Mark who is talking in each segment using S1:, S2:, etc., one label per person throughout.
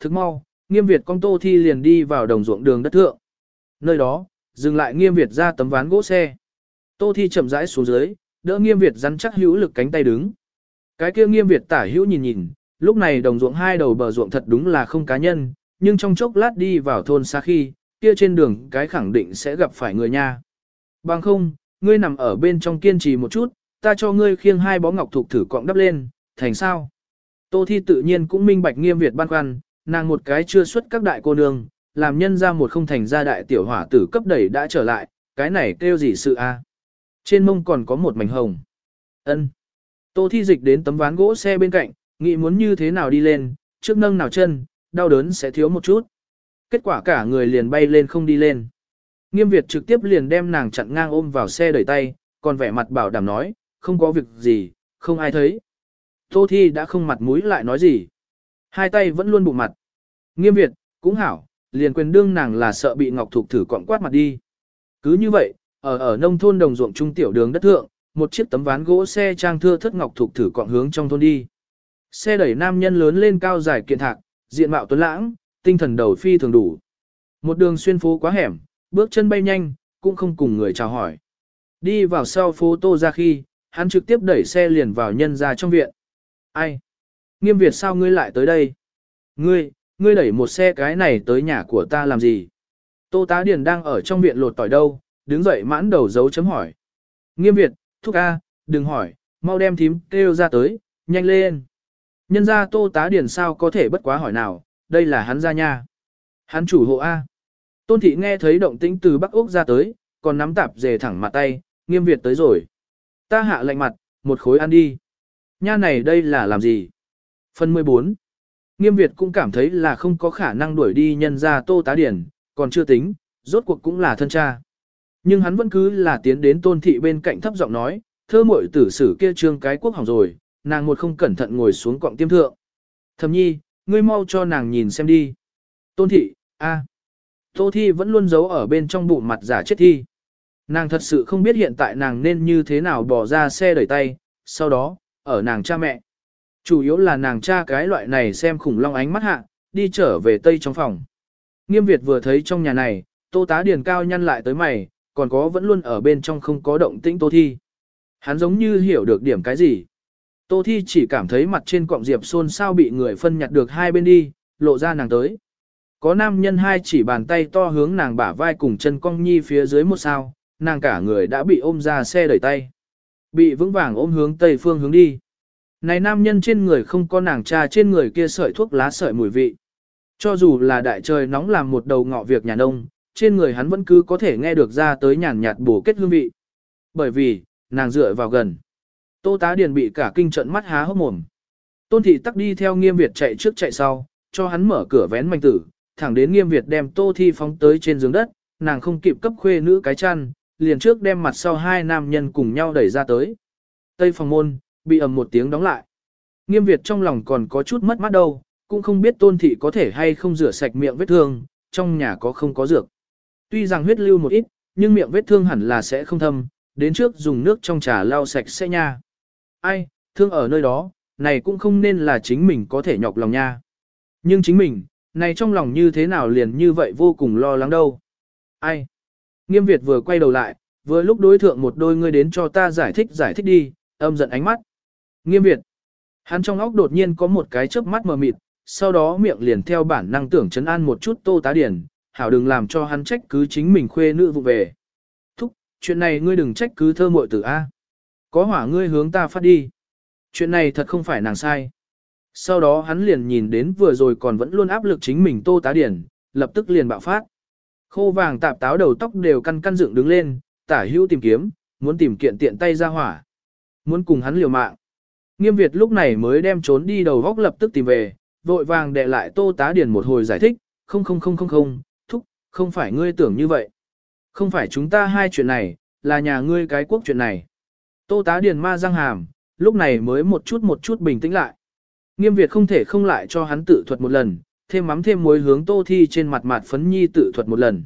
S1: Thức mau, nghiêm Việt con Tô Thi liền đi vào đồng ruộng đường đất thượng. Nơi đó, dừng lại nghiêm Việt ra tấm ván gỗ xe. Tô Thi chậm rãi xuống dưới, đỡ nghiêm Việt rắn chắc hữu lực cánh tay đứng. Cái kia nghiêm Việt tả hữu nhìn nhìn, lúc này đồng ruộng hai đầu bờ ruộng thật đúng là không cá nhân, nhưng trong chốc lát đi vào thôn xa khi, kia trên đường cái khẳng định sẽ gặp phải người nha. Bằng không, ngươi nằm ở bên trong kiên trì một chút, ta cho ngươi khiêng hai bó ngọc thục thử cọng đắp lên, thành sao? Tô Thi tự nhiên cũng minh bạch nghiêm Việt băn khoăn, nàng một cái chưa xuất các đại cô nương, làm nhân ra một không thành gia đại tiểu hỏa tử cấp đẩy đã trở lại, cái này kêu gì sự a? Trên mông còn có một mảnh hồng. Ân. Tô Thi dịch đến tấm ván gỗ xe bên cạnh, nghĩ muốn như thế nào đi lên, trước nâng nào chân, đau đớn sẽ thiếu một chút. Kết quả cả người liền bay lên không đi lên. Nghiêm Việt trực tiếp liền đem nàng chặn ngang ôm vào xe đẩy tay, còn vẻ mặt bảo đảm nói, không có việc gì, không ai thấy. Tô Thi đã không mặt mũi lại nói gì. Hai tay vẫn luôn bụng mặt. Nghiêm Việt, cũng hảo, liền quyền đương nàng là sợ bị Ngọc Thục thử quọn quát mặt đi. Cứ như vậy, ở ở nông thôn đồng ruộng trung tiểu đường đất thượng, một chiếc tấm ván gỗ xe trang thưa thất Ngọc Thục thử quọn hướng trong thôn đi. Xe đẩy nam nhân lớn lên cao dài kiện thạc, diện mạo tuấn lãng, tinh thần đầu phi thường đủ. Một đường xuyên phố quá hẻm, bước chân bay nhanh, cũng không cùng người chào hỏi. Đi vào sau phố tô ra khi, hắn trực tiếp đẩy xe liền vào nhân ra trong viện. Ai? Nghiêm Việt sao ngươi lại tới đây? Ngươi, ngươi đẩy một xe cái này tới nhà của ta làm gì? Tô tá điền đang ở trong viện lột tỏi đâu, đứng dậy mãn đầu dấu chấm hỏi. Nghiêm Việt, thúc A, đừng hỏi, mau đem thím kêu ra tới, nhanh lên. Nhân ra tô tá điền sao có thể bất quá hỏi nào, đây là hắn ra nha. Hắn chủ hộ A. Tôn thị nghe thấy động tĩnh từ Bắc Úc ra tới, còn nắm tạp dề thẳng mặt tay, nghiêm Việt tới rồi. Ta hạ lạnh mặt, một khối ăn đi. Nha này đây là làm gì? Phần 14. Nghiêm Việt cũng cảm thấy là không có khả năng đuổi đi nhân ra tô tá điển, còn chưa tính, rốt cuộc cũng là thân cha. Nhưng hắn vẫn cứ là tiến đến tôn thị bên cạnh thấp giọng nói, thơ muội tử sử kia trương cái quốc hỏng rồi, nàng một không cẩn thận ngồi xuống cọng tiêm thượng. Thầm nhi, ngươi mau cho nàng nhìn xem đi. Tôn thị, a, Tô thi vẫn luôn giấu ở bên trong bụng mặt giả chết thi. Nàng thật sự không biết hiện tại nàng nên như thế nào bỏ ra xe đẩy tay, sau đó, ở nàng cha mẹ. Chủ yếu là nàng cha cái loại này xem khủng long ánh mắt hạ, đi trở về tây trong phòng. Nghiêm Việt vừa thấy trong nhà này, tô tá điền cao nhăn lại tới mày, còn có vẫn luôn ở bên trong không có động tĩnh tô thi. Hắn giống như hiểu được điểm cái gì. Tô thi chỉ cảm thấy mặt trên cọng diệp xôn sao bị người phân nhặt được hai bên đi, lộ ra nàng tới. Có nam nhân hai chỉ bàn tay to hướng nàng bả vai cùng chân cong nhi phía dưới một sao, nàng cả người đã bị ôm ra xe đẩy tay. Bị vững vàng ôm hướng tây phương hướng đi. Này nam nhân trên người không có nàng cha trên người kia sợi thuốc lá sợi mùi vị. Cho dù là đại trời nóng làm một đầu ngọ việc nhà nông, trên người hắn vẫn cứ có thể nghe được ra tới nhàn nhạt bổ kết hương vị. Bởi vì, nàng dựa vào gần. Tô tá điền bị cả kinh trận mắt há hốc mồm. Tôn thị tắc đi theo nghiêm Việt chạy trước chạy sau, cho hắn mở cửa vén manh tử, thẳng đến nghiêm Việt đem tô thi phóng tới trên giường đất, nàng không kịp cấp khuê nữ cái chăn, liền trước đem mặt sau hai nam nhân cùng nhau đẩy ra tới. Tây phòng môn, bị ầm một tiếng đóng lại. Nghiêm Việt trong lòng còn có chút mất mát đâu, cũng không biết tôn thị có thể hay không rửa sạch miệng vết thương, trong nhà có không có dược. Tuy rằng huyết lưu một ít, nhưng miệng vết thương hẳn là sẽ không thâm, đến trước dùng nước trong trà lau sạch sẽ nha. Ai, thương ở nơi đó, này cũng không nên là chính mình có thể nhọc lòng nha. Nhưng chính mình, này trong lòng như thế nào liền như vậy vô cùng lo lắng đâu. Ai? Nghiêm Việt vừa quay đầu lại, vừa lúc đối thượng một đôi ngươi đến cho ta giải thích giải thích đi, âm giận ánh mắt. Nghiêm Việt. Hắn trong óc đột nhiên có một cái chớp mắt mờ mịt, sau đó miệng liền theo bản năng tưởng chấn an một chút tô tá điển, hảo đừng làm cho hắn trách cứ chính mình khuê nữ vụ về. Thúc, chuyện này ngươi đừng trách cứ thơ muội tử A. Có hỏa ngươi hướng ta phát đi. Chuyện này thật không phải nàng sai. Sau đó hắn liền nhìn đến vừa rồi còn vẫn luôn áp lực chính mình tô tá điển, lập tức liền bạo phát. Khô vàng tạp táo đầu tóc đều căn căn dựng đứng lên, tả hữu tìm kiếm, muốn tìm kiện tiện tay ra hỏa. Muốn cùng hắn liều mạng. Nghiêm Việt lúc này mới đem trốn đi đầu góc lập tức tìm về, vội vàng đệ lại tô tá điền một hồi giải thích, không không không không không, thúc, không phải ngươi tưởng như vậy. Không phải chúng ta hai chuyện này, là nhà ngươi cái quốc chuyện này. Tô tá điền ma răng hàm, lúc này mới một chút một chút bình tĩnh lại. Nghiêm Việt không thể không lại cho hắn tự thuật một lần, thêm mắm thêm muối hướng tô thi trên mặt mặt phấn nhi tự thuật một lần.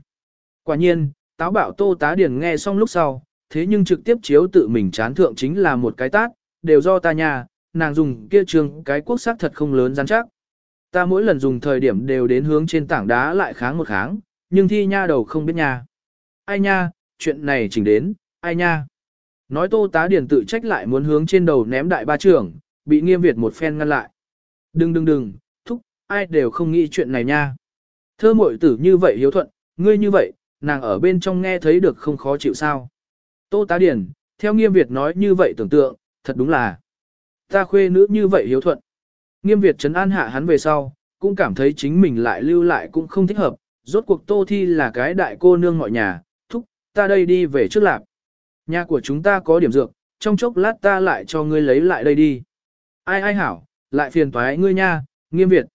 S1: Quả nhiên, táo bạo tô tá điền nghe xong lúc sau, thế nhưng trực tiếp chiếu tự mình chán thượng chính là một cái tát, đều do ta nhà, nàng dùng kia trường cái quốc sắc thật không lớn rắn chắc. Ta mỗi lần dùng thời điểm đều đến hướng trên tảng đá lại kháng một kháng, nhưng thi nha đầu không biết nha. Ai nha, chuyện này chỉnh đến, ai nha. Nói tô tá điển tự trách lại muốn hướng trên đầu ném đại ba trưởng, bị nghiêm việt một phen ngăn lại. Đừng đừng đừng, thúc, ai đều không nghĩ chuyện này nha. Thơ mội tử như vậy hiếu thuận, ngươi như vậy, nàng ở bên trong nghe thấy được không khó chịu sao. Tô tá điển, theo nghiêm việt nói như vậy tưởng tượng, thật đúng là. Ta khuê nữ như vậy hiếu thuận. Nghiêm việt trấn an hạ hắn về sau, cũng cảm thấy chính mình lại lưu lại cũng không thích hợp, rốt cuộc tô thi là cái đại cô nương mọi nhà, thúc, ta đây đi về trước lạp. Nhà của chúng ta có điểm dược, trong chốc lát ta lại cho ngươi lấy lại đây đi. Ai ai hảo, lại phiền toái ngươi nha, nghiêm việt.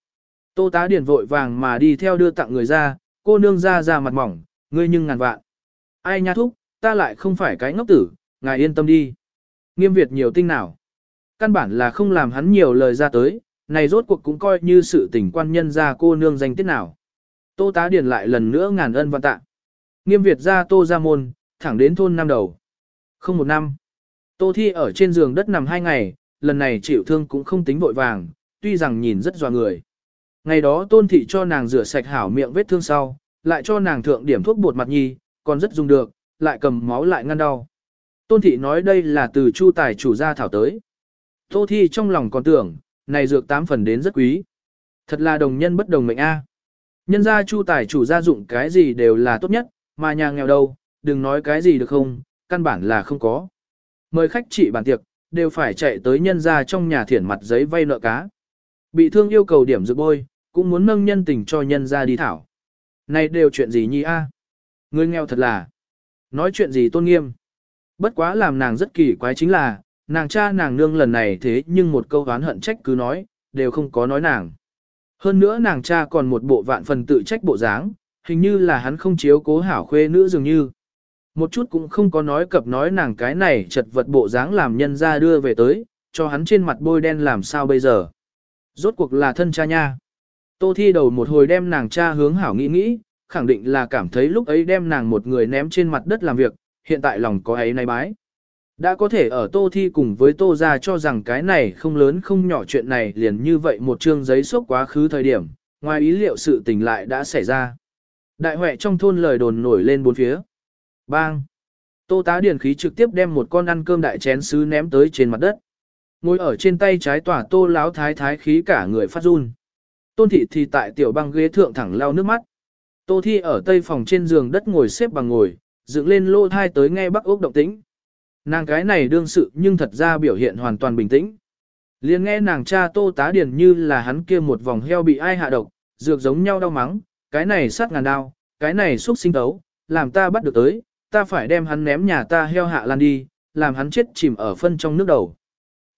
S1: Tô tá điển vội vàng mà đi theo đưa tặng người ra, cô nương ra ra mặt mỏng, ngươi nhưng ngàn vạn. Ai nha thúc, ta lại không phải cái ngốc tử, ngài yên tâm đi. Nghiêm việt nhiều tinh nào. Căn bản là không làm hắn nhiều lời ra tới, này rốt cuộc cũng coi như sự tình quan nhân ra cô nương danh tiết nào. Tô tá điền lại lần nữa ngàn ân vạn tạ. Nghiêm Việt ra tô ra môn, thẳng đến thôn năm đầu. Không một năm. Tô thi ở trên giường đất nằm hai ngày, lần này chịu thương cũng không tính vội vàng, tuy rằng nhìn rất dọa người. Ngày đó tôn thị cho nàng rửa sạch hảo miệng vết thương sau, lại cho nàng thượng điểm thuốc bột mặt nhi, còn rất dùng được, lại cầm máu lại ngăn đau. Tôn thị nói đây là từ chu tài chủ gia thảo tới. Tô thi trong lòng còn tưởng, này dược tám phần đến rất quý. Thật là đồng nhân bất đồng mệnh a. Nhân gia chu tài chủ gia dụng cái gì đều là tốt nhất, mà nhà nghèo đâu, đừng nói cái gì được không, căn bản là không có. Mời khách trị bàn tiệc, đều phải chạy tới nhân gia trong nhà thiển mặt giấy vay nợ cá. Bị thương yêu cầu điểm dược bôi, cũng muốn nâng nhân tình cho nhân gia đi thảo. Này đều chuyện gì nhi a? Người nghèo thật là. Nói chuyện gì tôn nghiêm. Bất quá làm nàng rất kỳ quái chính là, nàng cha nàng nương lần này thế nhưng một câu oán hận trách cứ nói, đều không có nói nàng. Hơn nữa nàng cha còn một bộ vạn phần tự trách bộ dáng, hình như là hắn không chiếu cố hảo khuê nữ dường như. Một chút cũng không có nói cập nói nàng cái này chật vật bộ dáng làm nhân ra đưa về tới, cho hắn trên mặt bôi đen làm sao bây giờ. Rốt cuộc là thân cha nha. Tô thi đầu một hồi đem nàng cha hướng hảo nghĩ nghĩ, khẳng định là cảm thấy lúc ấy đem nàng một người ném trên mặt đất làm việc, hiện tại lòng có ấy nay bái. Đã có thể ở tô thi cùng với tô ra cho rằng cái này không lớn không nhỏ chuyện này liền như vậy một chương giấy sốc quá khứ thời điểm, ngoài ý liệu sự tình lại đã xảy ra. Đại huệ trong thôn lời đồn nổi lên bốn phía. Bang! Tô tá điển khí trực tiếp đem một con ăn cơm đại chén sứ ném tới trên mặt đất. Ngồi ở trên tay trái tỏa tô láo thái thái khí cả người phát run. Tôn thị thì tại tiểu băng ghế thượng thẳng lao nước mắt. Tô thi ở tây phòng trên giường đất ngồi xếp bằng ngồi, dựng lên lô thai tới nghe bắc ốc động tĩnh. Nàng cái này đương sự nhưng thật ra biểu hiện hoàn toàn bình tĩnh. Liền nghe nàng cha tô tá điền như là hắn kia một vòng heo bị ai hạ độc, dược giống nhau đau mắng, cái này sát ngàn đau, cái này xúc sinh tấu, làm ta bắt được tới, ta phải đem hắn ném nhà ta heo hạ lan đi, làm hắn chết chìm ở phân trong nước đầu.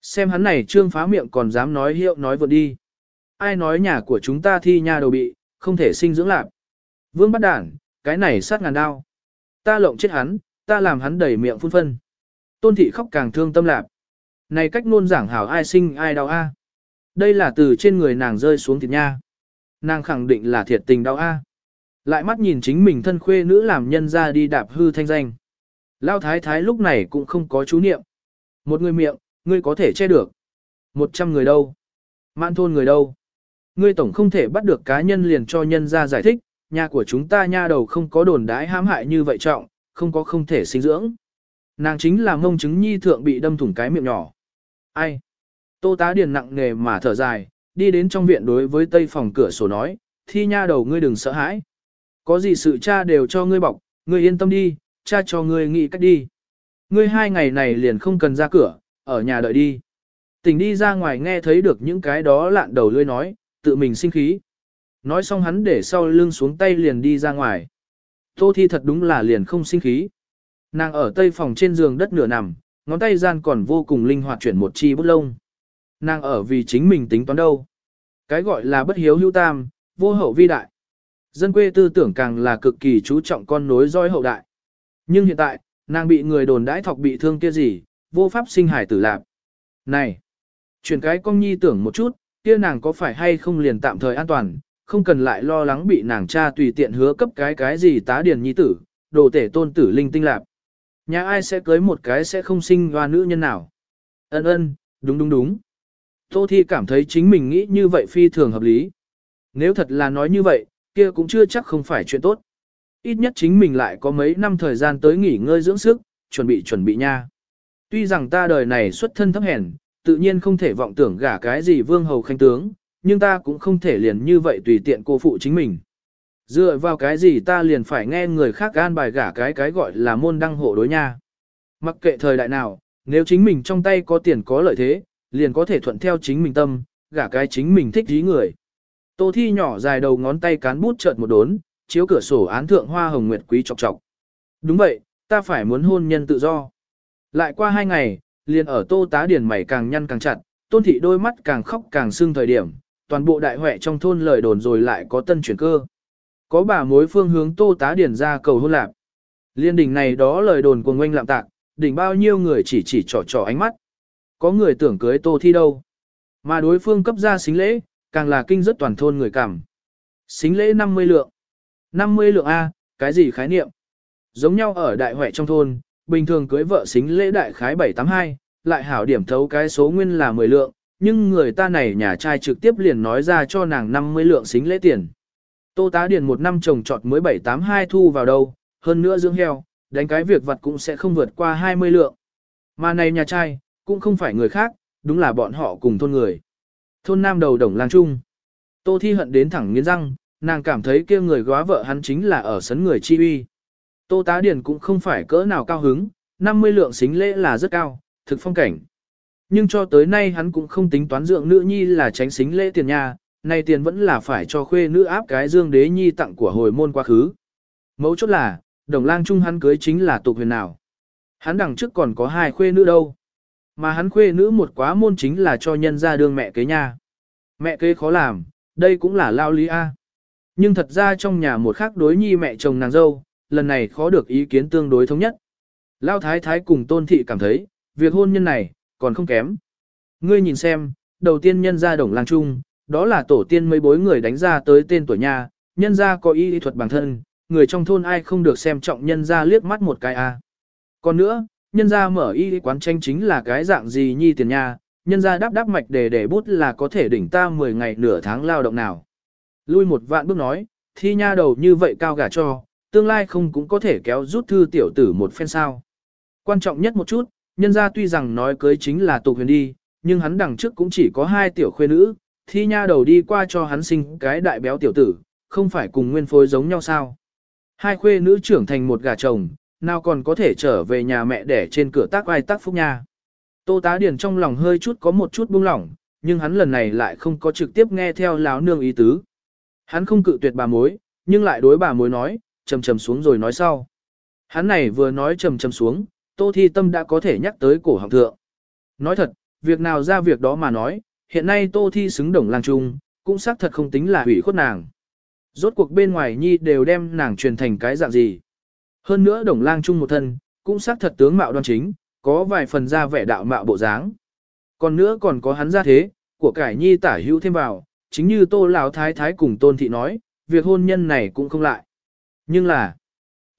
S1: Xem hắn này trương phá miệng còn dám nói hiệu nói vượt đi. Ai nói nhà của chúng ta thi nha đầu bị, không thể sinh dưỡng lạc. Vương bắt đản, cái này sát ngàn đau. Ta lộng chết hắn, ta làm hắn đẩy miệng phun phân. Tôn thị khóc càng thương tâm lạc. Này cách luôn giảng hảo ai sinh ai đau a. Đây là từ trên người nàng rơi xuống thịt nha. Nàng khẳng định là thiệt tình đau a. Lại mắt nhìn chính mình thân khuê nữ làm nhân ra đi đạp hư thanh danh. Lao thái thái lúc này cũng không có chú niệm. Một người miệng, ngươi có thể che được. Một trăm người đâu? Mạn thôn người đâu? Ngươi tổng không thể bắt được cá nhân liền cho nhân ra giải thích, nhà của chúng ta nha đầu không có đồn đái hãm hại như vậy trọng, không có không thể sinh dưỡng. Nàng chính là mông chứng nhi thượng bị đâm thủng cái miệng nhỏ. Ai? Tô tá điền nặng nề mà thở dài, đi đến trong viện đối với tây phòng cửa sổ nói, thi nha đầu ngươi đừng sợ hãi. Có gì sự cha đều cho ngươi bọc, ngươi yên tâm đi, cha cho ngươi nghĩ cách đi. Ngươi hai ngày này liền không cần ra cửa, ở nhà đợi đi. Tỉnh đi ra ngoài nghe thấy được những cái đó lạn đầu lươi nói, tự mình sinh khí. Nói xong hắn để sau lưng xuống tay liền đi ra ngoài. Tô thi thật đúng là liền không sinh khí. Nàng ở tây phòng trên giường đất nửa nằm, ngón tay gian còn vô cùng linh hoạt chuyển một chi bút lông. Nàng ở vì chính mình tính toán đâu. Cái gọi là bất hiếu hữu tam, vô hậu vi đại. Dân quê tư tưởng càng là cực kỳ chú trọng con nối dõi hậu đại. Nhưng hiện tại, nàng bị người đồn đãi thọc bị thương kia gì, vô pháp sinh hải tử lạc. Này, chuyển cái con nhi tưởng một chút, kia nàng có phải hay không liền tạm thời an toàn, không cần lại lo lắng bị nàng cha tùy tiện hứa cấp cái cái gì tá điền nhi tử, đồ tể tôn tử linh tinh lạc. Nhà ai sẽ cưới một cái sẽ không sinh hoa nữ nhân nào? Ân ân, đúng đúng đúng. Tô Thi cảm thấy chính mình nghĩ như vậy phi thường hợp lý. Nếu thật là nói như vậy, kia cũng chưa chắc không phải chuyện tốt. Ít nhất chính mình lại có mấy năm thời gian tới nghỉ ngơi dưỡng sức, chuẩn bị chuẩn bị nha. Tuy rằng ta đời này xuất thân thấp hèn, tự nhiên không thể vọng tưởng gả cái gì vương hầu khanh tướng, nhưng ta cũng không thể liền như vậy tùy tiện cô phụ chính mình. Dựa vào cái gì ta liền phải nghe người khác gan bài gả cái cái gọi là môn đăng hộ đối nha. Mặc kệ thời đại nào, nếu chính mình trong tay có tiền có lợi thế, liền có thể thuận theo chính mình tâm, gả cái chính mình thích dí người. Tô thi nhỏ dài đầu ngón tay cán bút chợt một đốn, chiếu cửa sổ án thượng hoa hồng nguyệt quý chọc chọc. Đúng vậy, ta phải muốn hôn nhân tự do. Lại qua hai ngày, liền ở tô tá điển mày càng nhăn càng chặt, tôn thị đôi mắt càng khóc càng sưng thời điểm, toàn bộ đại huệ trong thôn lời đồn rồi lại có tân chuyển cơ. Có bà mối phương hướng tô tá điển ra cầu hôn lạc. Liên đỉnh này đó lời đồn của ngoanh lạm tạc, đỉnh bao nhiêu người chỉ chỉ trò trò ánh mắt. Có người tưởng cưới tô thi đâu. Mà đối phương cấp ra xính lễ, càng là kinh rất toàn thôn người cảm. Xính lễ 50 lượng. 50 lượng A, cái gì khái niệm? Giống nhau ở đại huệ trong thôn, bình thường cưới vợ xính lễ đại khái 782, lại hảo điểm thấu cái số nguyên là 10 lượng, nhưng người ta này nhà trai trực tiếp liền nói ra cho nàng 50 lượng xính lễ tiền. Tô tá điền một năm trồng trọt mới 782 thu vào đâu, hơn nữa dưỡng heo, đánh cái việc vật cũng sẽ không vượt qua 20 lượng. Mà này nhà trai, cũng không phải người khác, đúng là bọn họ cùng thôn người. Thôn nam đầu đồng lang trung. Tô thi hận đến thẳng nghiến răng, nàng cảm thấy kia người góa vợ hắn chính là ở sấn người chi uy. Tô tá điền cũng không phải cỡ nào cao hứng, 50 lượng xính lễ là rất cao, thực phong cảnh. Nhưng cho tới nay hắn cũng không tính toán dưỡng nữ nhi là tránh xính lễ tiền nhà, nay tiền vẫn là phải cho khuê nữ áp cái dương đế nhi tặng của hồi môn quá khứ. Mấu chốt là, đồng lang chung hắn cưới chính là tục huyền nào. Hắn đằng trước còn có hai khuê nữ đâu. Mà hắn khuê nữ một quá môn chính là cho nhân ra đương mẹ kế nha. Mẹ kế khó làm, đây cũng là lao lý A. Nhưng thật ra trong nhà một khác đối nhi mẹ chồng nàng dâu, lần này khó được ý kiến tương đối thống nhất. Lao thái thái cùng tôn thị cảm thấy, việc hôn nhân này, còn không kém. Ngươi nhìn xem, đầu tiên nhân ra đồng lang trung, đó là tổ tiên mấy bối người đánh ra tới tên tuổi nhà, nhân ra có y thuật bản thân, người trong thôn ai không được xem trọng nhân ra liếc mắt một cái a. Còn nữa, nhân ra mở y quán tranh chính là cái dạng gì nhi tiền nhà, nhân ra đáp đáp mạch để để bút là có thể đỉnh ta 10 ngày nửa tháng lao động nào. Lui một vạn bước nói, thi nha đầu như vậy cao gà cho, tương lai không cũng có thể kéo rút thư tiểu tử một phen sao. Quan trọng nhất một chút, nhân ra tuy rằng nói cưới chính là tục huyền đi, nhưng hắn đằng trước cũng chỉ có hai tiểu khuê nữ, thi nha đầu đi qua cho hắn sinh cái đại béo tiểu tử, không phải cùng nguyên phối giống nhau sao. Hai khuê nữ trưởng thành một gà chồng, nào còn có thể trở về nhà mẹ để trên cửa tác ai tác phúc nha. Tô tá điền trong lòng hơi chút có một chút buông lỏng, nhưng hắn lần này lại không có trực tiếp nghe theo láo nương ý tứ. Hắn không cự tuyệt bà mối, nhưng lại đối bà mối nói, trầm trầm xuống rồi nói sau. Hắn này vừa nói trầm trầm xuống, tô thi tâm đã có thể nhắc tới cổ học thượng. Nói thật, việc nào ra việc đó mà nói, hiện nay tô thi xứng đồng lang trung, cũng xác thật không tính là hủy khuất nàng. Rốt cuộc bên ngoài nhi đều đem nàng truyền thành cái dạng gì. Hơn nữa đồng lang trung một thân, cũng xác thật tướng mạo đoan chính, có vài phần ra vẻ đạo mạo bộ dáng. Còn nữa còn có hắn ra thế, của cải nhi tả hữu thêm vào, chính như tô lão thái thái cùng tôn thị nói, việc hôn nhân này cũng không lại. Nhưng là,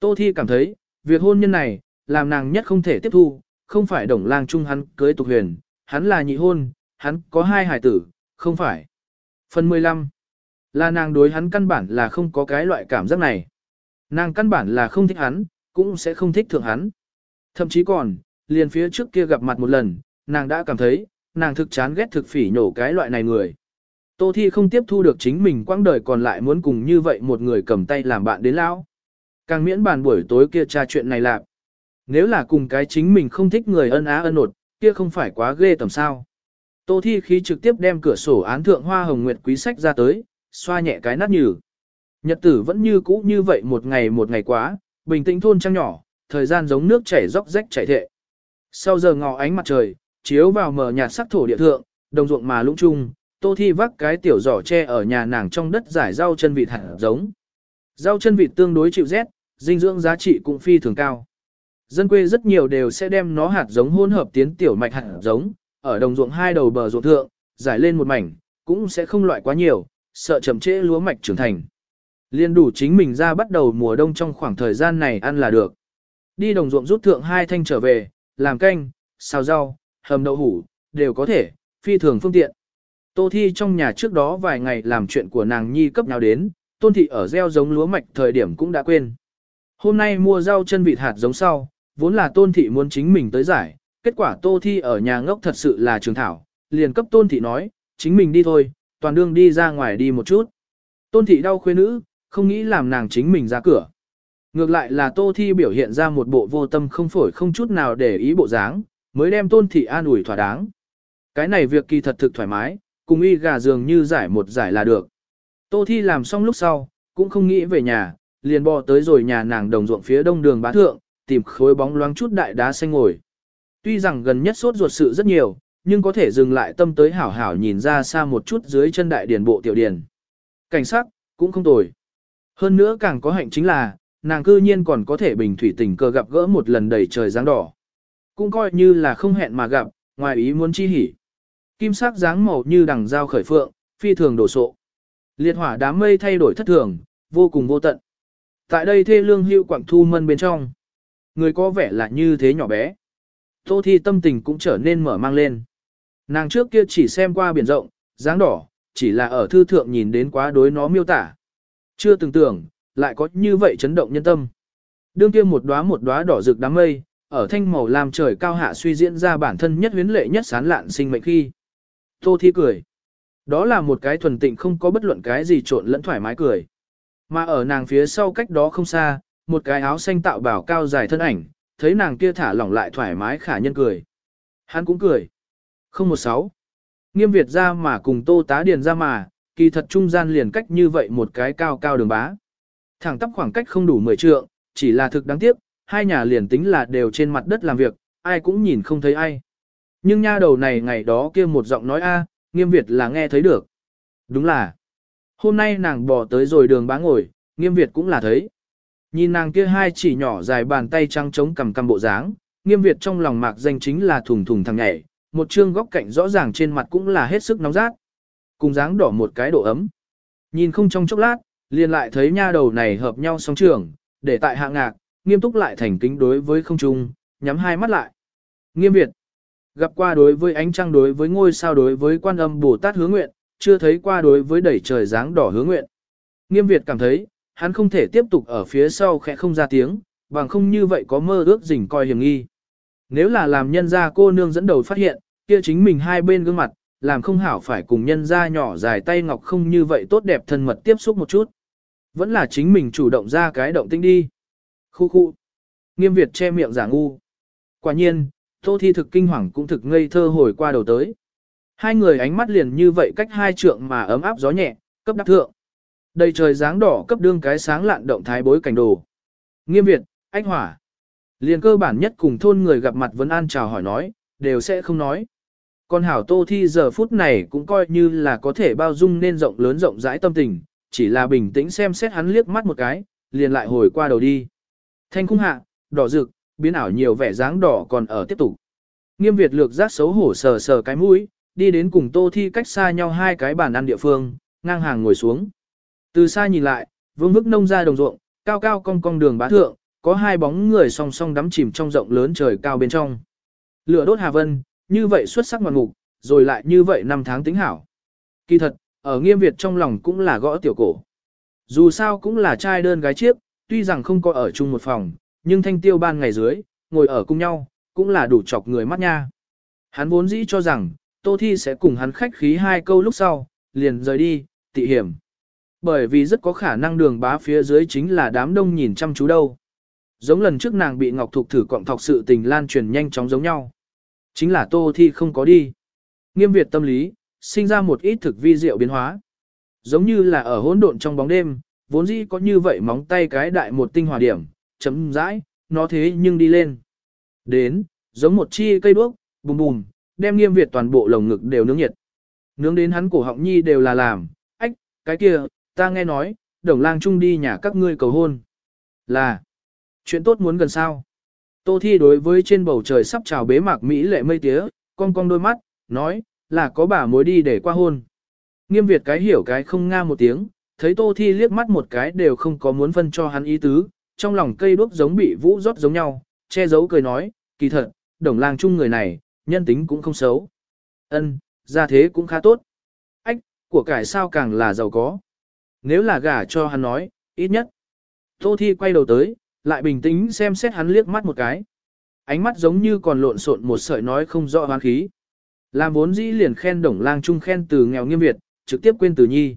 S1: tô thi cảm thấy, việc hôn nhân này, làm nàng nhất không thể tiếp thu, không phải đồng lang trung hắn cưới tục huyền, hắn là nhị hôn, hắn có hai hải tử, không phải. Phần 15. Là nàng đối hắn căn bản là không có cái loại cảm giác này. Nàng căn bản là không thích hắn, cũng sẽ không thích thượng hắn. Thậm chí còn, liền phía trước kia gặp mặt một lần, nàng đã cảm thấy, nàng thực chán ghét thực phỉ nhổ cái loại này người. Tô Thi không tiếp thu được chính mình quãng đời còn lại muốn cùng như vậy một người cầm tay làm bạn đến lão. Càng miễn bàn buổi tối kia tra chuyện này lạc. Nếu là cùng cái chính mình không thích người ân á ân nột, kia không phải quá ghê tầm sao. Tô Thi khí trực tiếp đem cửa sổ án thượng hoa hồng nguyệt quý sách ra tới, xoa nhẹ cái nát nhừ. Nhật tử vẫn như cũ như vậy một ngày một ngày quá, bình tĩnh thôn trăng nhỏ, thời gian giống nước chảy róc rách chảy thệ. Sau giờ ngọ ánh mặt trời, chiếu vào mờ nhạt sắc thổ địa thượng, đồng ruộng mà lũng chung, Tô Thi vác cái tiểu giỏ tre ở nhà nàng trong đất giải rau chân vịt hạt giống. Rau chân vịt tương đối chịu rét, dinh dưỡng giá trị cũng phi thường cao. Dân quê rất nhiều đều sẽ đem nó hạt giống hỗn hợp tiến tiểu mạch hạt giống, ở đồng ruộng hai đầu bờ ruộng thượng, giải lên một mảnh, cũng sẽ không loại quá nhiều, sợ chậm trễ lúa mạch trưởng thành. Liên đủ chính mình ra bắt đầu mùa đông trong khoảng thời gian này ăn là được. Đi đồng ruộng rút thượng hai thanh trở về, làm canh, xào rau, hầm đậu hủ, đều có thể, phi thường phương tiện. Tô Thi trong nhà trước đó vài ngày làm chuyện của nàng nhi cấp nào đến, Tôn Thị ở gieo giống lúa mạch thời điểm cũng đã quên. Hôm nay mua rau chân vịt hạt giống sau, vốn là Tôn Thị muốn chính mình tới giải, kết quả Tô Thi ở nhà ngốc thật sự là trường thảo, liền cấp Tôn Thị nói, chính mình đi thôi, toàn đương đi ra ngoài đi một chút. Tôn Thị đau khuê nữ, không nghĩ làm nàng chính mình ra cửa. Ngược lại là Tô Thi biểu hiện ra một bộ vô tâm không phổi không chút nào để ý bộ dáng, mới đem Tôn Thị an ủi thỏa đáng. Cái này việc kỳ thật thực thoải mái, cùng y gà dường như giải một giải là được. Tô Thi làm xong lúc sau, cũng không nghĩ về nhà, liền bò tới rồi nhà nàng đồng ruộng phía đông đường bá thượng, tìm khối bóng loáng chút đại đá xanh ngồi. Tuy rằng gần nhất sốt ruột sự rất nhiều, nhưng có thể dừng lại tâm tới hảo hảo nhìn ra xa một chút dưới chân đại điển bộ tiểu điển. Cảnh sắc, cũng không tồi. Hơn nữa càng có hạnh chính là, nàng cư nhiên còn có thể bình thủy tình cờ gặp gỡ một lần đầy trời dáng đỏ. Cũng coi như là không hẹn mà gặp, ngoài ý muốn chi hỉ. Kim sắc dáng màu như đằng dao khởi phượng, phi thường đổ sộ. Liệt hỏa đám mây thay đổi thất thường, vô cùng vô tận. Tại đây thê lương hưu quảng thu mân bên trong. Người có vẻ là như thế nhỏ bé. Tô thi tâm tình cũng trở nên mở mang lên. Nàng trước kia chỉ xem qua biển rộng, dáng đỏ, chỉ là ở thư thượng nhìn đến quá đối nó miêu tả. Chưa từng tưởng, lại có như vậy chấn động nhân tâm. Đương kia một đóa một đóa đỏ rực đám mây, ở thanh màu làm trời cao hạ suy diễn ra bản thân nhất huyến lệ nhất sán lạn sinh mệnh khi. Tô Thi cười. Đó là một cái thuần tịnh không có bất luận cái gì trộn lẫn thoải mái cười. Mà ở nàng phía sau cách đó không xa, một cái áo xanh tạo bảo cao dài thân ảnh, thấy nàng kia thả lỏng lại thoải mái khả nhân cười. Hắn cũng cười. 016. Nghiêm Việt ra mà cùng tô tá điền ra mà, kỳ thật trung gian liền cách như vậy một cái cao cao đường bá. Thẳng tắp khoảng cách không đủ 10 trượng, chỉ là thực đáng tiếc, hai nhà liền tính là đều trên mặt đất làm việc, ai cũng nhìn không thấy ai. Nhưng nha đầu này ngày đó kia một giọng nói a, nghiêm Việt là nghe thấy được. Đúng là, hôm nay nàng bỏ tới rồi đường bá ngồi, nghiêm Việt cũng là thấy. Nhìn nàng kia hai chỉ nhỏ dài bàn tay trắng trống cầm cầm bộ dáng, nghiêm Việt trong lòng mạc danh chính là thùng thùng thằng nhảy, một chương góc cạnh rõ ràng trên mặt cũng là hết sức nóng rát. Cùng dáng đỏ một cái độ ấm. Nhìn không trong chốc lát, liền lại thấy nha đầu này hợp nhau sóng trường, để tại hạ ngạc, nghiêm túc lại thành kính đối với không trung, nhắm hai mắt lại. Nghiêm Việt, gặp qua đối với ánh trăng đối với ngôi sao đối với quan âm Bồ Tát hướng nguyện, chưa thấy qua đối với đẩy trời dáng đỏ hướng nguyện. Nghiêm Việt cảm thấy, hắn không thể tiếp tục ở phía sau khẽ không ra tiếng, bằng không như vậy có mơ ước rình coi hiểm nghi. Nếu là làm nhân gia cô nương dẫn đầu phát hiện, kia chính mình hai bên gương mặt, làm không hảo phải cùng nhân gia nhỏ dài tay ngọc không như vậy tốt đẹp thân mật tiếp xúc một chút. Vẫn là chính mình chủ động ra cái động tinh đi. Khu khu. Nghiêm Việt che miệng giả ngu. Quả nhiên, Tô Thi thực kinh hoàng cũng thực ngây thơ hồi qua đầu tới. Hai người ánh mắt liền như vậy cách hai trượng mà ấm áp gió nhẹ, cấp đắc thượng. Đầy trời dáng đỏ cấp đương cái sáng lạn động thái bối cảnh đồ. Nghiêm Việt, anh hỏa. Liền cơ bản nhất cùng thôn người gặp mặt vẫn an chào hỏi nói, đều sẽ không nói. Còn hảo Tô Thi giờ phút này cũng coi như là có thể bao dung nên rộng lớn rộng rãi tâm tình, chỉ là bình tĩnh xem xét hắn liếc mắt một cái, liền lại hồi qua đầu đi. Thanh khung hạ, đỏ rực, biến ảo nhiều vẻ dáng đỏ còn ở tiếp tục. Nghiêm Việt lược giác xấu hổ sờ sờ cái mũi, đi đến cùng Tô Thi cách xa nhau hai cái bàn ăn địa phương, ngang hàng ngồi xuống. Từ xa nhìn lại, vương vức nông ra đồng ruộng, cao cao cong cong đường bá thượng, có hai bóng người song song đắm chìm trong rộng lớn trời cao bên trong. Lửa đốt Hà Vân, như vậy xuất sắc ngoạn mục, rồi lại như vậy năm tháng tính hảo. Kỳ thật, ở nghiêm Việt trong lòng cũng là gõ tiểu cổ. Dù sao cũng là trai đơn gái chiếc, tuy rằng không có ở chung một phòng, nhưng thanh tiêu ban ngày dưới, ngồi ở cùng nhau, cũng là đủ chọc người mắt nha. Hắn vốn dĩ cho rằng, Tô Thi sẽ cùng hắn khách khí hai câu lúc sau, liền rời đi, tị hiểm. Bởi vì rất có khả năng đường bá phía dưới chính là đám đông nhìn chăm chú đâu. Giống lần trước nàng bị Ngọc Thục thử cọng thọc sự tình lan truyền nhanh chóng giống nhau. Chính là Tô Thi không có đi. Nghiêm Việt tâm lý, sinh ra một ít thực vi diệu biến hóa. Giống như là ở hỗn độn trong bóng đêm, vốn dĩ có như vậy móng tay cái đại một tinh hỏa điểm, chấm dãi, nó thế nhưng đi lên. Đến, giống một chi cây đuốc, bùm bùm, đem nghiêm Việt toàn bộ lồng ngực đều nướng nhiệt. Nướng đến hắn cổ họng nhi đều là làm, ách, cái kia, ta nghe nói, đồng lang chung đi nhà các ngươi cầu hôn. Là, chuyện tốt muốn gần sao. Tô Thi đối với trên bầu trời sắp trào bế mạc Mỹ lệ mây tía, cong cong đôi mắt, nói, là có bà mối đi để qua hôn. Nghiêm Việt cái hiểu cái không nga một tiếng, thấy Tô Thi liếc mắt một cái đều không có muốn phân cho hắn ý tứ, trong lòng cây đuốc giống bị vũ rót giống nhau, che giấu cười nói, kỳ thật, đồng lang chung người này, nhân tính cũng không xấu. ân ra thế cũng khá tốt. ách của cải sao càng là giàu có. Nếu là gả cho hắn nói, ít nhất. Tô Thi quay đầu tới, lại bình tĩnh xem xét hắn liếc mắt một cái. Ánh mắt giống như còn lộn xộn một sợi nói không rõ hoang khí. Làm vốn dĩ liền khen đồng lang trung khen từ nghèo nghiêm Việt, trực tiếp quên từ nhi.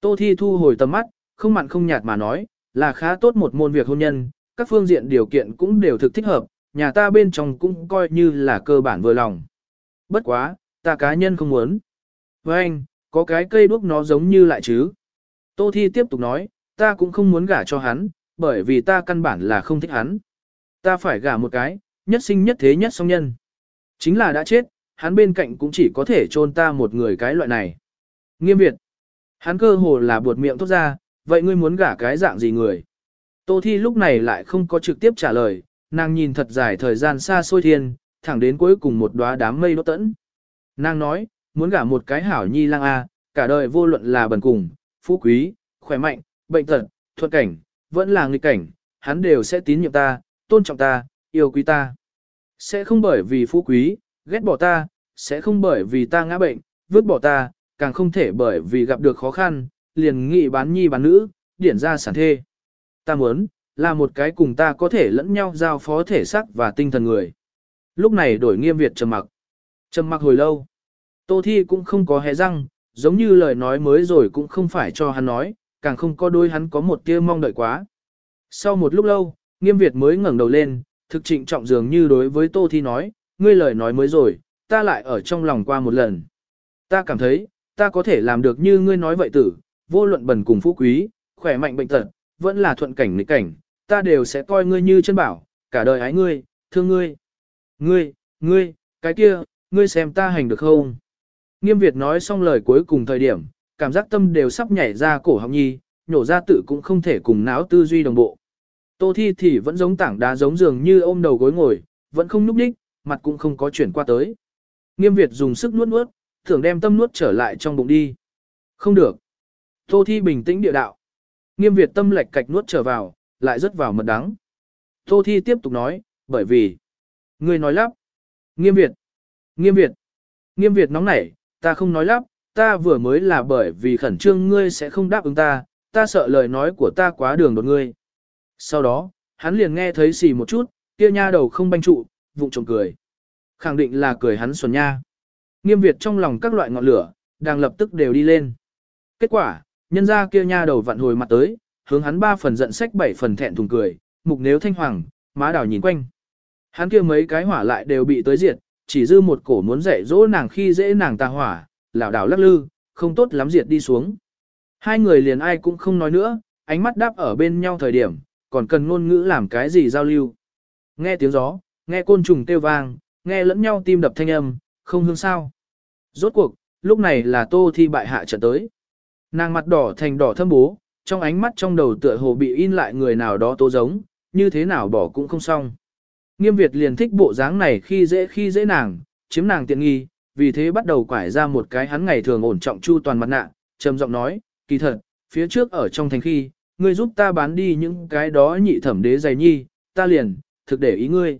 S1: Tô Thi thu hồi tầm mắt, không mặn không nhạt mà nói, là khá tốt một môn việc hôn nhân, các phương diện điều kiện cũng đều thực thích hợp, nhà ta bên trong cũng coi như là cơ bản vừa lòng. Bất quá, ta cá nhân không muốn. Với anh, có cái cây đuốc nó giống như lại chứ. Tô Thi tiếp tục nói, ta cũng không muốn gả cho hắn, bởi vì ta căn bản là không thích hắn. Ta phải gả một cái, nhất sinh nhất thế nhất song nhân. Chính là đã chết, hắn bên cạnh cũng chỉ có thể chôn ta một người cái loại này. Nghiêm Việt. Hắn cơ hồ là buột miệng thốt ra, vậy ngươi muốn gả cái dạng gì người? Tô Thi lúc này lại không có trực tiếp trả lời, nàng nhìn thật dài thời gian xa xôi thiên, thẳng đến cuối cùng một đóa đám mây đốt tẫn. Nàng nói, muốn gả một cái hảo nhi lang A, cả đời vô luận là bần cùng, phú quý, khỏe mạnh, bệnh tật, thuận cảnh, vẫn là nghịch cảnh, hắn đều sẽ tín nhiệm ta, tôn trọng ta, yêu quý ta. Sẽ không bởi vì phú quý, ghét bỏ ta, sẽ không bởi vì ta ngã bệnh, vứt bỏ ta, càng không thể bởi vì gặp được khó khăn, liền nghị bán nhi bán nữ, điển ra sản thê. Ta muốn, là một cái cùng ta có thể lẫn nhau giao phó thể xác và tinh thần người. Lúc này đổi nghiêm Việt trầm mặc. Trầm mặc hồi lâu. Tô Thi cũng không có hé răng, giống như lời nói mới rồi cũng không phải cho hắn nói, càng không có đôi hắn có một tia mong đợi quá. Sau một lúc lâu, nghiêm Việt mới ngẩng đầu lên, thực trịnh trọng dường như đối với Tô Thi nói, ngươi lời nói mới rồi, ta lại ở trong lòng qua một lần. Ta cảm thấy, ta có thể làm được như ngươi nói vậy tử, vô luận bần cùng phú quý, khỏe mạnh bệnh tật, vẫn là thuận cảnh nghịch cảnh, ta đều sẽ coi ngươi như chân bảo, cả đời ái ngươi, thương ngươi. Ngươi, ngươi, cái kia, ngươi xem ta hành được không? Nghiêm Việt nói xong lời cuối cùng thời điểm, cảm giác tâm đều sắp nhảy ra cổ họng nhi, nhổ ra tự cũng không thể cùng não tư duy đồng bộ. Tô Thi thì vẫn giống tảng đá giống giường như ôm đầu gối ngồi, vẫn không núp đích, mặt cũng không có chuyển qua tới. Nghiêm Việt dùng sức nuốt nuốt, thường đem tâm nuốt trở lại trong bụng đi. Không được. Tô Thi bình tĩnh địa đạo. Nghiêm Việt tâm lệch cạch nuốt trở vào, lại rớt vào mật đắng. Tô Thi tiếp tục nói, bởi vì... người nói lắp. Nghiêm Việt. Nghiêm Việt. Nghiêm Việt nóng nảy, ta không nói lắp, ta vừa mới là bởi vì khẩn trương ngươi sẽ không đáp ứng ta, ta sợ lời nói của ta quá đường đột ngươi. Sau đó, hắn liền nghe thấy xì một chút, kia nha đầu không banh trụ, vụng trộm cười. Khẳng định là cười hắn xuân nha. Nghiêm Việt trong lòng các loại ngọn lửa, đang lập tức đều đi lên. Kết quả, nhân ra kia nha đầu vặn hồi mặt tới, hướng hắn ba phần giận sách bảy phần thẹn thùng cười, mục nếu thanh hoàng, má đảo nhìn quanh. Hắn kia mấy cái hỏa lại đều bị tới diệt, chỉ dư một cổ muốn dạy dỗ nàng khi dễ nàng ta hỏa, lảo đảo lắc lư, không tốt lắm diệt đi xuống. Hai người liền ai cũng không nói nữa, ánh mắt đáp ở bên nhau thời điểm, còn cần ngôn ngữ làm cái gì giao lưu. Nghe tiếng gió, nghe côn trùng kêu vang, nghe lẫn nhau tim đập thanh âm, không hương sao. Rốt cuộc, lúc này là tô thi bại hạ trận tới. Nàng mặt đỏ thành đỏ thâm bố, trong ánh mắt trong đầu tựa hồ bị in lại người nào đó tố giống, như thế nào bỏ cũng không xong. Nghiêm Việt liền thích bộ dáng này khi dễ khi dễ nàng, chiếm nàng tiện nghi, vì thế bắt đầu quải ra một cái hắn ngày thường ổn trọng chu toàn mặt nạ, trầm giọng nói, kỳ thật, phía trước ở trong thành khi, ngươi giúp ta bán đi những cái đó nhị thẩm đế dày nhi, ta liền, thực để ý ngươi.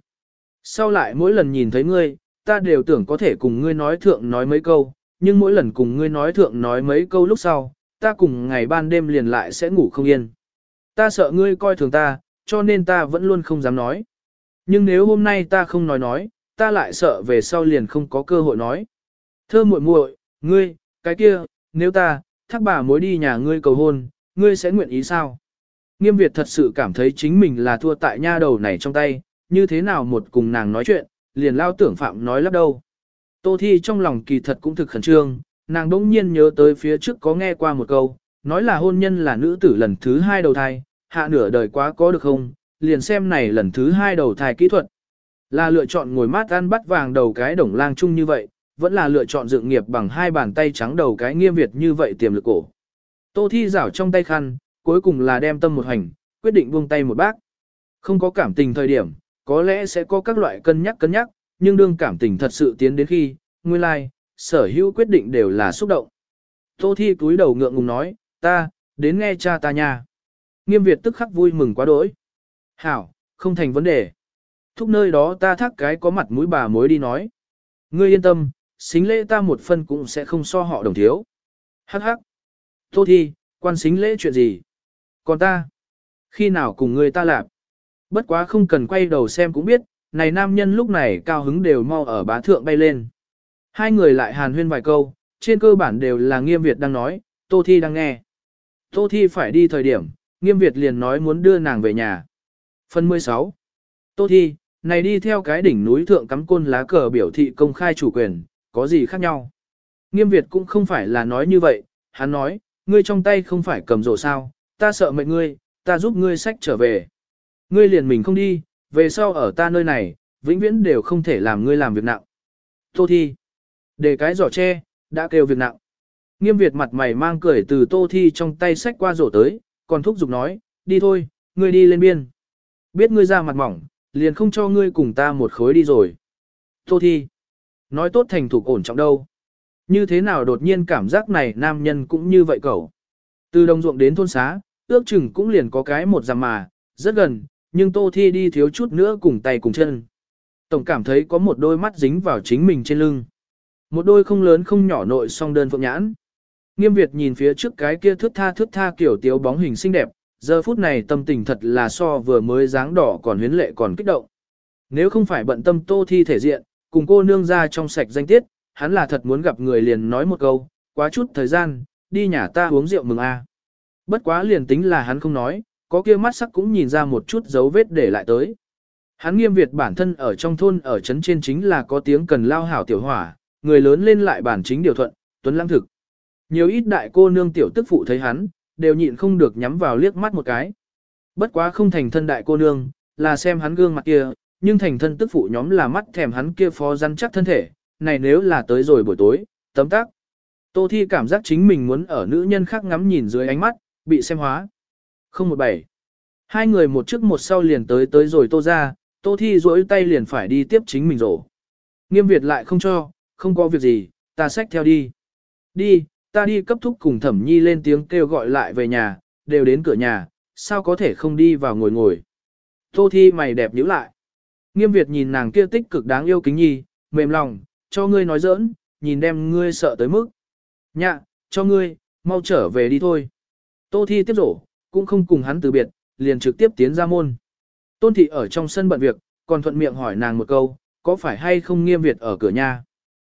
S1: Sau lại mỗi lần nhìn thấy ngươi, ta đều tưởng có thể cùng ngươi nói thượng nói mấy câu, nhưng mỗi lần cùng ngươi nói thượng nói mấy câu lúc sau, ta cùng ngày ban đêm liền lại sẽ ngủ không yên. Ta sợ ngươi coi thường ta, cho nên ta vẫn luôn không dám nói. Nhưng nếu hôm nay ta không nói nói, ta lại sợ về sau liền không có cơ hội nói. Thơ muội muội, ngươi, cái kia, nếu ta, thác bà mối đi nhà ngươi cầu hôn, ngươi sẽ nguyện ý sao? Nghiêm Việt thật sự cảm thấy chính mình là thua tại nha đầu này trong tay, như thế nào một cùng nàng nói chuyện, liền lao tưởng phạm nói lắp đâu. Tô Thi trong lòng kỳ thật cũng thực khẩn trương, nàng đỗng nhiên nhớ tới phía trước có nghe qua một câu, nói là hôn nhân là nữ tử lần thứ hai đầu thai, hạ nửa đời quá có được không, liền xem này lần thứ hai đầu thai kỹ thuật. Là lựa chọn ngồi mát ăn bắt vàng đầu cái đồng lang chung như vậy, vẫn là lựa chọn dựng nghiệp bằng hai bàn tay trắng đầu cái nghiêm việt như vậy tiềm lực cổ. Tô Thi rảo trong tay khăn, cuối cùng là đem tâm một hành, quyết định buông tay một bác. Không có cảm tình thời điểm, có lẽ sẽ có các loại cân nhắc cân nhắc, nhưng đương cảm tình thật sự tiến đến khi, nguyên lai, like, sở hữu quyết định đều là xúc động. Tô Thi cúi đầu ngượng ngùng nói, ta, đến nghe cha ta nha. Nghiêm Việt tức khắc vui mừng quá đỗi. Hảo, không thành vấn đề. Thúc nơi đó ta thắc cái có mặt mũi bà mối đi nói. Ngươi yên tâm, xính lễ ta một phân cũng sẽ không so họ đồng thiếu. Hắc hắc. Tô thi, quan xính lễ chuyện gì? Còn ta? Khi nào cùng người ta lạp? Bất quá không cần quay đầu xem cũng biết, này nam nhân lúc này cao hứng đều mau ở bá thượng bay lên. Hai người lại hàn huyên vài câu, trên cơ bản đều là nghiêm Việt đang nói, Tô Thi đang nghe. Tô Thi phải đi thời điểm, nghiêm Việt liền nói muốn đưa nàng về nhà. Phần 16 Tô Thi, này đi theo cái đỉnh núi thượng cắm côn lá cờ biểu thị công khai chủ quyền, có gì khác nhau? Nghiêm Việt cũng không phải là nói như vậy, hắn nói, ngươi trong tay không phải cầm rổ sao, ta sợ mệnh ngươi, ta giúp ngươi sách trở về. Ngươi liền mình không đi, về sau ở ta nơi này, vĩnh viễn đều không thể làm ngươi làm việc nặng. Tô Thi Để cái giỏ tre, đã kêu việc nặng. Nghiêm Việt mặt mày mang cười từ Tô Thi trong tay sách qua rổ tới, còn thúc giục nói, đi thôi, ngươi đi lên biên. Biết ngươi ra mặt mỏng, liền không cho ngươi cùng ta một khối đi rồi. Tô Thi Nói tốt thành thục ổn trọng đâu. Như thế nào đột nhiên cảm giác này nam nhân cũng như vậy cậu. Từ đồng ruộng đến thôn xá, ước chừng cũng liền có cái một dặm mà, rất gần, nhưng Tô Thi đi thiếu chút nữa cùng tay cùng chân. Tổng cảm thấy có một đôi mắt dính vào chính mình trên lưng. Một đôi không lớn không nhỏ nội song đơn phượng nhãn. Nghiêm Việt nhìn phía trước cái kia thước tha thước tha kiểu tiếu bóng hình xinh đẹp, giờ phút này tâm tình thật là so vừa mới dáng đỏ còn huyến lệ còn kích động. Nếu không phải bận tâm Tô Thi thể diện, cùng cô nương ra trong sạch danh tiết, hắn là thật muốn gặp người liền nói một câu, quá chút thời gian, đi nhà ta uống rượu mừng a. Bất quá liền tính là hắn không nói, có kia mắt sắc cũng nhìn ra một chút dấu vết để lại tới. Hắn nghiêm Việt bản thân ở trong thôn ở trấn trên chính là có tiếng cần lao hảo tiểu hỏa, người lớn lên lại bản chính điều thuận, tuấn lãng thực. Nhiều ít đại cô nương tiểu tức phụ thấy hắn, đều nhịn không được nhắm vào liếc mắt một cái. Bất quá không thành thân đại cô nương, là xem hắn gương mặt kia, nhưng thành thân tức phụ nhóm là mắt thèm hắn kia phó rắn chắc thân thể, này nếu là tới rồi buổi tối, tấm tắc. Tô Thi cảm giác chính mình muốn ở nữ nhân khác ngắm nhìn dưới ánh mắt, bị xem hóa. 017. Hai người một trước một sau liền tới tới rồi Tô ra, Tô Thi duỗi tay liền phải đi tiếp chính mình rổ. Nghiêm Việt lại không cho, không có việc gì, ta xách theo đi. Đi, ta đi cấp thúc cùng thẩm nhi lên tiếng kêu gọi lại về nhà, đều đến cửa nhà, sao có thể không đi vào ngồi ngồi. Tô Thi mày đẹp nhíu lại. Nghiêm Việt nhìn nàng kia tích cực đáng yêu kính nhi, mềm lòng, cho ngươi nói giỡn, nhìn đem ngươi sợ tới mức. Nhạ, cho ngươi, mau trở về đi thôi. Tô Thi tiếp rổ, cũng không cùng hắn từ biệt, liền trực tiếp tiến ra môn. Tôn Thị ở trong sân bận việc, còn thuận miệng hỏi nàng một câu, có phải hay không nghiêm Việt ở cửa nhà?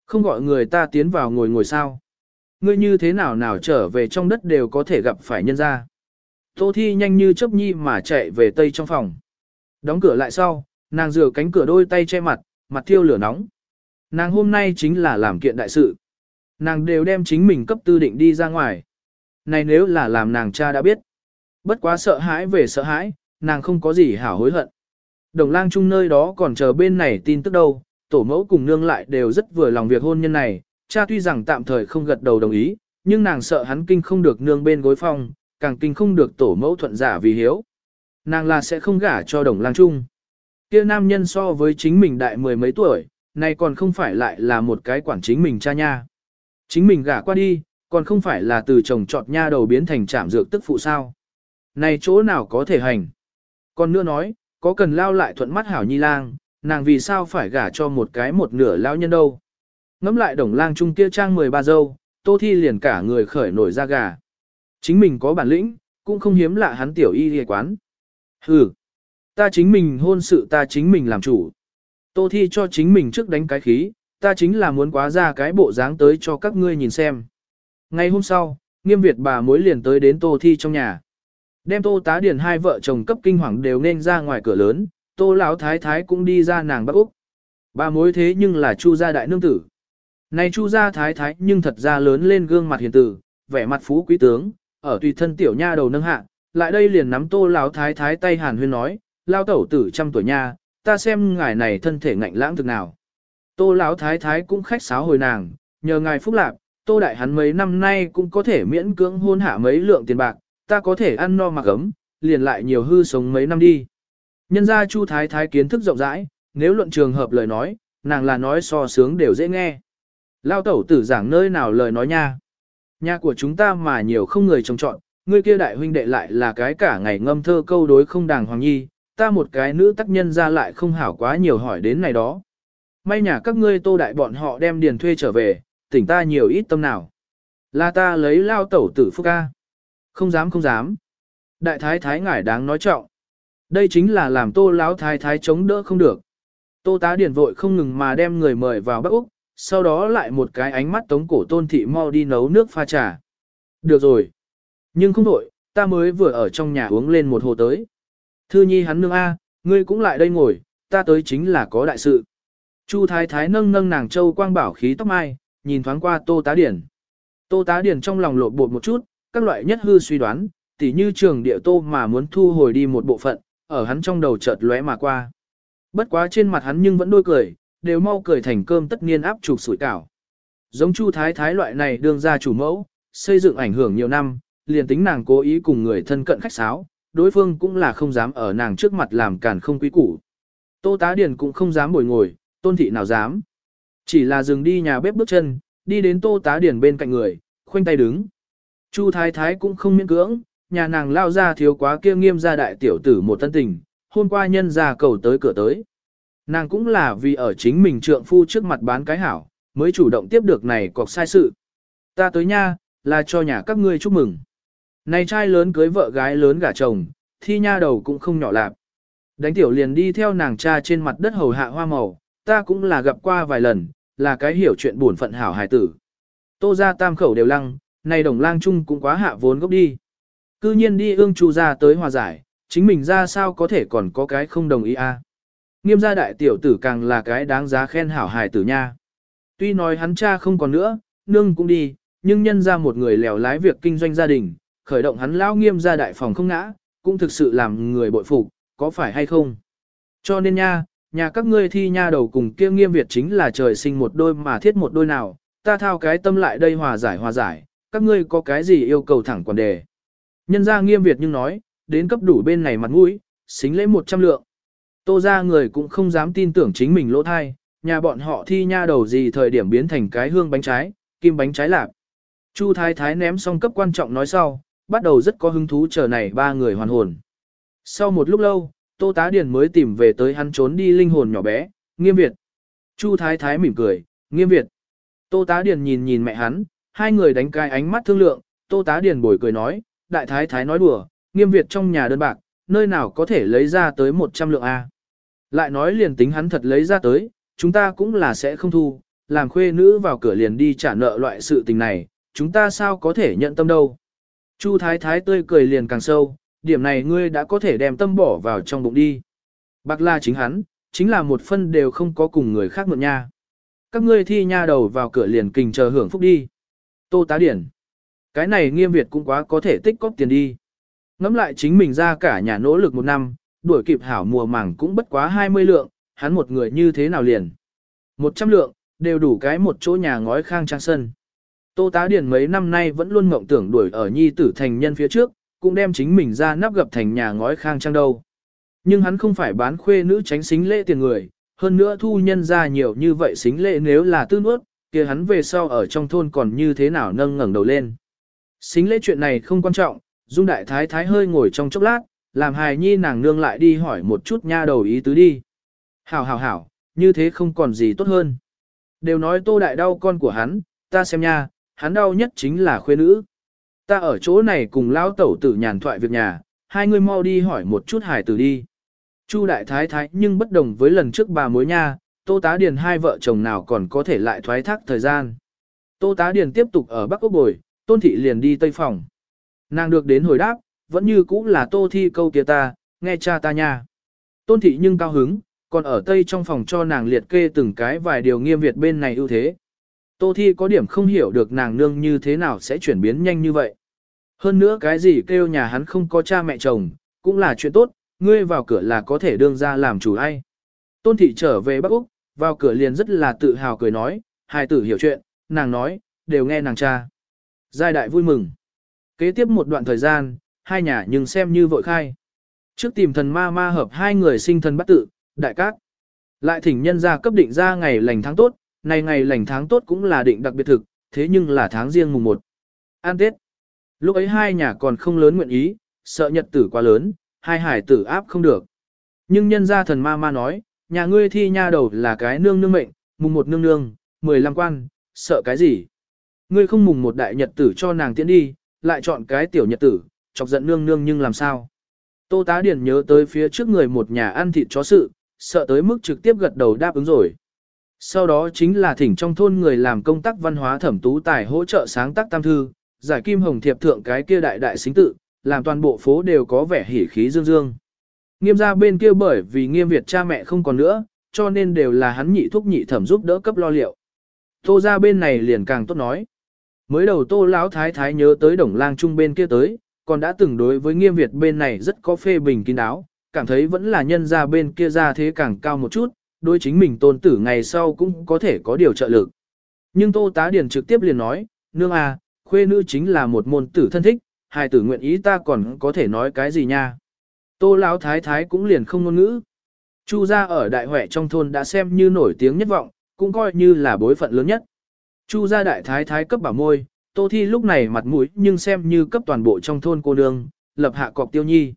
S1: Không gọi người ta tiến vào ngồi ngồi sao? Ngươi như thế nào nào trở về trong đất đều có thể gặp phải nhân ra. Tô Thi nhanh như chớp nhi mà chạy về tây trong phòng. Đóng cửa lại sau, nàng rửa cánh cửa đôi tay che mặt, mặt thiêu lửa nóng. Nàng hôm nay chính là làm kiện đại sự. Nàng đều đem chính mình cấp tư định đi ra ngoài. Này nếu là làm nàng cha đã biết. Bất quá sợ hãi về sợ hãi, nàng không có gì hảo hối hận. Đồng lang chung nơi đó còn chờ bên này tin tức đâu, tổ mẫu cùng nương lại đều rất vừa lòng việc hôn nhân này, cha tuy rằng tạm thời không gật đầu đồng ý, nhưng nàng sợ hắn kinh không được nương bên gối phong, càng kinh không được tổ mẫu thuận giả vì hiếu. Nàng là sẽ không gả cho đồng lang chung. Kia nam nhân so với chính mình đại mười mấy tuổi, nay còn không phải lại là một cái quản chính mình cha nha. Chính mình gả qua đi, còn không phải là từ chồng trọt nha đầu biến thành trảm dược tức phụ sao. Này chỗ nào có thể hành. Còn nữa nói, có cần lao lại thuận mắt hảo nhi lang, nàng vì sao phải gả cho một cái một nửa lao nhân đâu. Ngắm lại đồng lang trung kia trang 13 dâu, tô thi liền cả người khởi nổi ra gà. Chính mình có bản lĩnh, cũng không hiếm lạ hắn tiểu y hề quán. Hừ, ta chính mình hôn sự ta chính mình làm chủ. Tô thi cho chính mình trước đánh cái khí, ta chính là muốn quá ra cái bộ dáng tới cho các ngươi nhìn xem. Ngày hôm sau, nghiêm Việt bà mối liền tới đến tô thi trong nhà. Đem tô tá điền hai vợ chồng cấp kinh hoàng đều nên ra ngoài cửa lớn, tô lão thái thái cũng đi ra nàng bắc Úc. Bà mối thế nhưng là chu gia đại nương tử. Này chu gia thái thái nhưng thật ra lớn lên gương mặt hiền tử, vẻ mặt phú quý tướng, ở tùy thân tiểu nha đầu nâng hạ, lại đây liền nắm tô lão thái thái tay hàn huyên nói, lao tẩu tử trăm tuổi nha, ta xem ngài này thân thể ngạnh lãng thực nào. Tô lão thái thái cũng khách sáo hồi nàng, nhờ ngài phúc lạc, tô đại hắn mấy năm nay cũng có thể miễn cưỡng hôn hạ mấy lượng tiền bạc, ta có thể ăn no mặc ấm, liền lại nhiều hư sống mấy năm đi. Nhân gia chu thái thái kiến thức rộng rãi, nếu luận trường hợp lời nói, nàng là nói so sướng đều dễ nghe. Lao tẩu tử giảng nơi nào lời nói nha. Nhà của chúng ta mà nhiều không người trông chọn, người kia đại huynh đệ lại là cái cả ngày ngâm thơ câu đối không đàng hoàng nhi, ta một cái nữ tác nhân ra lại không hảo quá nhiều hỏi đến này đó. May nhà các ngươi tô đại bọn họ đem điền thuê trở về, tỉnh ta nhiều ít tâm nào. Là ta lấy lao tẩu tử phúc ca. Không dám không dám. Đại thái thái ngải đáng nói trọng. Đây chính là làm tô lão thái thái chống đỡ không được. Tô tá điền vội không ngừng mà đem người mời vào Bắc Úc, sau đó lại một cái ánh mắt tống cổ tôn thị mau đi nấu nước pha trà. Được rồi. Nhưng không đổi, ta mới vừa ở trong nhà uống lên một hồ tới. Thư nhi hắn nương A, ngươi cũng lại đây ngồi, ta tới chính là có đại sự. Chu thái thái nâng nâng nàng châu quang bảo khí tóc mai, nhìn thoáng qua tô tá điển. Tô tá điển trong lòng lột bột một chút, các loại nhất hư suy đoán, tỉ như trường địa tô mà muốn thu hồi đi một bộ phận, ở hắn trong đầu chợt lóe mà qua. Bất quá trên mặt hắn nhưng vẫn đôi cười, đều mau cười thành cơm tất niên áp trục sủi cảo. Giống Chu Thái Thái loại này đương ra chủ mẫu, xây dựng ảnh hưởng nhiều năm, liền tính nàng cố ý cùng người thân cận khách sáo, đối phương cũng là không dám ở nàng trước mặt làm cản không quý củ. Tô Tá Điền cũng không dám bồi ngồi, tôn thị nào dám. Chỉ là dừng đi nhà bếp bước chân, đi đến Tô Tá Điền bên cạnh người, khoanh tay đứng. Chu Thái Thái cũng không miễn cưỡng, nhà nàng lao ra thiếu quá kia nghiêm gia đại tiểu tử một tân tình, hôm qua nhân ra cầu tới cửa tới. Nàng cũng là vì ở chính mình trượng phu trước mặt bán cái hảo, mới chủ động tiếp được này cọc sai sự. Ta tới nha, là cho nhà các ngươi chúc mừng. Này trai lớn cưới vợ gái lớn gả chồng, thi nha đầu cũng không nhỏ lạp. Đánh tiểu liền đi theo nàng cha trên mặt đất hầu hạ hoa màu, ta cũng là gặp qua vài lần, là cái hiểu chuyện buồn phận hảo hài tử. Tô ra tam khẩu đều lăng, này đồng lang chung cũng quá hạ vốn gốc đi. Cư nhiên đi ương chu ra tới hòa giải, chính mình ra sao có thể còn có cái không đồng ý a? À? Nghiêm gia đại tiểu tử càng là cái đáng giá khen hảo hài tử nha. Tuy nói hắn cha không còn nữa, nương cũng đi, nhưng nhân ra một người lèo lái việc kinh doanh gia đình, khởi động hắn lao nghiêm gia đại phòng không ngã, cũng thực sự làm người bội phục, có phải hay không? Cho nên nha, nhà các ngươi thi nha đầu cùng kia nghiêm Việt chính là trời sinh một đôi mà thiết một đôi nào, ta thao cái tâm lại đây hòa giải hòa giải, các ngươi có cái gì yêu cầu thẳng quản đề. Nhân ra nghiêm Việt nhưng nói, đến cấp đủ bên này mặt mũi, xính lễ 100 lượng. Tô ra người cũng không dám tin tưởng chính mình lỗ thai, nhà bọn họ thi nha đầu gì thời điểm biến thành cái hương bánh trái, kim bánh trái lạc. Chu Thái Thái ném xong cấp quan trọng nói sau, bắt đầu rất có hứng thú chờ này ba người hoàn hồn. Sau một lúc lâu, Tô Tá Điền mới tìm về tới hắn trốn đi linh hồn nhỏ bé, nghiêm Việt. Chu Thái Thái mỉm cười, nghiêm Việt. Tô Tá Điền nhìn nhìn mẹ hắn, hai người đánh cái ánh mắt thương lượng, Tô Tá Điền bồi cười nói, Đại Thái Thái nói đùa, nghiêm Việt trong nhà đơn bạc, nơi nào có thể lấy ra tới 100 lượng A. Lại nói liền tính hắn thật lấy ra tới, chúng ta cũng là sẽ không thu, làm khuê nữ vào cửa liền đi trả nợ loại sự tình này, chúng ta sao có thể nhận tâm đâu. Chu thái thái tươi cười liền càng sâu, điểm này ngươi đã có thể đem tâm bỏ vào trong bụng đi. Bạc la chính hắn, chính là một phân đều không có cùng người khác mượn nha. Các ngươi thi nha đầu vào cửa liền kình chờ hưởng phúc đi. Tô tá điển. Cái này nghiêm Việt cũng quá có thể tích cóp tiền đi. Ngắm lại chính mình ra cả nhà nỗ lực một năm, đuổi kịp hảo mùa màng cũng bất quá 20 lượng, hắn một người như thế nào liền. 100 lượng, đều đủ cái một chỗ nhà ngói khang trang sân. Tô tá điển mấy năm nay vẫn luôn mộng tưởng đuổi ở nhi tử thành nhân phía trước, cũng đem chính mình ra nắp gập thành nhà ngói khang trang đâu. Nhưng hắn không phải bán khuê nữ tránh xính lễ tiền người, hơn nữa thu nhân ra nhiều như vậy xính lễ nếu là tư nuốt, kia hắn về sau ở trong thôn còn như thế nào nâng ngẩng đầu lên. Xính lễ chuyện này không quan trọng, Dung Đại Thái Thái hơi ngồi trong chốc lát, làm hài nhi nàng nương lại đi hỏi một chút nha đầu ý tứ đi. Hảo hảo hảo, như thế không còn gì tốt hơn. Đều nói tô đại đau con của hắn, ta xem nha, hắn đau nhất chính là khuê nữ. Ta ở chỗ này cùng lao tẩu tử nhàn thoại việc nhà, hai người mau đi hỏi một chút hài tử đi. Chu đại thái thái nhưng bất đồng với lần trước bà mối nha, tô tá điền hai vợ chồng nào còn có thể lại thoái thác thời gian. Tô tá điền tiếp tục ở Bắc úc Bồi, tôn thị liền đi Tây Phòng. Nàng được đến hồi đáp, vẫn như cũ là tô thi câu kia ta, nghe cha ta nha. Tôn thị nhưng cao hứng, còn ở tây trong phòng cho nàng liệt kê từng cái vài điều nghiêm việt bên này ưu thế. Tô thi có điểm không hiểu được nàng nương như thế nào sẽ chuyển biến nhanh như vậy. Hơn nữa cái gì kêu nhà hắn không có cha mẹ chồng, cũng là chuyện tốt, ngươi vào cửa là có thể đương ra làm chủ ai. Tôn thị trở về Bắc Úc, vào cửa liền rất là tự hào cười nói, hai tử hiểu chuyện, nàng nói, đều nghe nàng cha. Giai đại vui mừng. Kế tiếp một đoạn thời gian, hai nhà nhưng xem như vội khai. Trước tìm thần ma ma hợp hai người sinh thần bắt tự, đại cát. Lại thỉnh nhân ra cấp định ra ngày lành tháng tốt, này ngày lành tháng tốt cũng là định đặc biệt thực, thế nhưng là tháng riêng mùng 1. An Tết. Lúc ấy hai nhà còn không lớn nguyện ý, sợ nhật tử quá lớn, hai hải tử áp không được. Nhưng nhân gia thần ma ma nói, nhà ngươi thi nha đầu là cái nương nương mệnh, mùng một nương nương, mười lăm quan, sợ cái gì? Ngươi không mùng một đại nhật tử cho nàng tiễn đi, lại chọn cái tiểu nhật tử, chọc giận nương nương nhưng làm sao? Tô tá điển nhớ tới phía trước người một nhà ăn thịt chó sự, sợ tới mức trực tiếp gật đầu đáp ứng rồi. Sau đó chính là thỉnh trong thôn người làm công tác văn hóa thẩm tú tài hỗ trợ sáng tác tam thư, giải kim hồng thiệp thượng cái kia đại đại xính tự, làm toàn bộ phố đều có vẻ hỉ khí dương dương. Nghiêm gia bên kia bởi vì nghiêm Việt cha mẹ không còn nữa, cho nên đều là hắn nhị thúc nhị thẩm giúp đỡ cấp lo liệu. Tô ra bên này liền càng tốt nói. Mới đầu tô lão thái thái nhớ tới đồng lang trung bên kia tới, còn đã từng đối với nghiêm Việt bên này rất có phê bình kín đáo, cảm thấy vẫn là nhân ra bên kia ra thế càng cao một chút, đối chính mình tôn tử ngày sau cũng có thể có điều trợ lực. Nhưng tô tá điền trực tiếp liền nói, nương à, khuê nữ chính là một môn tử thân thích, hài tử nguyện ý ta còn có thể nói cái gì nha. Tô lão thái thái cũng liền không ngôn ngữ. Chu gia ở đại huệ trong thôn đã xem như nổi tiếng nhất vọng, cũng coi như là bối phận lớn nhất. Chu gia đại thái thái cấp bảo môi, tô thi lúc này mặt mũi nhưng xem như cấp toàn bộ trong thôn cô nương, lập hạ cọc tiêu nhi.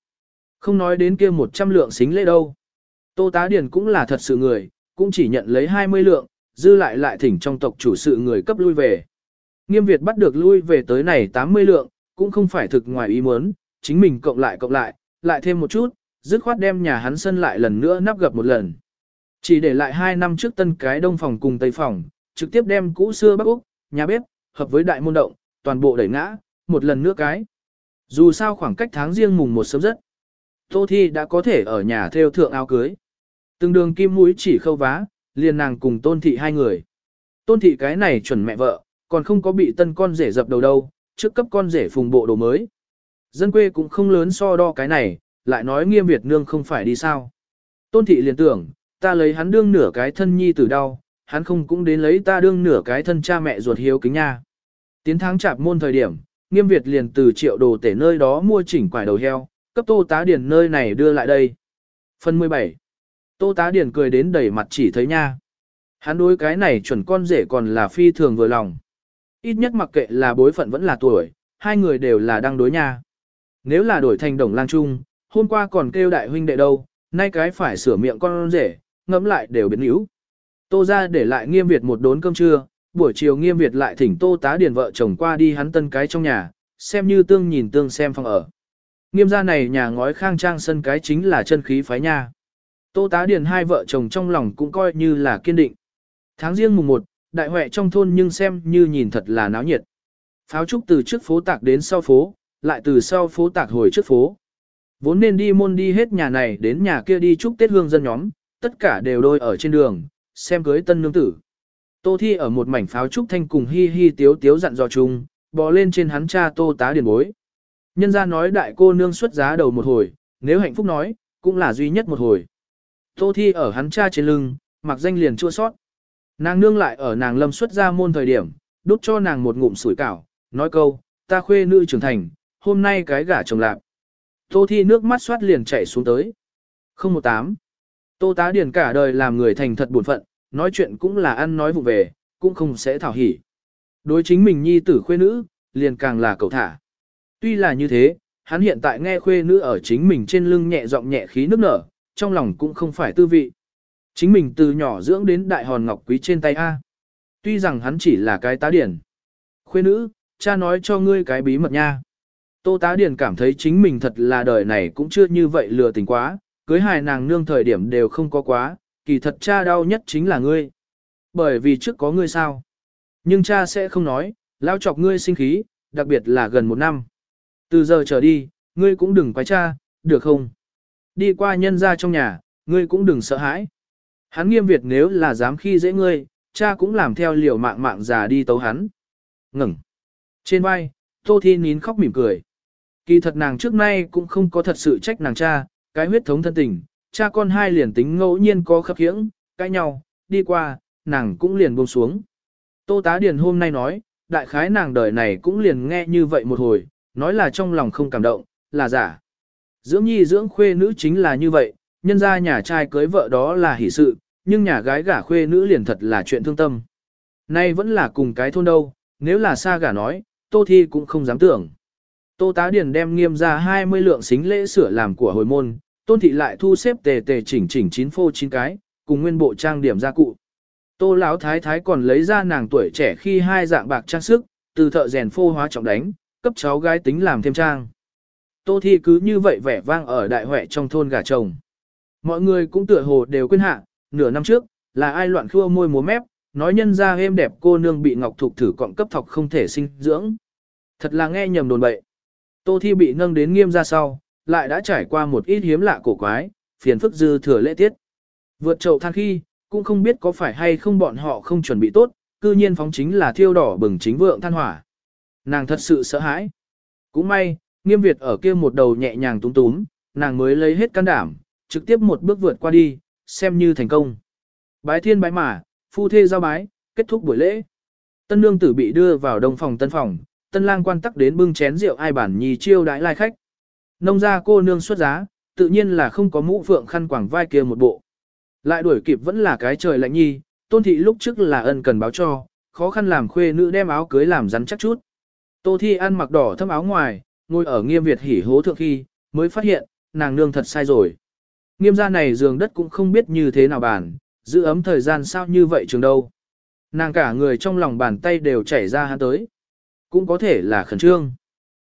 S1: Không nói đến kia một trăm lượng xính lễ đâu. Tô tá điền cũng là thật sự người, cũng chỉ nhận lấy 20 lượng, dư lại lại thỉnh trong tộc chủ sự người cấp lui về. Nghiêm Việt bắt được lui về tới này 80 lượng, cũng không phải thực ngoài ý muốn, chính mình cộng lại cộng lại, lại thêm một chút, dứt khoát đem nhà hắn sân lại lần nữa nắp gập một lần. Chỉ để lại 2 năm trước tân cái đông phòng cùng tây phòng, trực tiếp đem cũ xưa Bắc Úc, nhà bếp, hợp với đại môn động, toàn bộ đẩy ngã, một lần nữa cái. Dù sao khoảng cách tháng riêng mùng một sớm rất. Tô Thi đã có thể ở nhà theo thượng áo cưới. Từng đường kim mũi chỉ khâu vá, liền nàng cùng tôn thị hai người. Tôn thị cái này chuẩn mẹ vợ, còn không có bị tân con rể dập đầu đâu, trước cấp con rể phùng bộ đồ mới. Dân quê cũng không lớn so đo cái này, lại nói nghiêm Việt nương không phải đi sao. Tôn thị liền tưởng, ta lấy hắn đương nửa cái thân nhi tử đau, hắn không cũng đến lấy ta đương nửa cái thân cha mẹ ruột hiếu kính nha. Tiến tháng chạp môn thời điểm, nghiêm Việt liền từ triệu đồ tể nơi đó mua chỉnh quải đầu heo, cấp tô tá điển nơi này đưa lại đây. Phần 17 Tô tá điển cười đến đầy mặt chỉ thấy nha. Hắn đối cái này chuẩn con rể còn là phi thường vừa lòng. Ít nhất mặc kệ là bối phận vẫn là tuổi, hai người đều là đang đối nha. Nếu là đổi thành đồng lang trung, hôm qua còn kêu đại huynh đệ đâu, nay cái phải sửa miệng con rể, ngẫm lại đều biến yếu. Tô ra để lại nghiêm Việt một đốn cơm trưa, buổi chiều nghiêm Việt lại thỉnh tô tá điền vợ chồng qua đi hắn tân cái trong nhà, xem như tương nhìn tương xem phòng ở. Nghiêm gia này nhà ngói khang trang sân cái chính là chân khí phái nha. Tô tá điền hai vợ chồng trong lòng cũng coi như là kiên định. Tháng riêng mùng 1, đại huệ trong thôn nhưng xem như nhìn thật là náo nhiệt. Pháo trúc từ trước phố tạc đến sau phố, lại từ sau phố tạc hồi trước phố. Vốn nên đi môn đi hết nhà này đến nhà kia đi chúc Tết hương dân nhóm, tất cả đều đôi ở trên đường, xem cưới tân nương tử. Tô Thi ở một mảnh pháo trúc thanh cùng hi hi tiếu tiếu dặn dò chung, bò lên trên hắn cha tô tá điền bối. Nhân ra nói đại cô nương xuất giá đầu một hồi, nếu hạnh phúc nói, cũng là duy nhất một hồi. Tô Thi ở hắn cha trên lưng, mặc danh liền chua sót. Nàng nương lại ở nàng lâm xuất ra môn thời điểm, đút cho nàng một ngụm sủi cảo, nói câu, ta khuê nữ trưởng thành, hôm nay cái gả chồng lạc. Tô Thi nước mắt xoát liền chảy xuống tới. 018. Tô Tá Điền cả đời làm người thành thật buồn phận, nói chuyện cũng là ăn nói vụ về, cũng không sẽ thảo hỉ. Đối chính mình nhi tử khuê nữ, liền càng là cầu thả. Tuy là như thế, hắn hiện tại nghe khuê nữ ở chính mình trên lưng nhẹ giọng nhẹ khí nước nở, trong lòng cũng không phải tư vị. Chính mình từ nhỏ dưỡng đến đại hòn ngọc quý trên tay A. Tuy rằng hắn chỉ là cái tá điển. Khuê nữ, cha nói cho ngươi cái bí mật nha. Tô tá điển cảm thấy chính mình thật là đời này cũng chưa như vậy lừa tình quá, cưới hài nàng nương thời điểm đều không có quá, kỳ thật cha đau nhất chính là ngươi. Bởi vì trước có ngươi sao. Nhưng cha sẽ không nói, lao chọc ngươi sinh khí, đặc biệt là gần một năm. Từ giờ trở đi, ngươi cũng đừng quái cha, được không? Đi qua nhân ra trong nhà, ngươi cũng đừng sợ hãi. Hắn nghiêm Việt nếu là dám khi dễ ngươi, cha cũng làm theo liều mạng mạng già đi tấu hắn. Ngừng. Trên vai, Tô Thi nín khóc mỉm cười. Kỳ thật nàng trước nay cũng không có thật sự trách nàng cha, cái huyết thống thân tình, cha con hai liền tính ngẫu nhiên có khập khiễng, cãi nhau, đi qua, nàng cũng liền buông xuống. Tô Tá Điền hôm nay nói, đại khái nàng đời này cũng liền nghe như vậy một hồi, nói là trong lòng không cảm động, là giả. Dưỡng nhi dưỡng khuê nữ chính là như vậy, nhân ra nhà trai cưới vợ đó là hỷ sự, nhưng nhà gái gả khuê nữ liền thật là chuyện thương tâm. Nay vẫn là cùng cái thôn đâu, nếu là xa gả nói, Tô Thi cũng không dám tưởng. Tô Tá Điền đem nghiêm ra 20 lượng xính lễ sửa làm của hồi môn, Tôn Thị lại thu xếp tề tề chỉnh chỉnh chín phô chín cái, cùng nguyên bộ trang điểm gia cụ. Tô Lão Thái Thái còn lấy ra nàng tuổi trẻ khi hai dạng bạc trang sức, từ thợ rèn phô hóa trọng đánh, cấp cháu gái tính làm thêm trang. Tô Thi cứ như vậy vẻ vang ở đại huệ trong thôn gà chồng. Mọi người cũng tựa hồ đều quên hạ, nửa năm trước, là ai loạn khua môi múa mép, nói nhân ra êm đẹp cô nương bị ngọc thục thử cọng cấp thọc không thể sinh dưỡng. Thật là nghe nhầm đồn bậy. Tô Thi bị nâng đến nghiêm ra sau, lại đã trải qua một ít hiếm lạ cổ quái, phiền phức dư thừa lễ tiết. Vượt chậu than khi, cũng không biết có phải hay không bọn họ không chuẩn bị tốt, cư nhiên phóng chính là thiêu đỏ bừng chính vượng than hỏa. Nàng thật sự sợ hãi. Cũng may, nghiêm Việt ở kia một đầu nhẹ nhàng túm túm, nàng mới lấy hết can đảm, trực tiếp một bước vượt qua đi, xem như thành công. Bái thiên bái mà, phu thê giao bái, kết thúc buổi lễ. Tân nương tử bị đưa vào đông phòng tân phòng, tân lang quan tắc đến bưng chén rượu ai bản nhì chiêu đãi lai khách. Nông gia cô nương xuất giá, tự nhiên là không có mũ phượng khăn quảng vai kia một bộ. Lại đuổi kịp vẫn là cái trời lạnh nhi, tôn thị lúc trước là ân cần báo cho, khó khăn làm khuê nữ đem áo cưới làm rắn chắc chút. Tô thi ăn mặc đỏ thâm áo ngoài, ngồi ở nghiêm Việt hỉ hố thượng khi, mới phát hiện, nàng nương thật sai rồi. Nghiêm gia này giường đất cũng không biết như thế nào bàn, giữ ấm thời gian sao như vậy trường đâu. Nàng cả người trong lòng bàn tay đều chảy ra hắn tới. Cũng có thể là khẩn trương.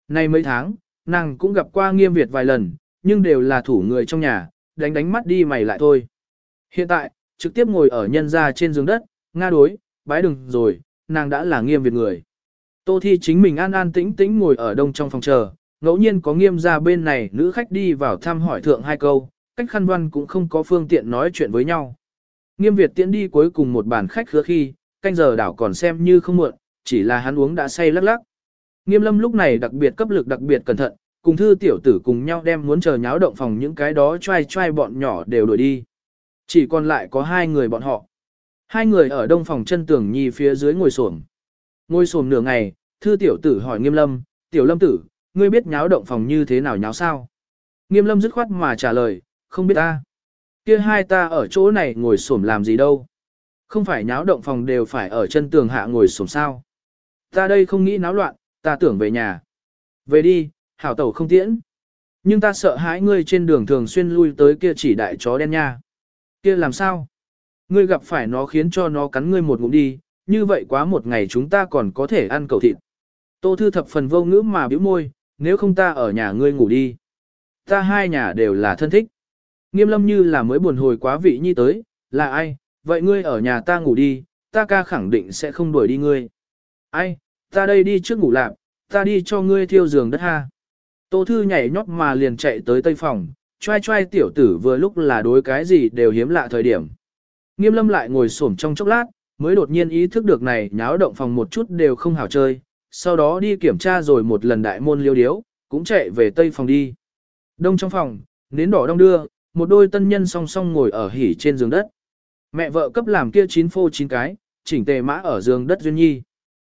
S1: Nay mấy tháng, nàng cũng gặp qua nghiêm Việt vài lần, nhưng đều là thủ người trong nhà, đánh đánh mắt đi mày lại thôi. Hiện tại, trực tiếp ngồi ở nhân gia trên giường đất, nga đối, bái đừng rồi, nàng đã là nghiêm Việt người. Tô Thi chính mình an an tĩnh tĩnh ngồi ở đông trong phòng chờ, ngẫu nhiên có nghiêm gia bên này nữ khách đi vào thăm hỏi thượng hai câu, cách khăn văn cũng không có phương tiện nói chuyện với nhau. Nghiêm Việt tiễn đi cuối cùng một bàn khách khứa khi, canh giờ đảo còn xem như không muộn, chỉ là hắn uống đã say lắc lắc. Nghiêm lâm lúc này đặc biệt cấp lực đặc biệt cẩn thận, cùng thư tiểu tử cùng nhau đem muốn chờ nháo động phòng những cái đó trai trai bọn nhỏ đều đuổi đi. Chỉ còn lại có hai người bọn họ. Hai người ở đông phòng chân tường nhi phía dưới ngồi xổm. Ngồi xổm nửa ngày, thư tiểu tử hỏi nghiêm lâm, tiểu lâm tử, ngươi biết nháo động phòng như thế nào nháo sao? Nghiêm lâm dứt khoát mà trả lời, không biết ta. Kia hai ta ở chỗ này ngồi xổm làm gì đâu. Không phải nháo động phòng đều phải ở chân tường hạ ngồi xổm sao. Ta đây không nghĩ náo loạn, ta tưởng về nhà. Về đi, hảo tẩu không tiễn. Nhưng ta sợ hãi ngươi trên đường thường xuyên lui tới kia chỉ đại chó đen nha. Kia làm sao? Ngươi gặp phải nó khiến cho nó cắn ngươi một ngụm đi, như vậy quá một ngày chúng ta còn có thể ăn cầu thịt. Tô Thư thập phần vô ngữ mà bĩu môi, nếu không ta ở nhà ngươi ngủ đi. Ta hai nhà đều là thân thích. Nghiêm lâm như là mới buồn hồi quá vị nhi tới, là ai, vậy ngươi ở nhà ta ngủ đi, ta ca khẳng định sẽ không đuổi đi ngươi. Ai, ta đây đi trước ngủ lạc, ta đi cho ngươi thiêu giường đất ha. Tô Thư nhảy nhót mà liền chạy tới tây phòng, trai trai tiểu tử vừa lúc là đối cái gì đều hiếm lạ thời điểm. Nghiêm lâm lại ngồi xổm trong chốc lát, mới đột nhiên ý thức được này nháo động phòng một chút đều không hảo chơi, sau đó đi kiểm tra rồi một lần đại môn liêu điếu, cũng chạy về tây phòng đi. Đông trong phòng, nến đỏ đông đưa, một đôi tân nhân song song ngồi ở hỉ trên giường đất. Mẹ vợ cấp làm kia chín phô chín cái, chỉnh tề mã ở giường đất duyên nhi.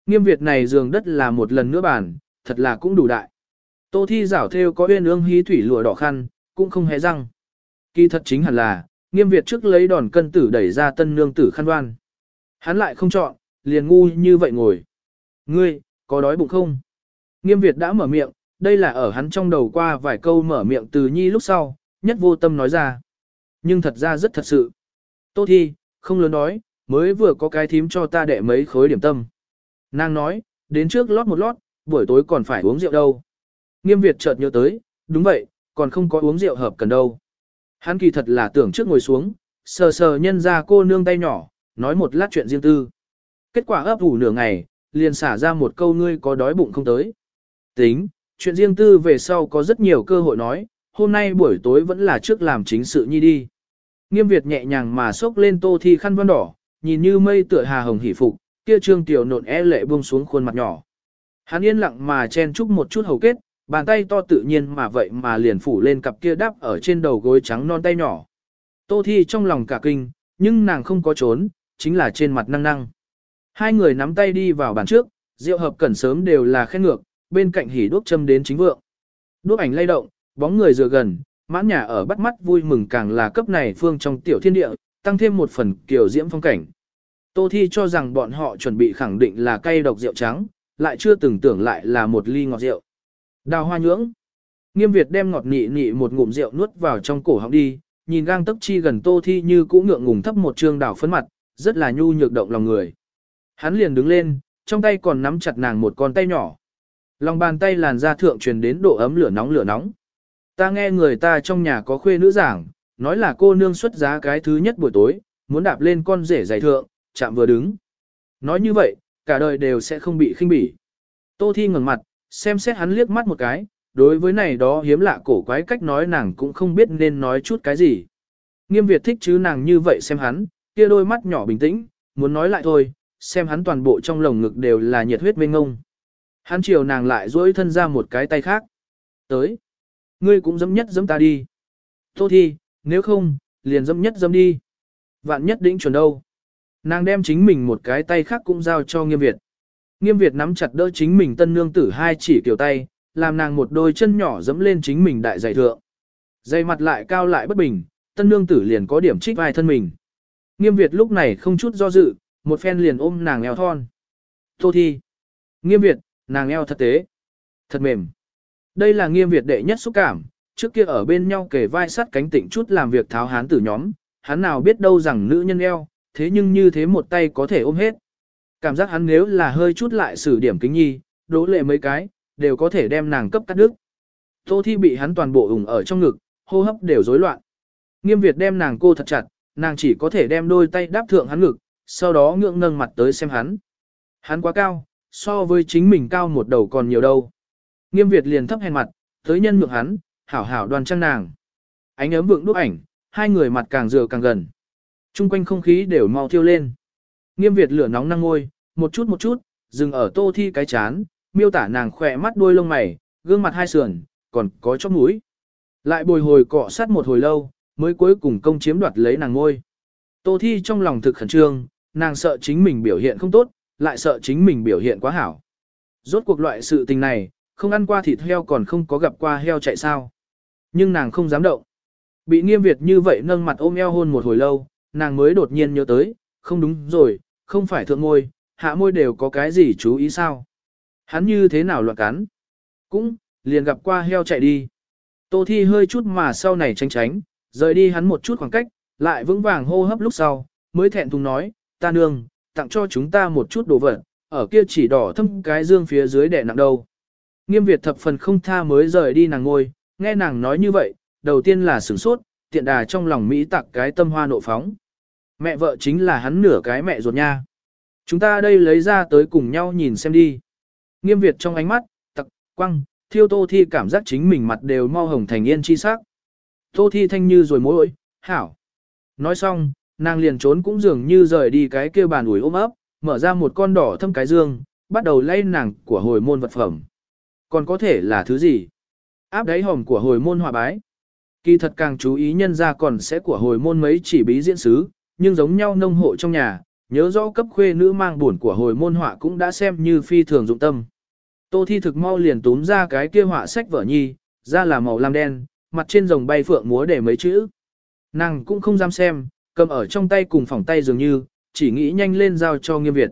S1: Nghiêm Việt này giường đất là một lần nữa bàn, thật là cũng đủ đại. Tô thi rảo theo có uyên ương hí thủy lụa đỏ khăn, cũng không hề răng. Kỳ thật chính hẳn là, nghiêm Việt trước lấy đòn cân tử đẩy ra tân nương tử khăn đoan. Hắn lại không chọn, liền ngu như vậy ngồi. Ngươi, có đói bụng không? Nghiêm Việt đã mở miệng, đây là ở hắn trong đầu qua vài câu mở miệng từ nhi lúc sau, nhất vô tâm nói ra. Nhưng thật ra rất thật sự. Tô thi, không lớn đói, mới vừa có cái thím cho ta đệ mấy khối điểm tâm. Nàng nói, đến trước lót một lót, buổi tối còn phải uống rượu đâu. Nghiêm Việt chợt nhớ tới, đúng vậy, còn không có uống rượu hợp cần đâu. Hắn kỳ thật là tưởng trước ngồi xuống, sờ sờ nhân ra cô nương tay nhỏ, nói một lát chuyện riêng tư. Kết quả ấp ủ nửa ngày, liền xả ra một câu ngươi có đói bụng không tới. Tính, chuyện riêng tư về sau có rất nhiều cơ hội nói, hôm nay buổi tối vẫn là trước làm chính sự nhi đi. Nghiêm Việt nhẹ nhàng mà xốc lên tô thi khăn văn đỏ, nhìn như mây tựa hà hồng hỉ phục, kia trương tiểu nộn e lệ buông xuống khuôn mặt nhỏ. Hắn yên lặng mà chen chúc một chút hầu kết, bàn tay to tự nhiên mà vậy mà liền phủ lên cặp kia đắp ở trên đầu gối trắng non tay nhỏ. Tô Thi trong lòng cả kinh, nhưng nàng không có trốn, chính là trên mặt năng năng. Hai người nắm tay đi vào bàn trước, rượu hợp cẩn sớm đều là khen ngược, bên cạnh hỉ đuốc châm đến chính vượng. Đuốc ảnh lay động, bóng người dựa gần, mãn nhà ở bắt mắt vui mừng càng là cấp này phương trong tiểu thiên địa, tăng thêm một phần kiểu diễm phong cảnh. Tô Thi cho rằng bọn họ chuẩn bị khẳng định là cây độc rượu trắng, lại chưa từng tưởng lại là một ly ngọt rượu. Đào hoa nhưỡng. Nghiêm Việt đem ngọt nị nị một ngụm rượu nuốt vào trong cổ họng đi, nhìn gang tấc chi gần Tô Thi như cũ ngượng ngùng thấp một trương đảo phấn mặt, rất là nhu nhược động lòng người. Hắn liền đứng lên, trong tay còn nắm chặt nàng một con tay nhỏ. Lòng bàn tay làn da thượng truyền đến độ ấm lửa nóng lửa nóng. Ta nghe người ta trong nhà có khuê nữ giảng, nói là cô nương xuất giá cái thứ nhất buổi tối, muốn đạp lên con rể giày thượng, chạm vừa đứng. Nói như vậy, cả đời đều sẽ không bị khinh bỉ. Tô Thi ngẩng mặt, xem xét hắn liếc mắt một cái, đối với này đó hiếm lạ cổ quái cách nói nàng cũng không biết nên nói chút cái gì. Nghiêm Việt thích chứ nàng như vậy xem hắn, kia đôi mắt nhỏ bình tĩnh, muốn nói lại thôi, xem hắn toàn bộ trong lồng ngực đều là nhiệt huyết mênh ngông. Hắn chiều nàng lại duỗi thân ra một cái tay khác. Tới. Ngươi cũng dẫm nhất dẫm ta đi. Tô thi, nếu không, liền dẫm nhất dẫm đi. Vạn nhất đỉnh chuẩn đâu. Nàng đem chính mình một cái tay khác cũng giao cho nghiêm Việt. Nghiêm Việt nắm chặt đỡ chính mình tân nương tử hai chỉ kiểu tay, làm nàng một đôi chân nhỏ dẫm lên chính mình đại dày thượng. Dày mặt lại cao lại bất bình, tân nương tử liền có điểm trích vai thân mình. Nghiêm Việt lúc này không chút do dự, một phen liền ôm nàng eo thon. Tô thi. Nghiêm Việt, nàng eo thật tế. Thật mềm. Đây là nghiêm Việt đệ nhất xúc cảm, trước kia ở bên nhau kề vai sắt cánh tịnh chút làm việc tháo hán tử nhóm, hắn nào biết đâu rằng nữ nhân eo, thế nhưng như thế một tay có thể ôm hết. Cảm giác hắn nếu là hơi chút lại xử điểm kính nhi, đố lệ mấy cái, đều có thể đem nàng cấp cắt đứt. Tô Thi bị hắn toàn bộ ủng ở trong ngực, hô hấp đều rối loạn. Nghiêm Việt đem nàng cô thật chặt, nàng chỉ có thể đem đôi tay đáp thượng hắn ngực, sau đó ngượng nâng mặt tới xem hắn. Hắn quá cao, so với chính mình cao một đầu còn nhiều đâu. Nghiêm Việt liền thấp hèn mặt, tới nhân nhượng hắn, hảo hảo đoan trang nàng. Ánh ấm vượng đúc ảnh, hai người mặt càng dựa càng gần. Trung quanh không khí đều mau thiêu lên. Nghiêm Việt lửa nóng năng ngôi, một chút một chút, dừng ở tô thi cái chán, miêu tả nàng khỏe mắt đuôi lông mày, gương mặt hai sườn, còn có chóp mũi. Lại bồi hồi cọ sát một hồi lâu, mới cuối cùng công chiếm đoạt lấy nàng ngôi. Tô thi trong lòng thực khẩn trương, nàng sợ chính mình biểu hiện không tốt, lại sợ chính mình biểu hiện quá hảo. Rốt cuộc loại sự tình này, không ăn qua thịt heo còn không có gặp qua heo chạy sao. Nhưng nàng không dám động. Bị nghiêm Việt như vậy nâng mặt ôm eo hôn một hồi lâu, nàng mới đột nhiên nhớ tới, không đúng rồi, không phải thượng môi, hạ môi đều có cái gì chú ý sao. Hắn như thế nào loạn cắn. Cũng, liền gặp qua heo chạy đi. Tô Thi hơi chút mà sau này tránh tránh, rời đi hắn một chút khoảng cách, lại vững vàng hô hấp lúc sau, mới thẹn thùng nói, ta nương, tặng cho chúng ta một chút đồ vật, ở kia chỉ đỏ thâm cái dương phía dưới đẻ nặng đâu. Nghiêm Việt thập phần không tha mới rời đi nàng ngôi, nghe nàng nói như vậy, đầu tiên là sửng sốt, tiện đà trong lòng Mỹ tặc cái tâm hoa nộ phóng. Mẹ vợ chính là hắn nửa cái mẹ ruột nha. Chúng ta đây lấy ra tới cùng nhau nhìn xem đi. Nghiêm Việt trong ánh mắt, tặc, quăng, thiêu tô thi cảm giác chính mình mặt đều mau hồng thành yên chi sắc. Tô thi thanh như rồi mối hảo. Nói xong, nàng liền trốn cũng dường như rời đi cái kia bàn ủi ôm ấp, mở ra một con đỏ thâm cái dương, bắt đầu lay nàng của hồi môn vật phẩm. Còn có thể là thứ gì? Áp đáy hồng của hồi môn hòa bái. Kỳ thật càng chú ý nhân ra còn sẽ của hồi môn mấy chỉ bí diễn sứ, nhưng giống nhau nông hộ trong nhà, nhớ rõ cấp khuê nữ mang buồn của hồi môn họa cũng đã xem như phi thường dụng tâm. Tô thi thực mau liền túm ra cái kia họa sách vở nhi, ra là màu lam đen, mặt trên rồng bay phượng múa để mấy chữ. Nàng cũng không dám xem, cầm ở trong tay cùng phòng tay dường như, chỉ nghĩ nhanh lên giao cho nghiêm Việt.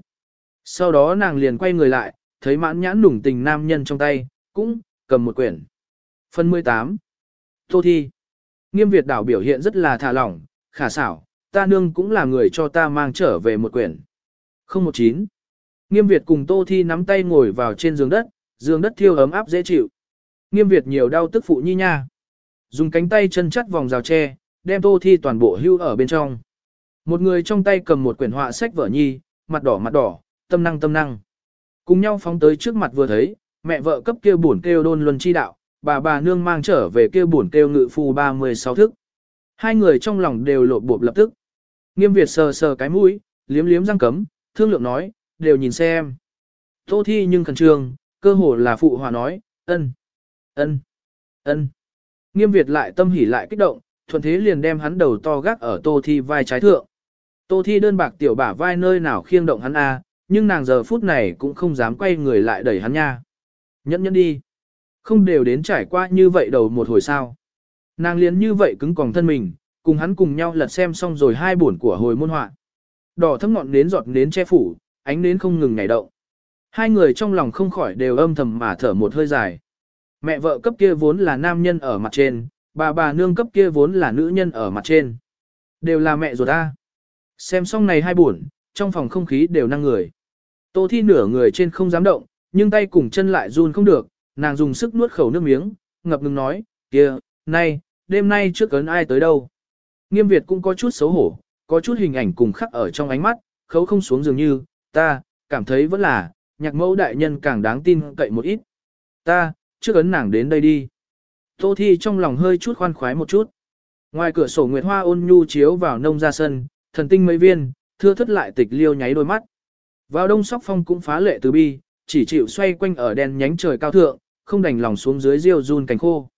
S1: Sau đó nàng liền quay người lại, thấy mãn nhãn nùng tình nam nhân trong tay, cũng, cầm một quyển. Phần 18 Tô Thi Nghiêm Việt đảo biểu hiện rất là thả lỏng, khả xảo, ta nương cũng là người cho ta mang trở về một quyển. 019 Nghiêm Việt cùng Tô Thi nắm tay ngồi vào trên giường đất, giường đất thiêu ấm áp dễ chịu. Nghiêm Việt nhiều đau tức phụ nhi nha. Dùng cánh tay chân chắt vòng rào tre, đem Tô Thi toàn bộ hưu ở bên trong. Một người trong tay cầm một quyển họa sách vở nhi, mặt đỏ mặt đỏ, tâm năng tâm năng. Cùng nhau phóng tới trước mặt vừa thấy, mẹ vợ cấp kia buồn kêu đôn luân chi đạo, bà bà nương mang trở về kia bổn kêu ngự phù 36 thức. Hai người trong lòng đều lộ bộp lập tức. Nghiêm Việt sờ sờ cái mũi, liếm liếm răng cấm, thương lượng nói, đều nhìn xem. Tô thi nhưng khẩn trương, cơ hồ là phụ hòa nói, ân, ân, ân. Nghiêm Việt lại tâm hỉ lại kích động, thuận thế liền đem hắn đầu to gác ở tô thi vai trái thượng. Tô thi đơn bạc tiểu bả vai nơi nào khiêng động hắn a, nhưng nàng giờ phút này cũng không dám quay người lại đẩy hắn nha. Nhẫn nhẫn đi. Không đều đến trải qua như vậy đầu một hồi sao. Nàng liền như vậy cứng còng thân mình, cùng hắn cùng nhau lật xem xong rồi hai buồn của hồi môn họa. Đỏ thấm ngọn nến giọt nến che phủ, ánh nến không ngừng nhảy động. Hai người trong lòng không khỏi đều âm thầm mà thở một hơi dài. Mẹ vợ cấp kia vốn là nam nhân ở mặt trên, bà bà nương cấp kia vốn là nữ nhân ở mặt trên. Đều là mẹ ruột ta. Xem xong này hai buồn, trong phòng không khí đều năng người. Tô Thi nửa người trên không dám động, nhưng tay cùng chân lại run không được, nàng dùng sức nuốt khẩu nước miếng, ngập ngừng nói, kia, nay, đêm nay trước cấn ai tới đâu. Nghiêm Việt cũng có chút xấu hổ, có chút hình ảnh cùng khắc ở trong ánh mắt, khấu không xuống dường như, ta, cảm thấy vẫn là, nhạc mẫu đại nhân càng đáng tin cậy một ít. Ta, trước ấn nàng đến đây đi. Tô Thi trong lòng hơi chút khoan khoái một chút. Ngoài cửa sổ Nguyệt Hoa ôn nhu chiếu vào nông ra sân, thần tinh mấy viên, thưa thất lại tịch liêu nháy đôi mắt. Vào đông sóc phong cũng phá lệ từ bi, chỉ chịu xoay quanh ở đèn nhánh trời cao thượng, không đành lòng xuống dưới riêu run cánh khô.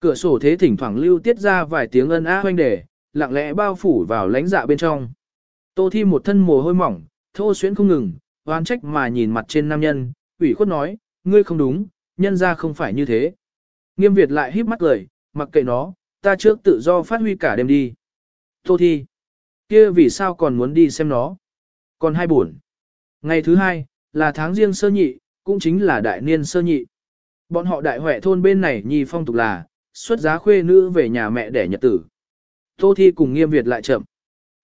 S1: Cửa sổ thế thỉnh thoảng lưu tiết ra vài tiếng ân á hoanh để, lặng lẽ bao phủ vào lãnh dạ bên trong. Tô Thi một thân mồ hôi mỏng, thô xuyến không ngừng, oan trách mà nhìn mặt trên nam nhân, ủy khuất nói, ngươi không đúng, nhân ra không phải như thế. Nghiêm Việt lại híp mắt cười, mặc kệ nó, ta trước tự do phát huy cả đêm đi. Tô Thi, kia vì sao còn muốn đi xem nó? Còn hai buồn. Ngày thứ hai, là tháng riêng sơ nhị, cũng chính là đại niên sơ nhị. Bọn họ đại huệ thôn bên này nhi phong tục là, xuất giá khuê nữ về nhà mẹ đẻ nhật tử. Tô Thi cùng nghiêm Việt lại chậm.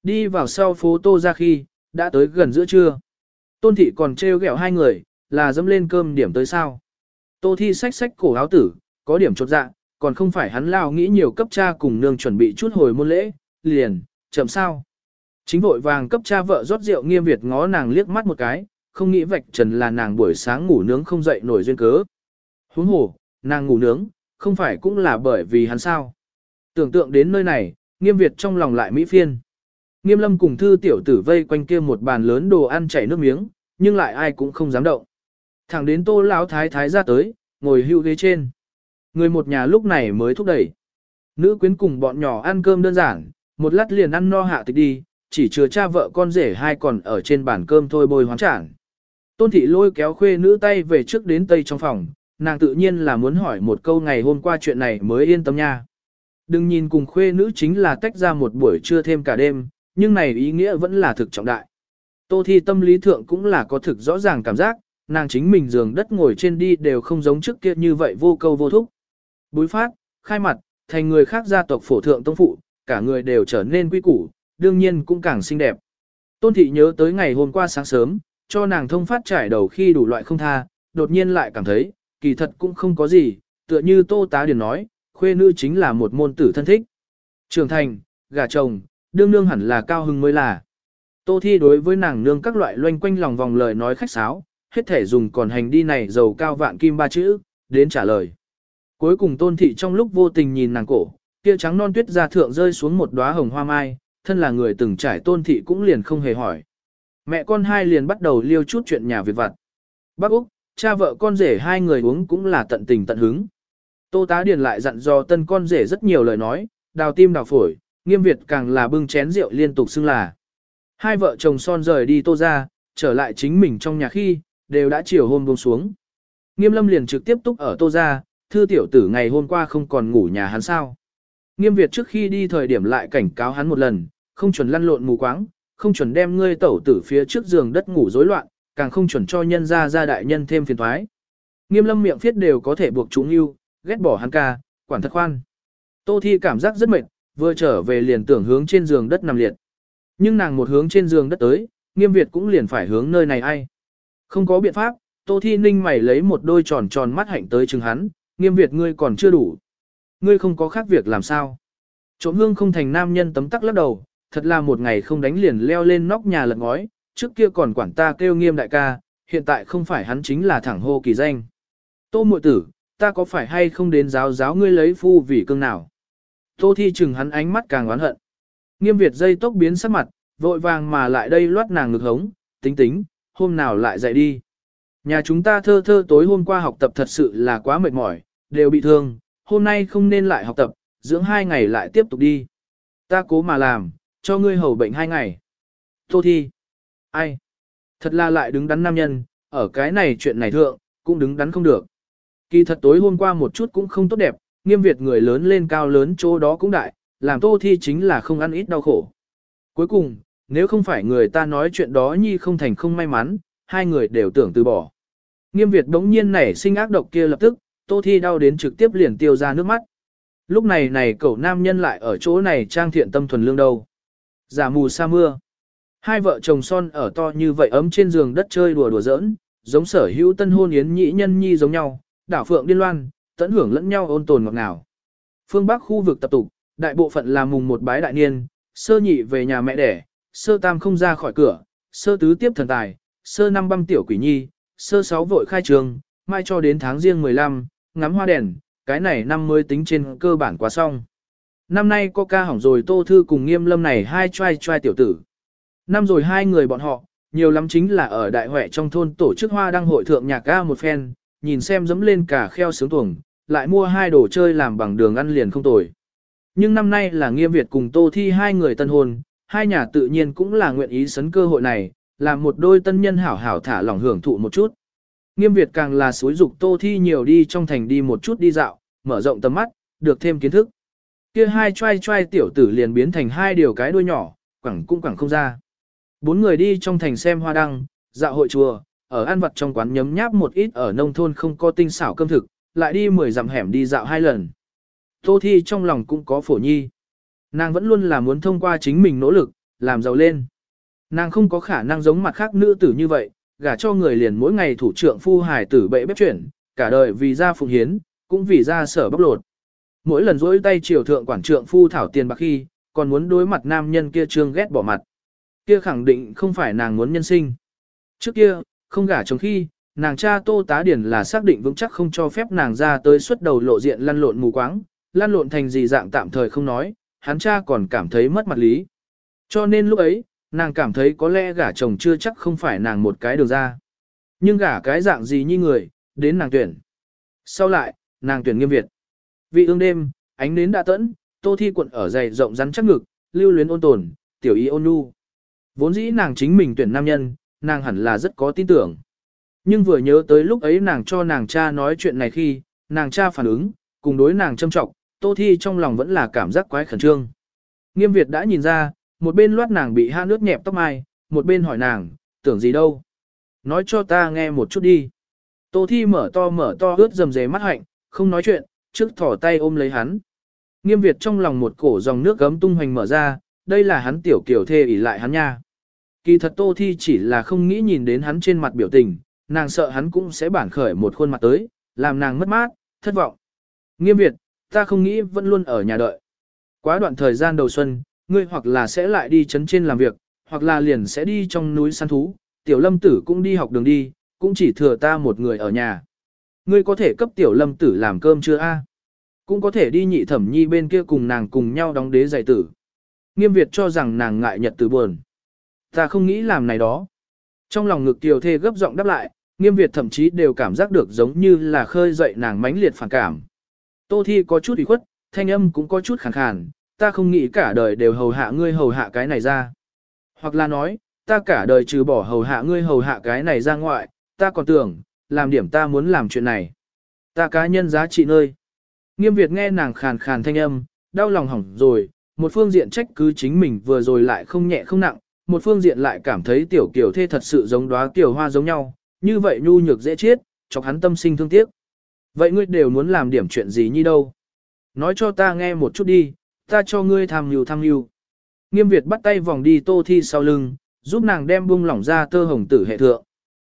S1: Đi vào sau phố Tô ra khi, đã tới gần giữa trưa. Tôn Thị còn trêu ghẹo hai người, là dẫm lên cơm điểm tới sao. Tô Thi xách xách cổ áo tử, có điểm chột dạ, còn không phải hắn lao nghĩ nhiều cấp cha cùng nương chuẩn bị chút hồi môn lễ, liền, chậm sao. Chính vội vàng cấp cha vợ rót rượu nghiêm Việt ngó nàng liếc mắt một cái, không nghĩ vạch trần là nàng buổi sáng ngủ nướng không dậy nổi duyên cớ. Huống hồ, nàng ngủ nướng, không phải cũng là bởi vì hắn sao. Tưởng tượng đến nơi này, nghiêm Việt trong lòng lại mỹ phiên. Nghiêm lâm cùng thư tiểu tử vây quanh kia một bàn lớn đồ ăn chảy nước miếng, nhưng lại ai cũng không dám động. Thẳng đến tô lão thái thái ra tới, ngồi hưu ghế trên. Người một nhà lúc này mới thúc đẩy. Nữ quyến cùng bọn nhỏ ăn cơm đơn giản, một lát liền ăn no hạ tịch đi, chỉ chừa cha vợ con rể hai còn ở trên bàn cơm thôi bồi hoán trản Tôn thị lôi kéo khuê nữ tay về trước đến tây trong phòng, nàng tự nhiên là muốn hỏi một câu ngày hôm qua chuyện này mới yên tâm nha. Đừng nhìn cùng khuê nữ chính là tách ra một buổi trưa thêm cả đêm, nhưng này ý nghĩa vẫn là thực trọng đại. Tô thi tâm lý thượng cũng là có thực rõ ràng cảm giác, nàng chính mình giường đất ngồi trên đi đều không giống trước kia như vậy vô câu vô thúc. Búi phát, khai mặt, thành người khác gia tộc phổ thượng tông phụ, cả người đều trở nên quy củ, đương nhiên cũng càng xinh đẹp. Tôn thị nhớ tới ngày hôm qua sáng sớm, cho nàng thông phát trải đầu khi đủ loại không tha, đột nhiên lại cảm thấy, kỳ thật cũng không có gì, tựa như tô tá điền nói, khuê nữ chính là một môn tử thân thích. Trưởng thành, gà chồng, đương nương hẳn là cao hưng mới là. Tô thi đối với nàng nương các loại loanh quanh lòng vòng lời nói khách sáo, hết thể dùng còn hành đi này dầu cao vạn kim ba chữ, đến trả lời. Cuối cùng tôn thị trong lúc vô tình nhìn nàng cổ, kia trắng non tuyết ra thượng rơi xuống một đóa hồng hoa mai, thân là người từng trải tôn thị cũng liền không hề hỏi. Mẹ con hai liền bắt đầu liêu chút chuyện nhà việc vặt. Bác Úc, cha vợ con rể hai người uống cũng là tận tình tận hứng. Tô tá điền lại dặn dò tân con rể rất nhiều lời nói, đào tim đào phổi, nghiêm Việt càng là bưng chén rượu liên tục xưng là. Hai vợ chồng son rời đi tô ra, trở lại chính mình trong nhà khi, đều đã chiều hôm buông xuống. Nghiêm lâm liền trực tiếp túc ở tô ra, thư tiểu tử ngày hôm qua không còn ngủ nhà hắn sao. Nghiêm Việt trước khi đi thời điểm lại cảnh cáo hắn một lần, không chuẩn lăn lộn mù quáng, không chuẩn đem ngươi tẩu tử phía trước giường đất ngủ rối loạn, càng không chuẩn cho nhân ra ra đại nhân thêm phiền thoái. Nghiêm lâm miệng phiết đều có thể buộc chúng yêu, ghét bỏ hắn ca, quản thật khoan. Tô Thi cảm giác rất mệt, vừa trở về liền tưởng hướng trên giường đất nằm liệt. Nhưng nàng một hướng trên giường đất tới, nghiêm Việt cũng liền phải hướng nơi này ai. Không có biện pháp, Tô Thi ninh mày lấy một đôi tròn tròn mắt hạnh tới chừng hắn, nghiêm Việt ngươi còn chưa đủ. Ngươi không có khác việc làm sao. Trộm hương không thành nam nhân tấm tắc lắc đầu, thật là một ngày không đánh liền leo lên nóc nhà lật ngói, trước kia còn quản ta kêu nghiêm đại ca, hiện tại không phải hắn chính là thẳng hô kỳ danh. Tô muội tử, ta có phải hay không đến giáo giáo ngươi lấy phu vì cương nào? Tô thi chừng hắn ánh mắt càng oán hận. Nghiêm Việt dây tốc biến sắc mặt, vội vàng mà lại đây loát nàng ngực hống, tính tính, hôm nào lại dậy đi. Nhà chúng ta thơ thơ tối hôm qua học tập thật sự là quá mệt mỏi, đều bị thương, hôm nay không nên lại học tập, dưỡng hai ngày lại tiếp tục đi. Ta cố mà làm, cho ngươi hầu bệnh hai ngày. Tô thi. Ai? Thật là lại đứng đắn nam nhân, ở cái này chuyện này thượng, cũng đứng đắn không được. Kỳ thật tối hôm qua một chút cũng không tốt đẹp, nghiêm việt người lớn lên cao lớn chỗ đó cũng đại, làm tô thi chính là không ăn ít đau khổ. Cuối cùng, nếu không phải người ta nói chuyện đó nhi không thành không may mắn, hai người đều tưởng từ bỏ. Nghiêm Việt đống nhiên nảy sinh ác độc kia lập tức, Tô Thi đau đến trực tiếp liền tiêu ra nước mắt. Lúc này này cậu nam nhân lại ở chỗ này trang thiện tâm thuần lương đâu. Giả mù sa mưa. Hai vợ chồng son ở to như vậy ấm trên giường đất chơi đùa đùa giỡn, giống sở hữu tân hôn yến nhị nhân nhi giống nhau, đảo phượng điên loan, tận hưởng lẫn nhau ôn tồn ngọt ngào. Phương Bắc khu vực tập tục, đại bộ phận là mùng một bái đại niên, sơ nhị về nhà mẹ đẻ, sơ tam không ra khỏi cửa, sơ tứ tiếp thần tài, sơ năm băm tiểu quỷ nhi, sơ sáu vội khai trường, mai cho đến tháng riêng 15, ngắm hoa đèn, cái này năm mới tính trên cơ bản quá xong. Năm nay có ca hỏng rồi tô thư cùng nghiêm lâm này hai trai trai tiểu tử. Năm rồi hai người bọn họ, nhiều lắm chính là ở đại huệ trong thôn tổ chức hoa đăng hội thượng nhạc ca một phen, nhìn xem dẫm lên cả kheo sướng tuồng, lại mua hai đồ chơi làm bằng đường ăn liền không tồi. Nhưng năm nay là nghiêm Việt cùng Tô Thi hai người tân hôn, hai nhà tự nhiên cũng là nguyện ý sấn cơ hội này, làm một đôi tân nhân hảo hảo thả lỏng hưởng thụ một chút. Nghiêm Việt càng là suối dục Tô Thi nhiều đi trong thành đi một chút đi dạo, mở rộng tầm mắt, được thêm kiến thức. Kia hai trai trai tiểu tử liền biến thành hai điều cái đuôi nhỏ, quẳng cũng quẳng không ra. Bốn người đi trong thành xem hoa đăng, dạo hội chùa, ở ăn vặt trong quán nhấm nháp một ít ở nông thôn không có tinh xảo cơm thực, lại đi mười dặm hẻm đi dạo hai lần. Tô Thi trong lòng cũng có phổ nhi. Nàng vẫn luôn là muốn thông qua chính mình nỗ lực, làm giàu lên. Nàng không có khả năng giống mặt khác nữ tử như vậy, gả cho người liền mỗi ngày thủ trưởng phu hải tử bệ bếp chuyển, cả đời vì ra phụng hiến, cũng vì ra sở bóc lột. Mỗi lần dỗi tay triều thượng quản trượng phu thảo tiền bạc khi, còn muốn đối mặt nam nhân kia trương ghét bỏ mặt. Kia khẳng định không phải nàng muốn nhân sinh. Trước kia, không gả chồng khi, nàng cha tô tá điển là xác định vững chắc không cho phép nàng ra tới xuất đầu lộ diện lăn lộn mù quáng, lăn lộn thành gì dạng tạm thời không nói, hắn cha còn cảm thấy mất mặt lý. Cho nên lúc ấy, nàng cảm thấy có lẽ gả chồng chưa chắc không phải nàng một cái đường ra. Nhưng gả cái dạng gì như người, đến nàng tuyển. Sau lại, nàng tuyển nghiêm Việt. Vị ương đêm, ánh nến đã tẫn, tô thi quận ở dày rộng rắn chắc ngực, lưu luyến ôn tồn, tiểu ý ôn nhu. Vốn dĩ nàng chính mình tuyển nam nhân, nàng hẳn là rất có tin tưởng. Nhưng vừa nhớ tới lúc ấy nàng cho nàng cha nói chuyện này khi, nàng cha phản ứng, cùng đối nàng châm trọng, Tô Thi trong lòng vẫn là cảm giác quái khẩn trương. Nghiêm Việt đã nhìn ra, một bên loát nàng bị ha nước nhẹp tóc mai, một bên hỏi nàng, tưởng gì đâu. Nói cho ta nghe một chút đi. Tô Thi mở to mở to ướt dầm dề mắt hạnh, không nói chuyện, trước thỏ tay ôm lấy hắn. Nghiêm Việt trong lòng một cổ dòng nước gấm tung hoành mở ra, đây là hắn tiểu kiểu thê ỉ lại hắn nha. Kỳ thật Tô Thi chỉ là không nghĩ nhìn đến hắn trên mặt biểu tình, nàng sợ hắn cũng sẽ bản khởi một khuôn mặt tới, làm nàng mất mát, thất vọng. Nghiêm Việt, ta không nghĩ vẫn luôn ở nhà đợi. Quá đoạn thời gian đầu xuân, ngươi hoặc là sẽ lại đi chấn trên làm việc, hoặc là liền sẽ đi trong núi săn thú, tiểu lâm tử cũng đi học đường đi, cũng chỉ thừa ta một người ở nhà. Ngươi có thể cấp tiểu lâm tử làm cơm chưa a? Cũng có thể đi nhị thẩm nhi bên kia cùng nàng cùng nhau đóng đế giải tử. Nghiêm Việt cho rằng nàng ngại nhật từ buồn. Ta không nghĩ làm này đó. Trong lòng ngực tiểu thê gấp giọng đáp lại, nghiêm Việt thậm chí đều cảm giác được giống như là khơi dậy nàng mãnh liệt phản cảm. Tô Thi có chút ủy khuất, thanh âm cũng có chút khàn khàn, ta không nghĩ cả đời đều hầu hạ ngươi hầu hạ cái này ra. Hoặc là nói, ta cả đời trừ bỏ hầu hạ ngươi hầu hạ cái này ra ngoại, ta còn tưởng, làm điểm ta muốn làm chuyện này. Ta cá nhân giá trị nơi. Nghiêm Việt nghe nàng khàn khàn thanh âm, đau lòng hỏng rồi, một phương diện trách cứ chính mình vừa rồi lại không nhẹ không nặng, một phương diện lại cảm thấy tiểu kiểu thê thật sự giống đóa tiểu hoa giống nhau, như vậy nhu nhược dễ chết, chọc hắn tâm sinh thương tiếc. Vậy ngươi đều muốn làm điểm chuyện gì như đâu? Nói cho ta nghe một chút đi, ta cho ngươi tham nhiều tham nhiều. Nghiêm Việt bắt tay vòng đi Tô Thi sau lưng, giúp nàng đem buông lỏng ra tơ hồng tử hệ thượng.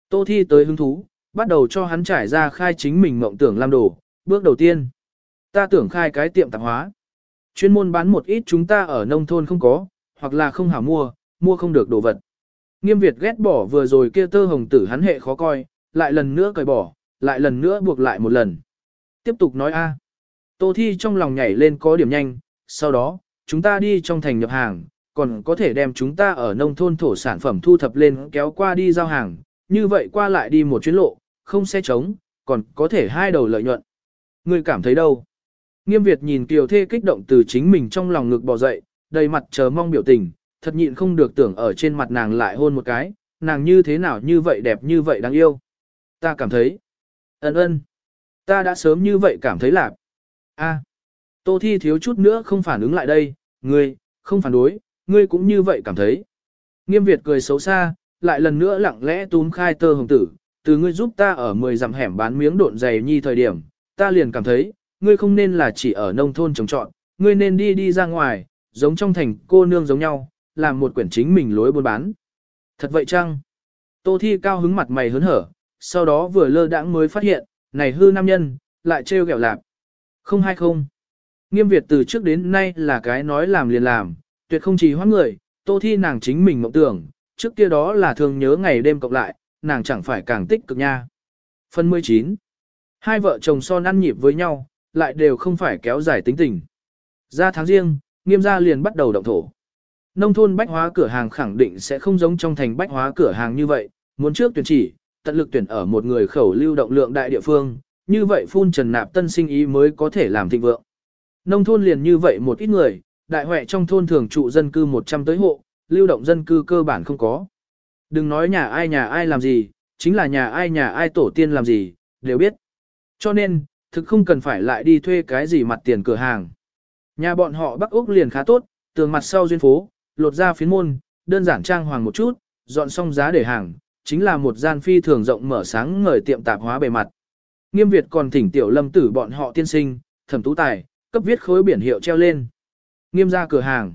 S1: Tô Thi tới hứng thú, bắt đầu cho hắn trải ra khai chính mình mộng tưởng làm đồ. Bước đầu tiên, ta tưởng khai cái tiệm tạp hóa. Chuyên môn bán một ít chúng ta ở nông thôn không có, hoặc là không hảo mua, mua không được đồ vật. Nghiêm Việt ghét bỏ vừa rồi kia tơ hồng tử hắn hệ khó coi, lại lần nữa cởi bỏ, lại lần nữa buộc lại một lần. Tiếp tục nói a. Tô Thi trong lòng nhảy lên có điểm nhanh, sau đó, chúng ta đi trong thành nhập hàng, còn có thể đem chúng ta ở nông thôn thổ sản phẩm thu thập lên kéo qua đi giao hàng, như vậy qua lại đi một chuyến lộ, không xe trống, còn có thể hai đầu lợi nhuận. Người cảm thấy đâu? Nghiêm Việt nhìn Kiều Thê kích động từ chính mình trong lòng ngực bò dậy, đầy mặt chờ mong biểu tình, thật nhịn không được tưởng ở trên mặt nàng lại hôn một cái, nàng như thế nào như vậy đẹp như vậy đáng yêu. Ta cảm thấy, ân ân, ta đã sớm như vậy cảm thấy lạc. A, Tô Thi thiếu chút nữa không phản ứng lại đây, ngươi, không phản đối, ngươi cũng như vậy cảm thấy. Nghiêm Việt cười xấu xa, lại lần nữa lặng lẽ túm khai tơ hồng tử, từ ngươi giúp ta ở 10 dặm hẻm bán miếng độn dày nhi thời điểm, ta liền cảm thấy, ngươi không nên là chỉ ở nông thôn trồng trọt, ngươi nên đi đi ra ngoài, giống trong thành cô nương giống nhau, làm một quyển chính mình lối buôn bán. Thật vậy chăng? Tô Thi cao hứng mặt mày hớn hở, sau đó vừa lơ đãng mới phát hiện, này hư nam nhân, lại trêu ghẹo lạp. Không hay không. Nghiêm Việt từ trước đến nay là cái nói làm liền làm, tuyệt không chỉ hoãn người, Tô Thi nàng chính mình mộng tưởng, trước kia đó là thường nhớ ngày đêm cộng lại, nàng chẳng phải càng tích cực nha. Phần 19. Hai vợ chồng son ăn nhịp với nhau, lại đều không phải kéo dài tính tình. Ra tháng riêng, nghiêm gia liền bắt đầu động thổ. Nông thôn bách hóa cửa hàng khẳng định sẽ không giống trong thành bách hóa cửa hàng như vậy, muốn trước tuyển chỉ, tận lực tuyển ở một người khẩu lưu động lượng đại địa phương, như vậy phun trần nạp tân sinh ý mới có thể làm thịnh vượng. Nông thôn liền như vậy một ít người, đại huệ trong thôn thường trụ dân cư 100 tới hộ, lưu động dân cư cơ bản không có. Đừng nói nhà ai nhà ai làm gì, chính là nhà ai nhà ai tổ tiên làm gì, đều biết. Cho nên, thực không cần phải lại đi thuê cái gì mặt tiền cửa hàng. Nhà bọn họ Bắc Úc liền khá tốt, tường mặt sau duyên phố, lột ra phiến môn, đơn giản trang hoàng một chút, dọn xong giá để hàng, chính là một gian phi thường rộng mở sáng ngời tiệm tạp hóa bề mặt. Nghiêm Việt còn thỉnh tiểu lâm tử bọn họ tiên sinh, thẩm tú tài, cấp viết khối biển hiệu treo lên. Nghiêm ra cửa hàng.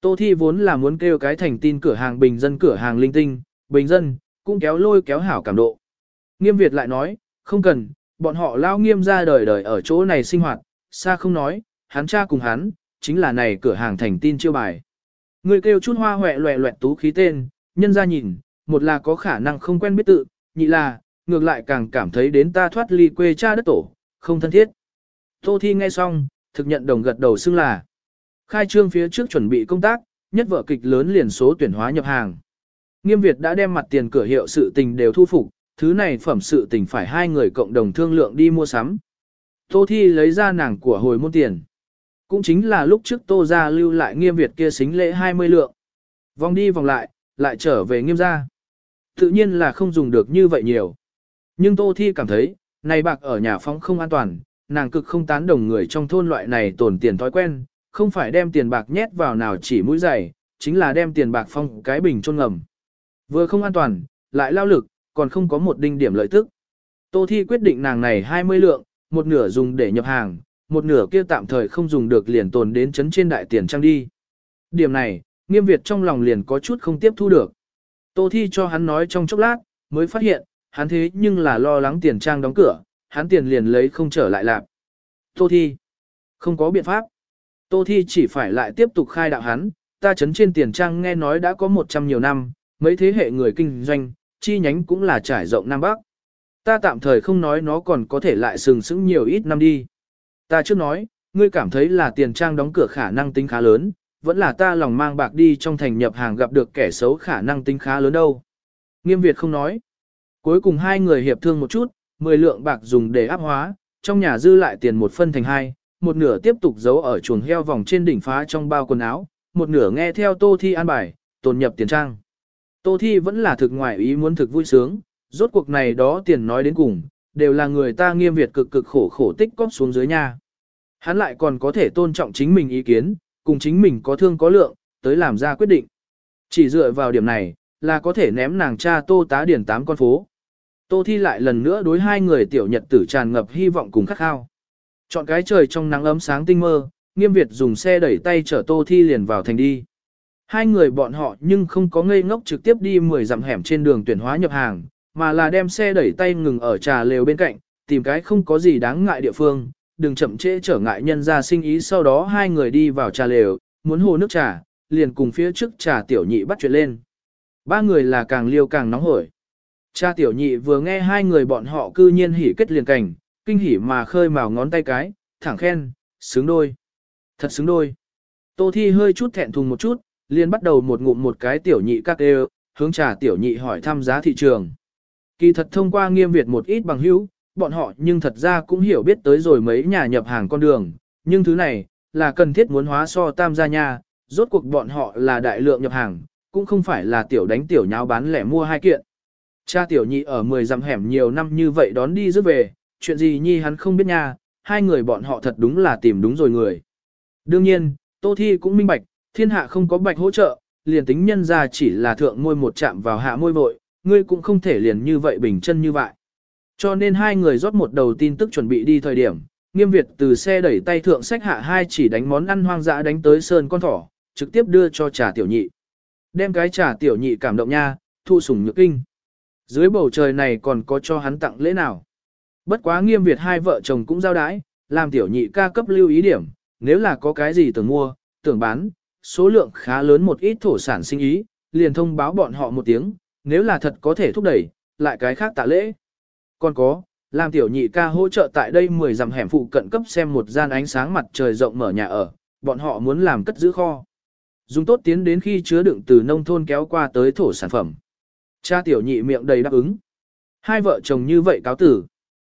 S1: Tô Thi vốn là muốn kêu cái thành tin cửa hàng bình dân cửa hàng linh tinh, bình dân, cũng kéo lôi kéo hảo cảm độ. Nghiêm Việt lại nói, không cần, bọn họ lao nghiêm ra đời đời ở chỗ này sinh hoạt, xa không nói, hắn cha cùng hắn, chính là này cửa hàng thành tin chiêu bài. Người kêu chút hoa hoẹ loẹ loẹt tú khí tên, nhân ra nhìn, một là có khả năng không quen biết tự, nhị là, ngược lại càng cảm thấy đến ta thoát ly quê cha đất tổ, không thân thiết. Tô Thi nghe xong, thực nhận đồng gật đầu xưng là. Khai trương phía trước chuẩn bị công tác, nhất vở kịch lớn liền số tuyển hóa nhập hàng. Nghiêm Việt đã đem mặt tiền cửa hiệu sự tình đều thu phục, thứ này phẩm sự tình phải hai người cộng đồng thương lượng đi mua sắm. Tô Thi lấy ra nàng của hồi môn tiền. Cũng chính là lúc trước Tô gia lưu lại nghiêm Việt kia xính lễ 20 lượng. Vòng đi vòng lại, lại trở về nghiêm gia. Tự nhiên là không dùng được như vậy nhiều. Nhưng Tô Thi cảm thấy, này bạc ở nhà phóng không an toàn, nàng cực không tán đồng người trong thôn loại này tổn tiền thói quen, không phải đem tiền bạc nhét vào nào chỉ mũi giày, chính là đem tiền bạc phong cái bình chôn ngầm. Vừa không an toàn, lại lao lực, còn không có một đinh điểm lợi tức. Tô Thi quyết định nàng này 20 lượng, một nửa dùng để nhập hàng, một nửa kia tạm thời không dùng được liền tồn đến chấn trên đại tiền trang đi. Điểm này, nghiêm Việt trong lòng liền có chút không tiếp thu được. Tô Thi cho hắn nói trong chốc lát, mới phát hiện, hắn thế nhưng là lo lắng tiền trang đóng cửa, hắn tiền liền lấy không trở lại lạc. Tô Thi, không có biện pháp. Tô Thi chỉ phải lại tiếp tục khai đạo hắn, ta chấn trên tiền trang nghe nói đã có 100 nhiều năm, mấy thế hệ người kinh doanh, chi nhánh cũng là trải rộng Nam Bắc. Ta tạm thời không nói nó còn có thể lại sừng sững nhiều ít năm đi. Ta trước nói, ngươi cảm thấy là tiền trang đóng cửa khả năng tính khá lớn, vẫn là ta lòng mang bạc đi trong thành nhập hàng gặp được kẻ xấu khả năng tính khá lớn đâu. Nghiêm Việt không nói. Cuối cùng hai người hiệp thương một chút, 10 lượng bạc dùng để áp hóa, trong nhà dư lại tiền một phân thành hai, một nửa tiếp tục giấu ở chuồng heo vòng trên đỉnh phá trong bao quần áo, một nửa nghe theo Tô Thi an bài, tồn nhập tiền trang. Tô Thi vẫn là thực ngoại ý muốn thực vui sướng, rốt cuộc này đó tiền nói đến cùng, đều là người ta nghiêm Việt cực cực khổ khổ tích cóp xuống dưới nhà. Hắn lại còn có thể tôn trọng chính mình ý kiến, cùng chính mình có thương có lượng, tới làm ra quyết định. Chỉ dựa vào điểm này, là có thể ném nàng cha tô tá điển tám con phố. Tô thi lại lần nữa đối hai người tiểu nhật tử tràn ngập hy vọng cùng khắc khao. Chọn cái trời trong nắng ấm sáng tinh mơ, nghiêm Việt dùng xe đẩy tay chở tô thi liền vào thành đi. Hai người bọn họ nhưng không có ngây ngốc trực tiếp đi 10 dặm hẻm trên đường tuyển hóa nhập hàng, mà là đem xe đẩy tay ngừng ở trà lều bên cạnh, tìm cái không có gì đáng ngại địa phương, đừng chậm trễ trở ngại nhân ra sinh ý sau đó hai người đi vào trà lều, muốn hồ nước trà, liền cùng phía trước trà tiểu nhị bắt chuyện lên. Ba người là càng liêu càng nóng hổi. Cha tiểu nhị vừa nghe hai người bọn họ cư nhiên hỉ kết liền cảnh, kinh hỉ mà khơi màu ngón tay cái, thẳng khen, xứng đôi. Thật xứng đôi. Tô Thi hơi chút thẹn thùng một chút, liền bắt đầu một ngụm một cái tiểu nhị các đều, hướng trà tiểu nhị hỏi thăm giá thị trường. Kỳ thật thông qua nghiêm Việt một ít bằng hữu, bọn họ nhưng thật ra cũng hiểu biết tới rồi mấy nhà nhập hàng con đường, nhưng thứ này, là cần thiết muốn hóa so tam gia nha, rốt cuộc bọn họ là đại lượng nhập hàng, cũng không phải là tiểu đánh tiểu nháo bán lẻ mua hai kiện. Cha tiểu nhị ở 10 dặm hẻm nhiều năm như vậy đón đi rước về, chuyện gì nhi hắn không biết nha, hai người bọn họ thật đúng là tìm đúng rồi người. Đương nhiên, Tô Thi cũng minh bạch, thiên hạ không có bạch hỗ trợ, liền tính nhân ra chỉ là thượng môi một chạm vào hạ môi vội, ngươi cũng không thể liền như vậy bình chân như vậy. Cho nên hai người rót một đầu tin tức chuẩn bị đi thời điểm, nghiêm Việt từ xe đẩy tay thượng sách hạ hai chỉ đánh món ăn hoang dã đánh tới sơn con thỏ, trực tiếp đưa cho trà tiểu nhị. Đem cái trà tiểu nhị cảm động nha, thu sủng nhược kinh. Dưới bầu trời này còn có cho hắn tặng lễ nào. Bất quá nghiêm Việt hai vợ chồng cũng giao đái, làm tiểu nhị ca cấp lưu ý điểm, nếu là có cái gì tưởng mua, tưởng bán, số lượng khá lớn một ít thổ sản sinh ý, liền thông báo bọn họ một tiếng, nếu là thật có thể thúc đẩy, lại cái khác tạ lễ. Còn có, làm tiểu nhị ca hỗ trợ tại đây 10 dặm hẻm phụ cận cấp xem một gian ánh sáng mặt trời rộng mở nhà ở, bọn họ muốn làm cất giữ kho. Dùng tốt tiến đến khi chứa đựng từ nông thôn kéo qua tới thổ sản phẩm. Cha tiểu nhị miệng đầy đáp ứng. Hai vợ chồng như vậy cáo tử.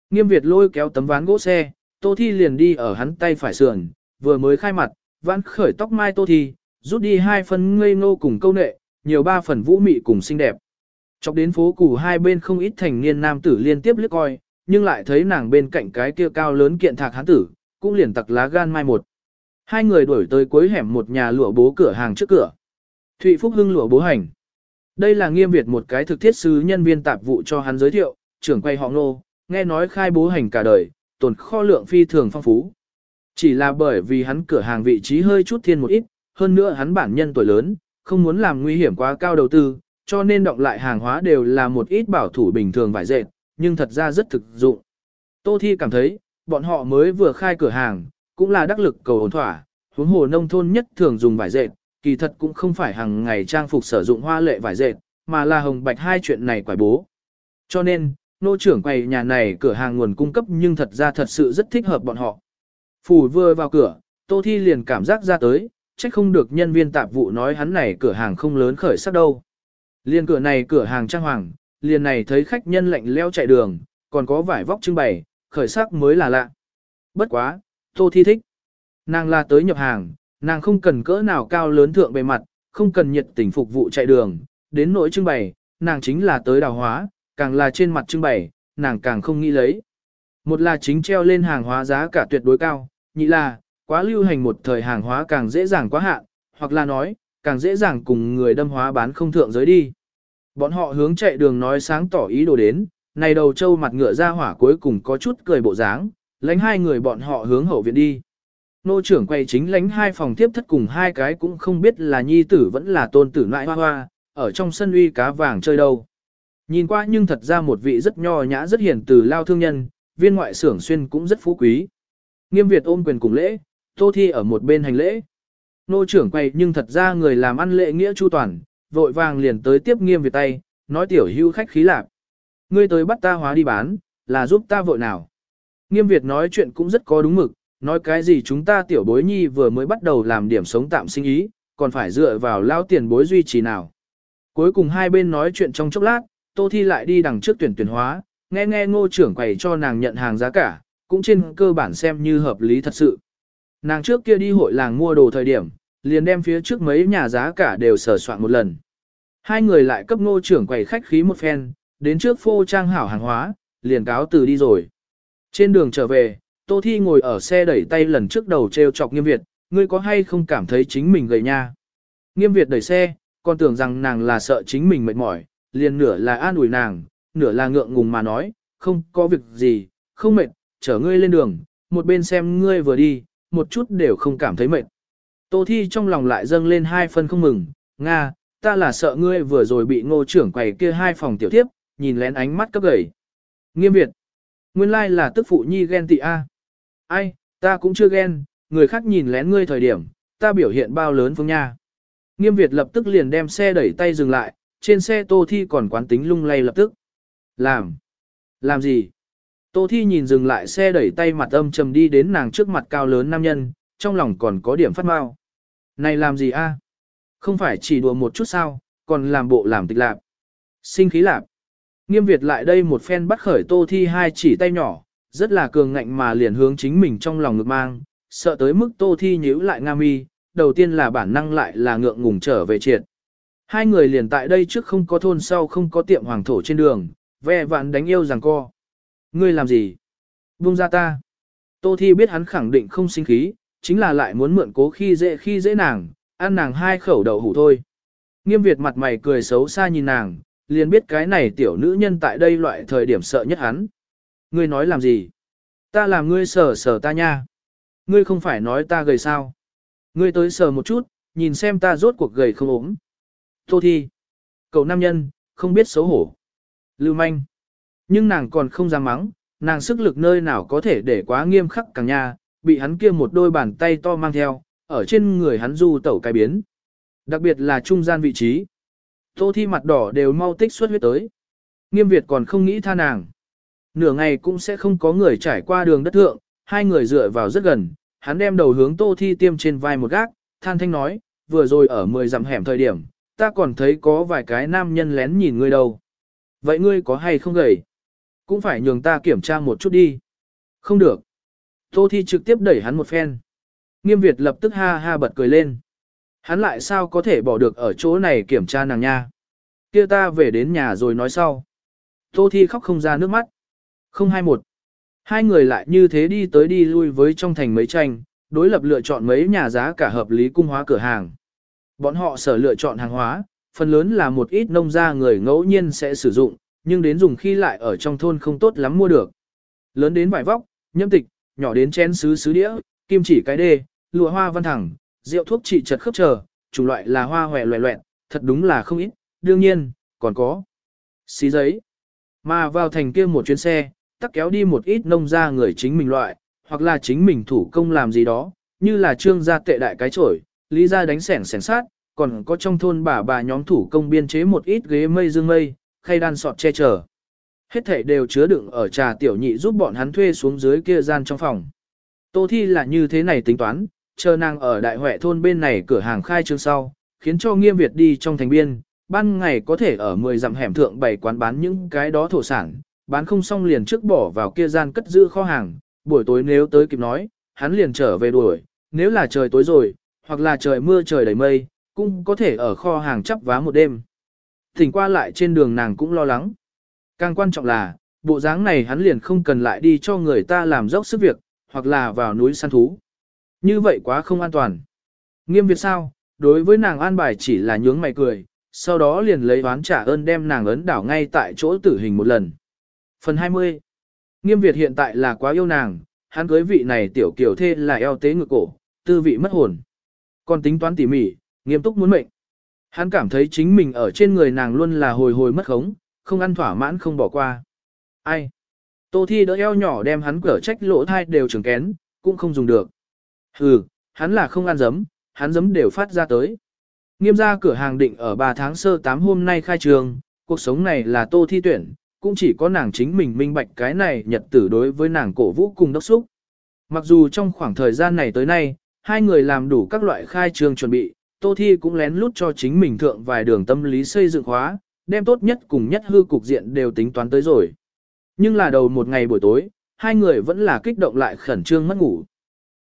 S1: Nghiêm Việt lôi kéo tấm ván gỗ xe, Tô Thi liền đi ở hắn tay phải sườn, vừa mới khai mặt, vãn khởi tóc mai Tô Thi, rút đi hai phần ngây ngô cùng câu nệ, nhiều ba phần vũ mị cùng xinh đẹp. Chọc đến phố củ hai bên không ít thành niên nam tử liên tiếp liếc coi, nhưng lại thấy nàng bên cạnh cái kia cao lớn kiện thạc hán tử, cũng liền tặc lá gan mai một. Hai người đuổi tới cuối hẻm một nhà lụa bố cửa hàng trước cửa. Thụy Phúc Hưng lụa bố hành. Đây là nghiêm Việt một cái thực thiết sứ nhân viên tạp vụ cho hắn giới thiệu, trưởng quay họ nô, nghe nói khai bố hành cả đời, tồn kho lượng phi thường phong phú. Chỉ là bởi vì hắn cửa hàng vị trí hơi chút thiên một ít, hơn nữa hắn bản nhân tuổi lớn, không muốn làm nguy hiểm quá cao đầu tư, cho nên động lại hàng hóa đều là một ít bảo thủ bình thường vải dệt, nhưng thật ra rất thực dụng. Tô Thi cảm thấy, bọn họ mới vừa khai cửa hàng, cũng là đắc lực cầu ổn thỏa, huống hồ nông thôn nhất thường dùng vải dệt, kỳ thật cũng không phải hàng ngày trang phục sử dụng hoa lệ vải dệt, mà là hồng bạch hai chuyện này quải bố. Cho nên, nô trưởng quầy nhà này cửa hàng nguồn cung cấp nhưng thật ra thật sự rất thích hợp bọn họ. Phủ vừa vào cửa, Tô Thi liền cảm giác ra tới, trách không được nhân viên tạp vụ nói hắn này cửa hàng không lớn khởi sắc đâu. Liên cửa này cửa hàng trang hoàng, liền này thấy khách nhân lạnh leo chạy đường, còn có vải vóc trưng bày, khởi sắc mới là lạ. Bất quá, Tô Thi thích. Nàng là tới nhập hàng, nàng không cần cỡ nào cao lớn thượng bề mặt, không cần nhiệt tình phục vụ chạy đường, đến nỗi trưng bày, nàng chính là tới đào hóa, càng là trên mặt trưng bày, nàng càng không nghĩ lấy. Một là chính treo lên hàng hóa giá cả tuyệt đối cao, nhị là, quá lưu hành một thời hàng hóa càng dễ dàng quá hạn, hoặc là nói, càng dễ dàng cùng người đâm hóa bán không thượng giới đi. Bọn họ hướng chạy đường nói sáng tỏ ý đồ đến, này đầu trâu mặt ngựa ra hỏa cuối cùng có chút cười bộ dáng, lánh hai người bọn họ hướng hậu viện đi. Nô trưởng quay chính lánh hai phòng tiếp thất cùng hai cái cũng không biết là nhi tử vẫn là tôn tử nại hoa hoa, ở trong sân uy cá vàng chơi đâu. Nhìn qua nhưng thật ra một vị rất nho nhã rất hiền từ lao thương nhân, viên ngoại xưởng xuyên cũng rất phú quý. Nghiêm Việt ôm quyền cùng lễ, Tô Thi ở một bên hành lễ. Nô trưởng quay nhưng thật ra người làm ăn lễ nghĩa chu toàn, vội vàng liền tới tiếp Nghiêm Việt tay, nói tiểu hưu khách khí lạc. Ngươi tới bắt ta hóa đi bán, là giúp ta vội nào. Nghiêm Việt nói chuyện cũng rất có đúng mực, nói cái gì chúng ta tiểu bối nhi vừa mới bắt đầu làm điểm sống tạm sinh ý, còn phải dựa vào lao tiền bối duy trì nào. Cuối cùng hai bên nói chuyện trong chốc lát, Tô Thi lại đi đằng trước tuyển tuyển hóa, nghe nghe ngô trưởng quầy cho nàng nhận hàng giá cả, cũng trên cơ bản xem như hợp lý thật sự. Nàng trước kia đi hội làng mua đồ thời điểm, liền đem phía trước mấy nhà giá cả đều sở soạn một lần. Hai người lại cấp ngô trưởng quầy khách khí một phen, đến trước phô trang hảo hàng hóa, liền cáo từ đi rồi. Trên đường trở về, Tô Thi ngồi ở xe đẩy tay lần trước đầu treo chọc nghiêm Việt, ngươi có hay không cảm thấy chính mình gầy nha. Nghiêm Việt đẩy xe, còn tưởng rằng nàng là sợ chính mình mệt mỏi, liền nửa là an ủi nàng, nửa là ngượng ngùng mà nói, không có việc gì, không mệt, chở ngươi lên đường, một bên xem ngươi vừa đi, một chút đều không cảm thấy mệt. Tô Thi trong lòng lại dâng lên hai phân không mừng, Nga, ta là sợ ngươi vừa rồi bị ngô trưởng quầy kia hai phòng tiểu tiếp, nhìn lén ánh mắt cấp gầy. Nghiêm Việt, nguyên lai là tức phụ nhi ghen tị A. Ai, ta cũng chưa ghen, người khác nhìn lén ngươi thời điểm, ta biểu hiện bao lớn phương nha. Nghiêm Việt lập tức liền đem xe đẩy tay dừng lại, trên xe Tô Thi còn quán tính lung lay lập tức. Làm? Làm gì? Tô Thi nhìn dừng lại xe đẩy tay mặt âm trầm đi đến nàng trước mặt cao lớn nam nhân, trong lòng còn có điểm phát mau. Này làm gì a? Không phải chỉ đùa một chút sao, còn làm bộ làm tịch lạp. Sinh khí lạp. Nghiêm Việt lại đây một phen bắt khởi Tô Thi hai chỉ tay nhỏ, rất là cường ngạnh mà liền hướng chính mình trong lòng ngực mang, sợ tới mức Tô Thi nhíu lại nga mi, đầu tiên là bản năng lại là ngượng ngùng trở về triệt. Hai người liền tại đây trước không có thôn sau không có tiệm hoàng thổ trên đường, ve vạn đánh yêu rằng co. Ngươi làm gì? Buông ra ta. Tô Thi biết hắn khẳng định không sinh khí, chính là lại muốn mượn cố khi dễ khi dễ nàng, ăn nàng hai khẩu đậu hủ thôi. Nghiêm Việt mặt mày cười xấu xa nhìn nàng, liền biết cái này tiểu nữ nhân tại đây loại thời điểm sợ nhất hắn. Ngươi nói làm gì? Ta làm ngươi sờ sờ ta nha. Ngươi không phải nói ta gầy sao? Ngươi tới sờ một chút, nhìn xem ta rốt cuộc gầy không ốm. Tô Thi. Cậu nam nhân, không biết xấu hổ. Lưu manh. Nhưng nàng còn không dám mắng, nàng sức lực nơi nào có thể để quá nghiêm khắc càng nha, bị hắn kia một đôi bàn tay to mang theo, ở trên người hắn du tẩu cái biến. Đặc biệt là trung gian vị trí. Tô Thi mặt đỏ đều mau tích xuất huyết tới. Nghiêm Việt còn không nghĩ tha nàng. Nửa ngày cũng sẽ không có người trải qua đường đất thượng, hai người dựa vào rất gần, hắn đem đầu hướng Tô Thi tiêm trên vai một gác, than thanh nói, vừa rồi ở mười dặm hẻm thời điểm, ta còn thấy có vài cái nam nhân lén nhìn ngươi đâu. Vậy ngươi có hay không gầy? Cũng phải nhường ta kiểm tra một chút đi. Không được. Tô Thi trực tiếp đẩy hắn một phen. Nghiêm Việt lập tức ha ha bật cười lên. Hắn lại sao có thể bỏ được ở chỗ này kiểm tra nàng nha. kia ta về đến nhà rồi nói sau. Tô Thi khóc không ra nước mắt. Không hai một. Hai người lại như thế đi tới đi lui với trong thành mấy tranh, đối lập lựa chọn mấy nhà giá cả hợp lý cung hóa cửa hàng. Bọn họ sở lựa chọn hàng hóa, phần lớn là một ít nông gia người ngẫu nhiên sẽ sử dụng, nhưng đến dùng khi lại ở trong thôn không tốt lắm mua được. Lớn đến vải vóc, nhâm tịch, nhỏ đến chén sứ sứ đĩa, kim chỉ cái đê, lụa hoa văn thẳng, rượu thuốc trị chật khớp chờ, chủng loại là hoa hòe loẹ loẹn, thật đúng là không ít, đương nhiên, còn có xí giấy. Mà vào thành kia một chuyến xe, tắc kéo đi một ít nông gia người chính mình loại, hoặc là chính mình thủ công làm gì đó, như là trương gia tệ đại cái chổi, lý gia đánh sẻng sẻng sát, còn có trong thôn bà bà nhóm thủ công biên chế một ít ghế mây dương mây, khay đan sọt che chở. Hết thảy đều chứa đựng ở trà tiểu nhị giúp bọn hắn thuê xuống dưới kia gian trong phòng. Tô Thi là như thế này tính toán, chờ nàng ở đại huệ thôn bên này cửa hàng khai trương sau, khiến cho nghiêm Việt đi trong thành biên, ban ngày có thể ở 10 dặm hẻm thượng bày quán bán những cái đó thổ sản, bán không xong liền trước bỏ vào kia gian cất giữ kho hàng, buổi tối nếu tới kịp nói, hắn liền trở về đuổi, nếu là trời tối rồi, hoặc là trời mưa trời đầy mây, cũng có thể ở kho hàng chắp vá một đêm. Thỉnh qua lại trên đường nàng cũng lo lắng. Càng quan trọng là, bộ dáng này hắn liền không cần lại đi cho người ta làm dốc sức việc, hoặc là vào núi săn thú. Như vậy quá không an toàn. Nghiêm Việt sao, đối với nàng an bài chỉ là nhướng mày cười, sau đó liền lấy oán trả ơn đem nàng ấn đảo ngay tại chỗ tử hình một lần. Phần 20 Nghiêm Việt hiện tại là quá yêu nàng, hắn cưới vị này tiểu kiểu thê là eo tế ngực cổ, tư vị mất hồn. Còn tính toán tỉ mỉ, nghiêm túc muốn mệnh. Hắn cảm thấy chính mình ở trên người nàng luôn là hồi hồi mất khống, không ăn thỏa mãn không bỏ qua. Ai? Tô Thi đỡ eo nhỏ đem hắn cở trách lỗ thai đều trường kén, cũng không dùng được. Hừ, hắn là không ăn giấm, hắn giấm đều phát ra tới. Nghiêm ra cửa hàng định ở 3 tháng sơ 8 hôm nay khai trường, cuộc sống này là Tô Thi tuyển, cũng chỉ có nàng chính mình minh bạch cái này nhật tử đối với nàng cổ vũ cùng đốc xúc. Mặc dù trong khoảng thời gian này tới nay, hai người làm đủ các loại khai trường chuẩn bị, Tô Thi cũng lén lút cho chính mình thượng vài đường tâm lý xây dựng khóa, đem tốt nhất cùng nhất hư cục diện đều tính toán tới rồi. Nhưng là đầu một ngày buổi tối, hai người vẫn là kích động lại khẩn trương mất ngủ.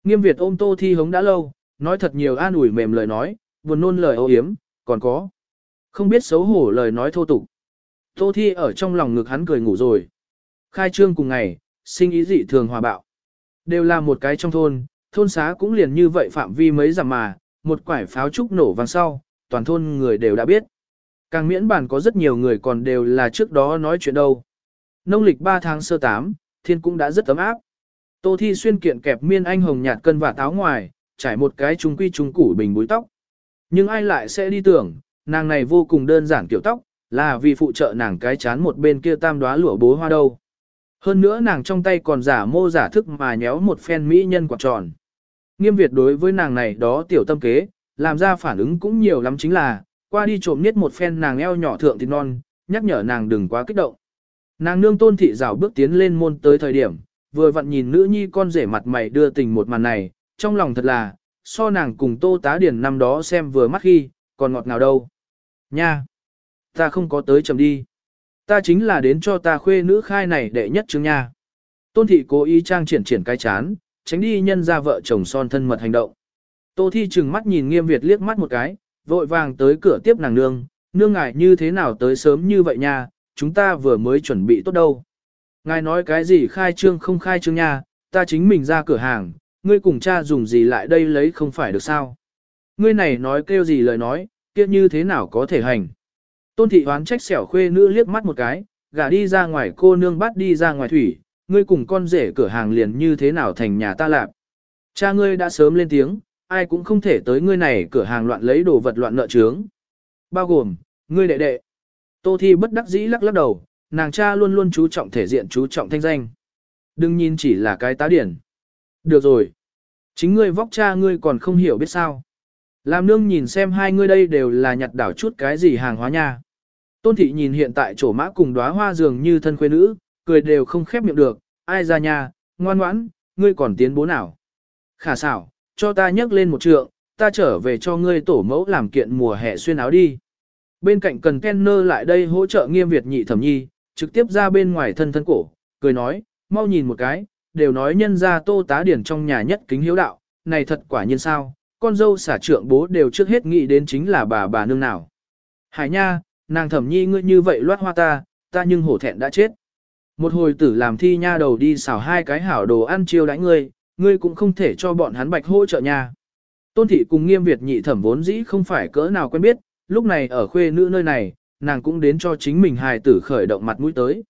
S1: Nghiêm Việt ôm Tô Thi hống đã lâu, nói thật nhiều an ủi mềm lời nói, buồn nôn lời ô hiếm, còn có. Không biết xấu hổ lời nói thô tục. Tô Thi ở trong lòng ngực hắn cười ngủ rồi. Khai trương cùng ngày, sinh ý dị thường hòa bạo. Đều là một cái trong thôn, thôn xá cũng liền như vậy phạm vi mấy dặm mà, một quải pháo trúc nổ vang sau, toàn thôn người đều đã biết. Càng miễn bản có rất nhiều người còn đều là trước đó nói chuyện đâu. Nông lịch 3 tháng sơ 8, thiên cũng đã rất ấm áp. Tô Thi xuyên kiện kẹp miên anh hồng nhạt cân và táo ngoài, trải một cái trung quy trung củ bình búi tóc. Nhưng ai lại sẽ đi tưởng, nàng này vô cùng đơn giản kiểu tóc, là vì phụ trợ nàng cái chán một bên kia tam đóa lụa bố hoa đâu. Hơn nữa nàng trong tay còn giả mô giả thức mà nhéo một phen mỹ nhân quạt tròn. Nghiêm Việt đối với nàng này đó tiểu tâm kế, làm ra phản ứng cũng nhiều lắm chính là, qua đi trộm niết một phen nàng eo nhỏ thượng thịt non, nhắc nhở nàng đừng quá kích động. Nàng nương tôn thị rào bước tiến lên môn tới thời điểm, vừa vặn nhìn nữ nhi con rể mặt mày đưa tình một màn này, trong lòng thật là, so nàng cùng tô tá điển năm đó xem vừa mắt khi, còn ngọt ngào đâu. Nha! Ta không có tới chầm đi. Ta chính là đến cho ta khuê nữ khai này đệ nhất chứng nha. Tôn thị cố ý trang triển triển cái chán, tránh đi nhân ra vợ chồng son thân mật hành động. Tô thi chừng mắt nhìn nghiêm Việt liếc mắt một cái, vội vàng tới cửa tiếp nàng nương, nương ngài như thế nào tới sớm như vậy nha, chúng ta vừa mới chuẩn bị tốt đâu. Ngài nói cái gì khai trương không khai trương nha, ta chính mình ra cửa hàng, ngươi cùng cha dùng gì lại đây lấy không phải được sao. Ngươi này nói kêu gì lời nói, kia như thế nào có thể hành. Tôn thị hoán trách xẻo khuê nữ liếc mắt một cái, gả đi ra ngoài cô nương bắt đi ra ngoài thủy, ngươi cùng con rể cửa hàng liền như thế nào thành nhà ta lạp. Cha ngươi đã sớm lên tiếng, ai cũng không thể tới ngươi này cửa hàng loạn lấy đồ vật loạn nợ trướng. Bao gồm, ngươi đệ đệ. Tô Thi bất đắc dĩ lắc lắc đầu, nàng cha luôn luôn chú trọng thể diện chú trọng thanh danh. Đừng nhìn chỉ là cái tá điển. Được rồi. Chính ngươi vóc cha ngươi còn không hiểu biết sao. Làm nương nhìn xem hai ngươi đây đều là nhặt đảo chút cái gì hàng hóa nha. Tôn thị nhìn hiện tại chỗ mã cùng đóa hoa dường như thân khuê nữ, cười đều không khép miệng được, ai ra nhà, ngoan ngoãn, ngươi còn tiến bố nào. Khả xảo, cho ta nhấc lên một trượng, ta trở về cho ngươi tổ mẫu làm kiện mùa hè xuyên áo đi. Bên cạnh cần Kenner lại đây hỗ trợ nghiêm Việt nhị thẩm nhi, trực tiếp ra bên ngoài thân thân cổ, cười nói, mau nhìn một cái, đều nói nhân ra tô tá điển trong nhà nhất kính hiếu đạo, này thật quả nhiên sao, con dâu xả trượng bố đều trước hết nghĩ đến chính là bà bà nương nào. Hải nha, nàng thẩm nhi ngươi như vậy loát hoa ta, ta nhưng hổ thẹn đã chết. Một hồi tử làm thi nha đầu đi xào hai cái hảo đồ ăn chiêu đãi ngươi, ngươi cũng không thể cho bọn hắn bạch hỗ trợ nha. Tôn thị cùng nghiêm Việt nhị thẩm vốn dĩ không phải cỡ nào quen biết, lúc này ở khuê nữ nơi này, nàng cũng đến cho chính mình hài tử khởi động mặt mũi tới.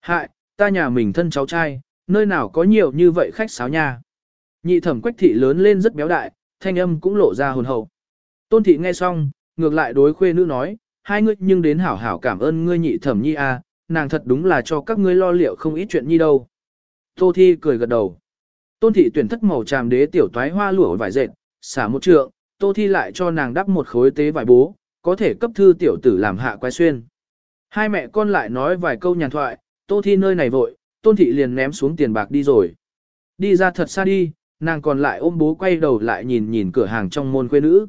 S1: Hại, ta nhà mình thân cháu trai, nơi nào có nhiều như vậy khách sáo nha. Nhị thẩm quách thị lớn lên rất béo đại, thanh âm cũng lộ ra hồn hậu. Tôn thị nghe xong, ngược lại đối khuê nữ nói, hai ngươi nhưng đến hảo hảo cảm ơn ngươi nhị thẩm nhi a, nàng thật đúng là cho các ngươi lo liệu không ít chuyện nhi đâu. Tô thi cười gật đầu. Tôn thị tuyển thất màu tràm đế tiểu toái hoa lụa vải dệt, xả một trượng, tô thi lại cho nàng đắp một khối tế vải bố, có thể cấp thư tiểu tử làm hạ quái xuyên. Hai mẹ con lại nói vài câu nhàn thoại, tô thi nơi này vội, tôn thị liền ném xuống tiền bạc đi rồi. Đi ra thật xa đi, nàng còn lại ôm bố quay đầu lại nhìn nhìn cửa hàng trong môn quê nữ.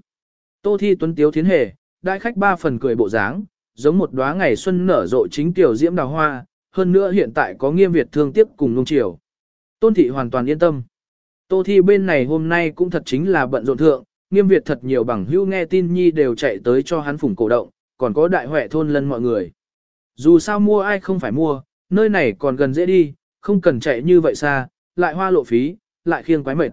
S1: Tô thi tuấn tiếu thiến hề, đại khách ba phần cười bộ dáng, giống một đóa ngày xuân nở rộ chính tiểu diễm đào hoa, hơn nữa hiện tại có nghiêm Việt thương tiếp cùng nông chiều. Tôn thị hoàn toàn yên tâm. Tô thi bên này hôm nay cũng thật chính là bận rộn thượng, nghiêm Việt thật nhiều bằng hữu nghe tin nhi đều chạy tới cho hắn phủng cổ động, còn có đại huệ thôn lân mọi người. Dù sao mua ai không phải mua, nơi này còn gần dễ đi, không cần chạy như vậy xa, lại hoa lộ phí, lại khiêng quái mệt.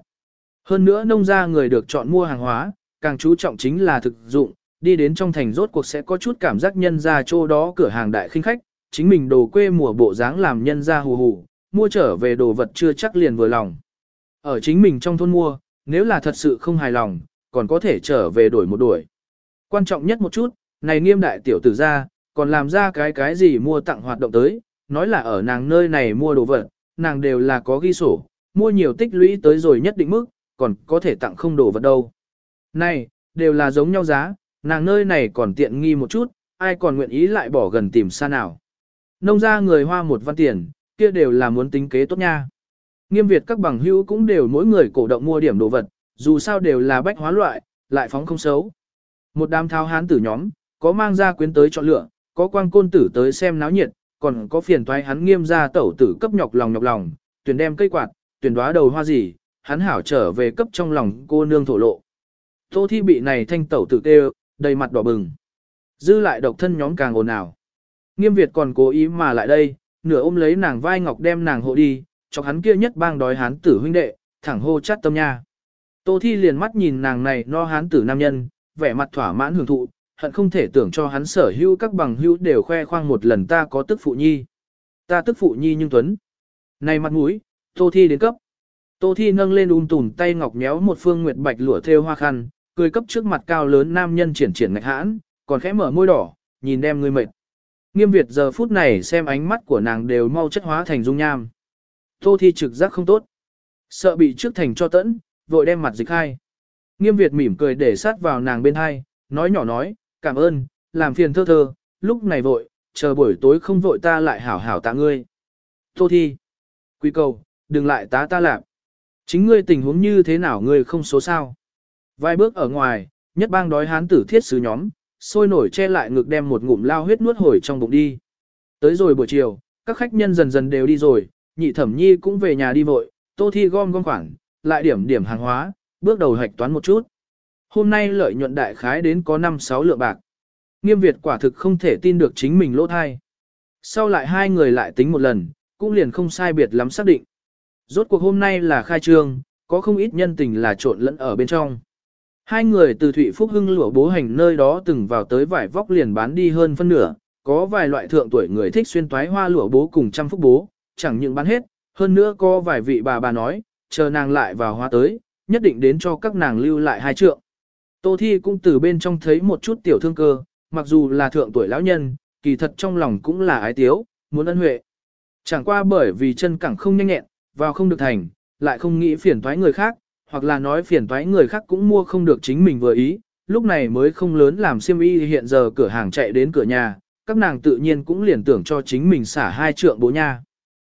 S1: Hơn nữa nông gia người được chọn mua hàng hóa, càng chú trọng chính là thực dụng, đi đến trong thành rốt cuộc sẽ có chút cảm giác nhân ra chỗ đó cửa hàng đại khinh khách, chính mình đồ quê mùa bộ dáng làm nhân ra hù hù, mua trở về đồ vật chưa chắc liền vừa lòng. Ở chính mình trong thôn mua, nếu là thật sự không hài lòng, còn có thể trở về đổi một đuổi. Quan trọng nhất một chút, này nghiêm đại tiểu tử ra, còn làm ra cái cái gì mua tặng hoạt động tới, nói là ở nàng nơi này mua đồ vật, nàng đều là có ghi sổ, mua nhiều tích lũy tới rồi nhất định mức, còn có thể tặng không đồ vật đâu. Này, đều là giống nhau giá, nàng nơi này còn tiện nghi một chút, ai còn nguyện ý lại bỏ gần tìm xa nào. Nông ra người hoa một văn tiền, kia đều là muốn tính kế tốt nha. Nghiêm Việt các bằng hữu cũng đều mỗi người cổ động mua điểm đồ vật, dù sao đều là bách hóa loại, lại phóng không xấu. Một đám thao hán tử nhóm, có mang ra quyến tới chọn lựa, có quang côn tử tới xem náo nhiệt, còn có phiền toái hắn nghiêm ra tẩu tử cấp nhọc lòng nhọc lòng, tuyển đem cây quạt, tuyển đóa đầu hoa gì, hắn hảo trở về cấp trong lòng cô nương thổ lộ. Tô thi bị này thanh tẩu tử kêu, đầy mặt đỏ bừng. Dư lại độc thân nhóm càng ồn ào. Nghiêm Việt còn cố ý mà lại đây, nửa ôm lấy nàng vai ngọc đem nàng hộ đi, cho hắn kia nhất bang đói hán tử huynh đệ, thẳng hô chát tâm nha. Tô Thi liền mắt nhìn nàng này no hán tử nam nhân, vẻ mặt thỏa mãn hưởng thụ, hận không thể tưởng cho hắn sở hữu các bằng hữu đều khoe khoang một lần ta có tức phụ nhi. Ta tức phụ nhi nhưng tuấn. Này mặt mũi, Tô Thi đến cấp. Tô Thi nâng lên un tùn tay ngọc nhéo một phương nguyệt bạch lụa thêu hoa khăn, cười cấp trước mặt cao lớn nam nhân triển triển ngạch hãn, còn khẽ mở môi đỏ, nhìn đem người mệt. Nghiêm Việt giờ phút này xem ánh mắt của nàng đều mau chất hóa thành dung nham. Tô Thi trực giác không tốt. Sợ bị trước thành cho tẫn, vội đem mặt dịch hai. Nghiêm Việt mỉm cười để sát vào nàng bên hai, nói nhỏ nói, cảm ơn, làm phiền thơ thơ, lúc này vội, chờ buổi tối không vội ta lại hảo hảo tạ ngươi. Tô Thi. Quy cầu, đừng lại tá ta làm. Chính ngươi tình huống như thế nào ngươi không số sao. Vài bước ở ngoài, nhất bang đói hán tử thiết sứ nhóm, sôi nổi che lại ngực đem một ngụm lao huyết nuốt hồi trong bụng đi. Tới rồi buổi chiều, các khách nhân dần dần đều đi rồi, nhị thẩm nhi cũng về nhà đi vội, tô thi gom gom khoảng, lại điểm điểm hàng hóa, bước đầu hạch toán một chút. Hôm nay lợi nhuận đại khái đến có 5-6 lượng bạc. Nghiêm Việt quả thực không thể tin được chính mình lỗ thai. Sau lại hai người lại tính một lần, cũng liền không sai biệt lắm xác định. Rốt cuộc hôm nay là khai trương, có không ít nhân tình là trộn lẫn ở bên trong. Hai người từ Thụy Phúc Hưng lụa bố hành nơi đó từng vào tới vải vóc liền bán đi hơn phân nửa, có vài loại thượng tuổi người thích xuyên toái hoa lụa bố cùng trăm phúc bố, chẳng những bán hết, hơn nữa có vài vị bà bà nói, chờ nàng lại vào hoa tới, nhất định đến cho các nàng lưu lại hai trượng. Tô Thi cũng từ bên trong thấy một chút tiểu thương cơ, mặc dù là thượng tuổi lão nhân, kỳ thật trong lòng cũng là ái tiếu, muốn ân huệ. Chẳng qua bởi vì chân cẳng không nhanh nhẹn, vào không được thành, lại không nghĩ phiền toái người khác, hoặc là nói phiền toái người khác cũng mua không được chính mình vừa ý, lúc này mới không lớn làm siêm y hiện giờ cửa hàng chạy đến cửa nhà, các nàng tự nhiên cũng liền tưởng cho chính mình xả hai trượng bố nha.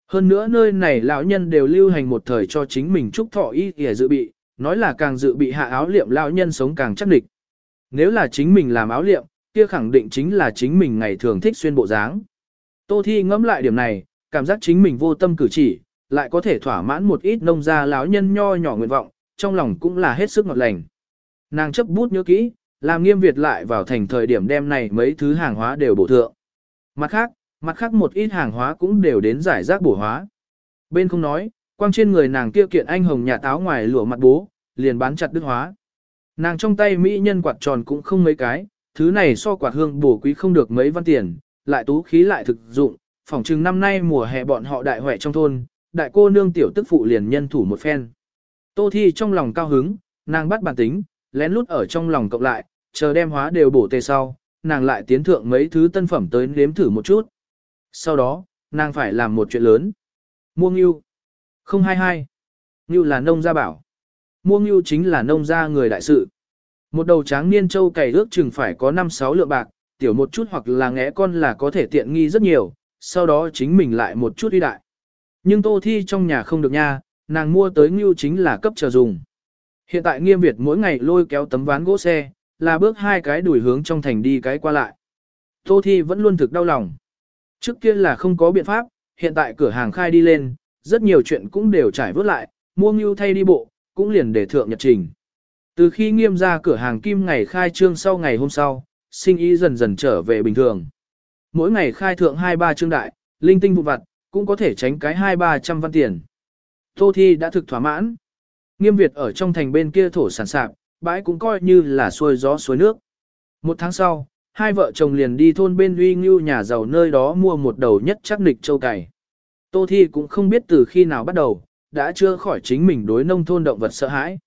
S1: Hơn nữa nơi này lão nhân đều lưu hành một thời cho chính mình chúc thọ y để dự bị, nói là càng dự bị hạ áo liệm lão nhân sống càng chắc địch. Nếu là chính mình làm áo liệm, kia khẳng định chính là chính mình ngày thường thích xuyên bộ dáng. Tô Thi ngẫm lại điểm này, cảm giác chính mình vô tâm cử chỉ, lại có thể thỏa mãn một ít nông gia lão nhân nho nhỏ nguyện vọng, trong lòng cũng là hết sức ngọt lành. Nàng chấp bút nhớ kỹ, làm nghiêm Việt lại vào thành thời điểm đem này mấy thứ hàng hóa đều bổ thượng. Mặt khác, mặt khác một ít hàng hóa cũng đều đến giải rác bổ hóa. Bên không nói, quang trên người nàng kia kiện anh hồng nhà táo ngoài lụa mặt bố, liền bán chặt đứt hóa. Nàng trong tay mỹ nhân quạt tròn cũng không mấy cái, thứ này so quạt hương bổ quý không được mấy văn tiền, lại tú khí lại thực dụng, phỏng chừng năm nay mùa hè bọn họ đại huệ trong thôn, đại cô nương tiểu tức phụ liền nhân thủ một phen. Tô Thi trong lòng cao hứng, nàng bắt bản tính, lén lút ở trong lòng cộng lại, chờ đem hóa đều bổ tề sau, nàng lại tiến thượng mấy thứ tân phẩm tới nếm thử một chút. Sau đó, nàng phải làm một chuyện lớn. Mua ngưu. 022. Ngưu là nông gia bảo. Mua ngưu chính là nông gia người đại sự. Một đầu tráng niên châu cày ước chừng phải có 5-6 lượng bạc, tiểu một chút hoặc là ngẽ con là có thể tiện nghi rất nhiều, sau đó chính mình lại một chút uy đại. Nhưng tô thi trong nhà không được nha, nàng mua tới ngưu chính là cấp chờ dùng. Hiện tại nghiêm Việt mỗi ngày lôi kéo tấm ván gỗ xe, là bước hai cái đuổi hướng trong thành đi cái qua lại. Tô Thi vẫn luôn thực đau lòng. Trước kia là không có biện pháp, hiện tại cửa hàng khai đi lên, rất nhiều chuyện cũng đều trải vớt lại, mua ngưu thay đi bộ, cũng liền để thượng nhật trình. Từ khi nghiêm ra cửa hàng kim ngày khai trương sau ngày hôm sau, sinh ý dần dần trở về bình thường. Mỗi ngày khai thượng 2-3 trương đại, linh tinh vụ vặt, cũng có thể tránh cái 2-300 văn tiền. Tô Thi đã thực thỏa mãn. Nghiêm Việt ở trong thành bên kia thổ sản sạp, bãi cũng coi như là xuôi gió suối nước. Một tháng sau, hai vợ chồng liền đi thôn bên uy ngưu nhà giàu nơi đó mua một đầu nhất chắc nịch châu cày. Tô Thi cũng không biết từ khi nào bắt đầu, đã chưa khỏi chính mình đối nông thôn động vật sợ hãi.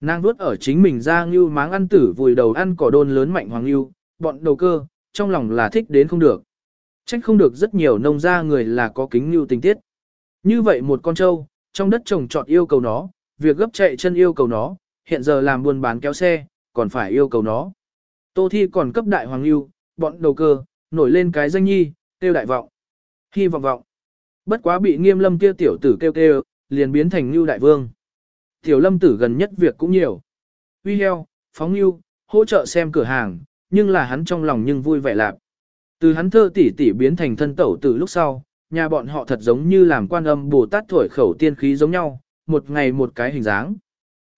S1: Nàng vuốt ở chính mình ra ngưu máng ăn tử vùi đầu ăn cỏ đôn lớn mạnh hoàng ngưu, bọn đầu cơ, trong lòng là thích đến không được. Trách không được rất nhiều nông gia người là có kính ngưu tình tiết. Như vậy một con trâu, trong đất trồng trọt yêu cầu nó, việc gấp chạy chân yêu cầu nó, hiện giờ làm buôn bán kéo xe, còn phải yêu cầu nó. Tô Thi còn cấp đại hoàng lưu, bọn đầu cơ, nổi lên cái danh nhi, tiêu đại vọng. Hy vọng vọng. Bất quá bị nghiêm lâm kia tiểu tử kêu kêu, liền biến thành lưu đại vương. Tiểu lâm tử gần nhất việc cũng nhiều. Uy heo, phóng lưu, hỗ trợ xem cửa hàng, nhưng là hắn trong lòng nhưng vui vẻ lạc. Từ hắn thơ tỷ tỷ biến thành thân tẩu từ lúc sau, nhà bọn họ thật giống như làm quan âm Bồ Tát thổi khẩu tiên khí giống nhau, một ngày một cái hình dáng.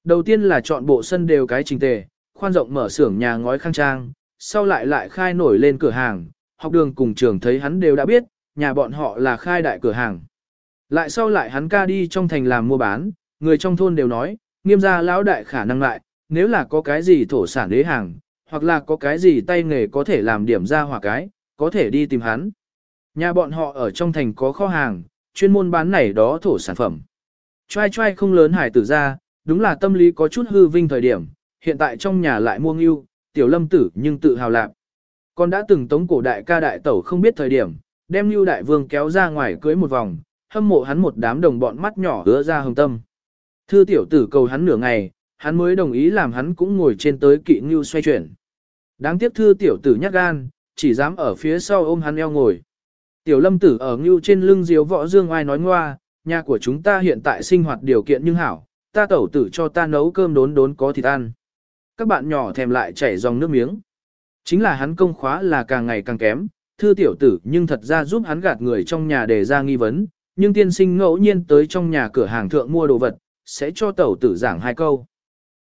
S1: Đầu tiên là chọn bộ sân đều cái trình tề, khoan rộng mở xưởng nhà ngói khang trang, sau lại lại khai nổi lên cửa hàng, học đường cùng trường thấy hắn đều đã biết, nhà bọn họ là khai đại cửa hàng. Lại sau lại hắn ca đi trong thành làm mua bán, người trong thôn đều nói, nghiêm gia lão đại khả năng lại, nếu là có cái gì thổ sản đế hàng, hoặc là có cái gì tay nghề có thể làm điểm ra hỏa cái, có thể đi tìm hắn. Nhà bọn họ ở trong thành có kho hàng, chuyên môn bán này đó thổ sản phẩm. Trai trai không lớn hải tử ra, đúng là tâm lý có chút hư vinh thời điểm, hiện tại trong nhà lại mua ngưu, tiểu lâm tử nhưng tự hào lạc. Con đã từng tống cổ đại ca đại tẩu không biết thời điểm, đem ngưu đại vương kéo ra ngoài cưới một vòng, hâm mộ hắn một đám đồng bọn mắt nhỏ hứa ra hồng tâm. Thư tiểu tử cầu hắn nửa ngày, hắn mới đồng ý làm hắn cũng ngồi trên tới kỵ ngưu xoay chuyển. Đáng tiếc thư tiểu tử nhát gan, chỉ dám ở phía sau ôm hắn eo ngồi. Tiểu lâm tử ở ngưu trên lưng diếu võ dương ai nói ngoa, nhà của chúng ta hiện tại sinh hoạt điều kiện nhưng hảo, ta tẩu tử cho ta nấu cơm đốn đốn có thịt ăn. Các bạn nhỏ thèm lại chảy dòng nước miếng. Chính là hắn công khóa là càng ngày càng kém, thư tiểu tử nhưng thật ra giúp hắn gạt người trong nhà để ra nghi vấn, nhưng tiên sinh ngẫu nhiên tới trong nhà cửa hàng thượng mua đồ vật, sẽ cho tẩu tử giảng hai câu.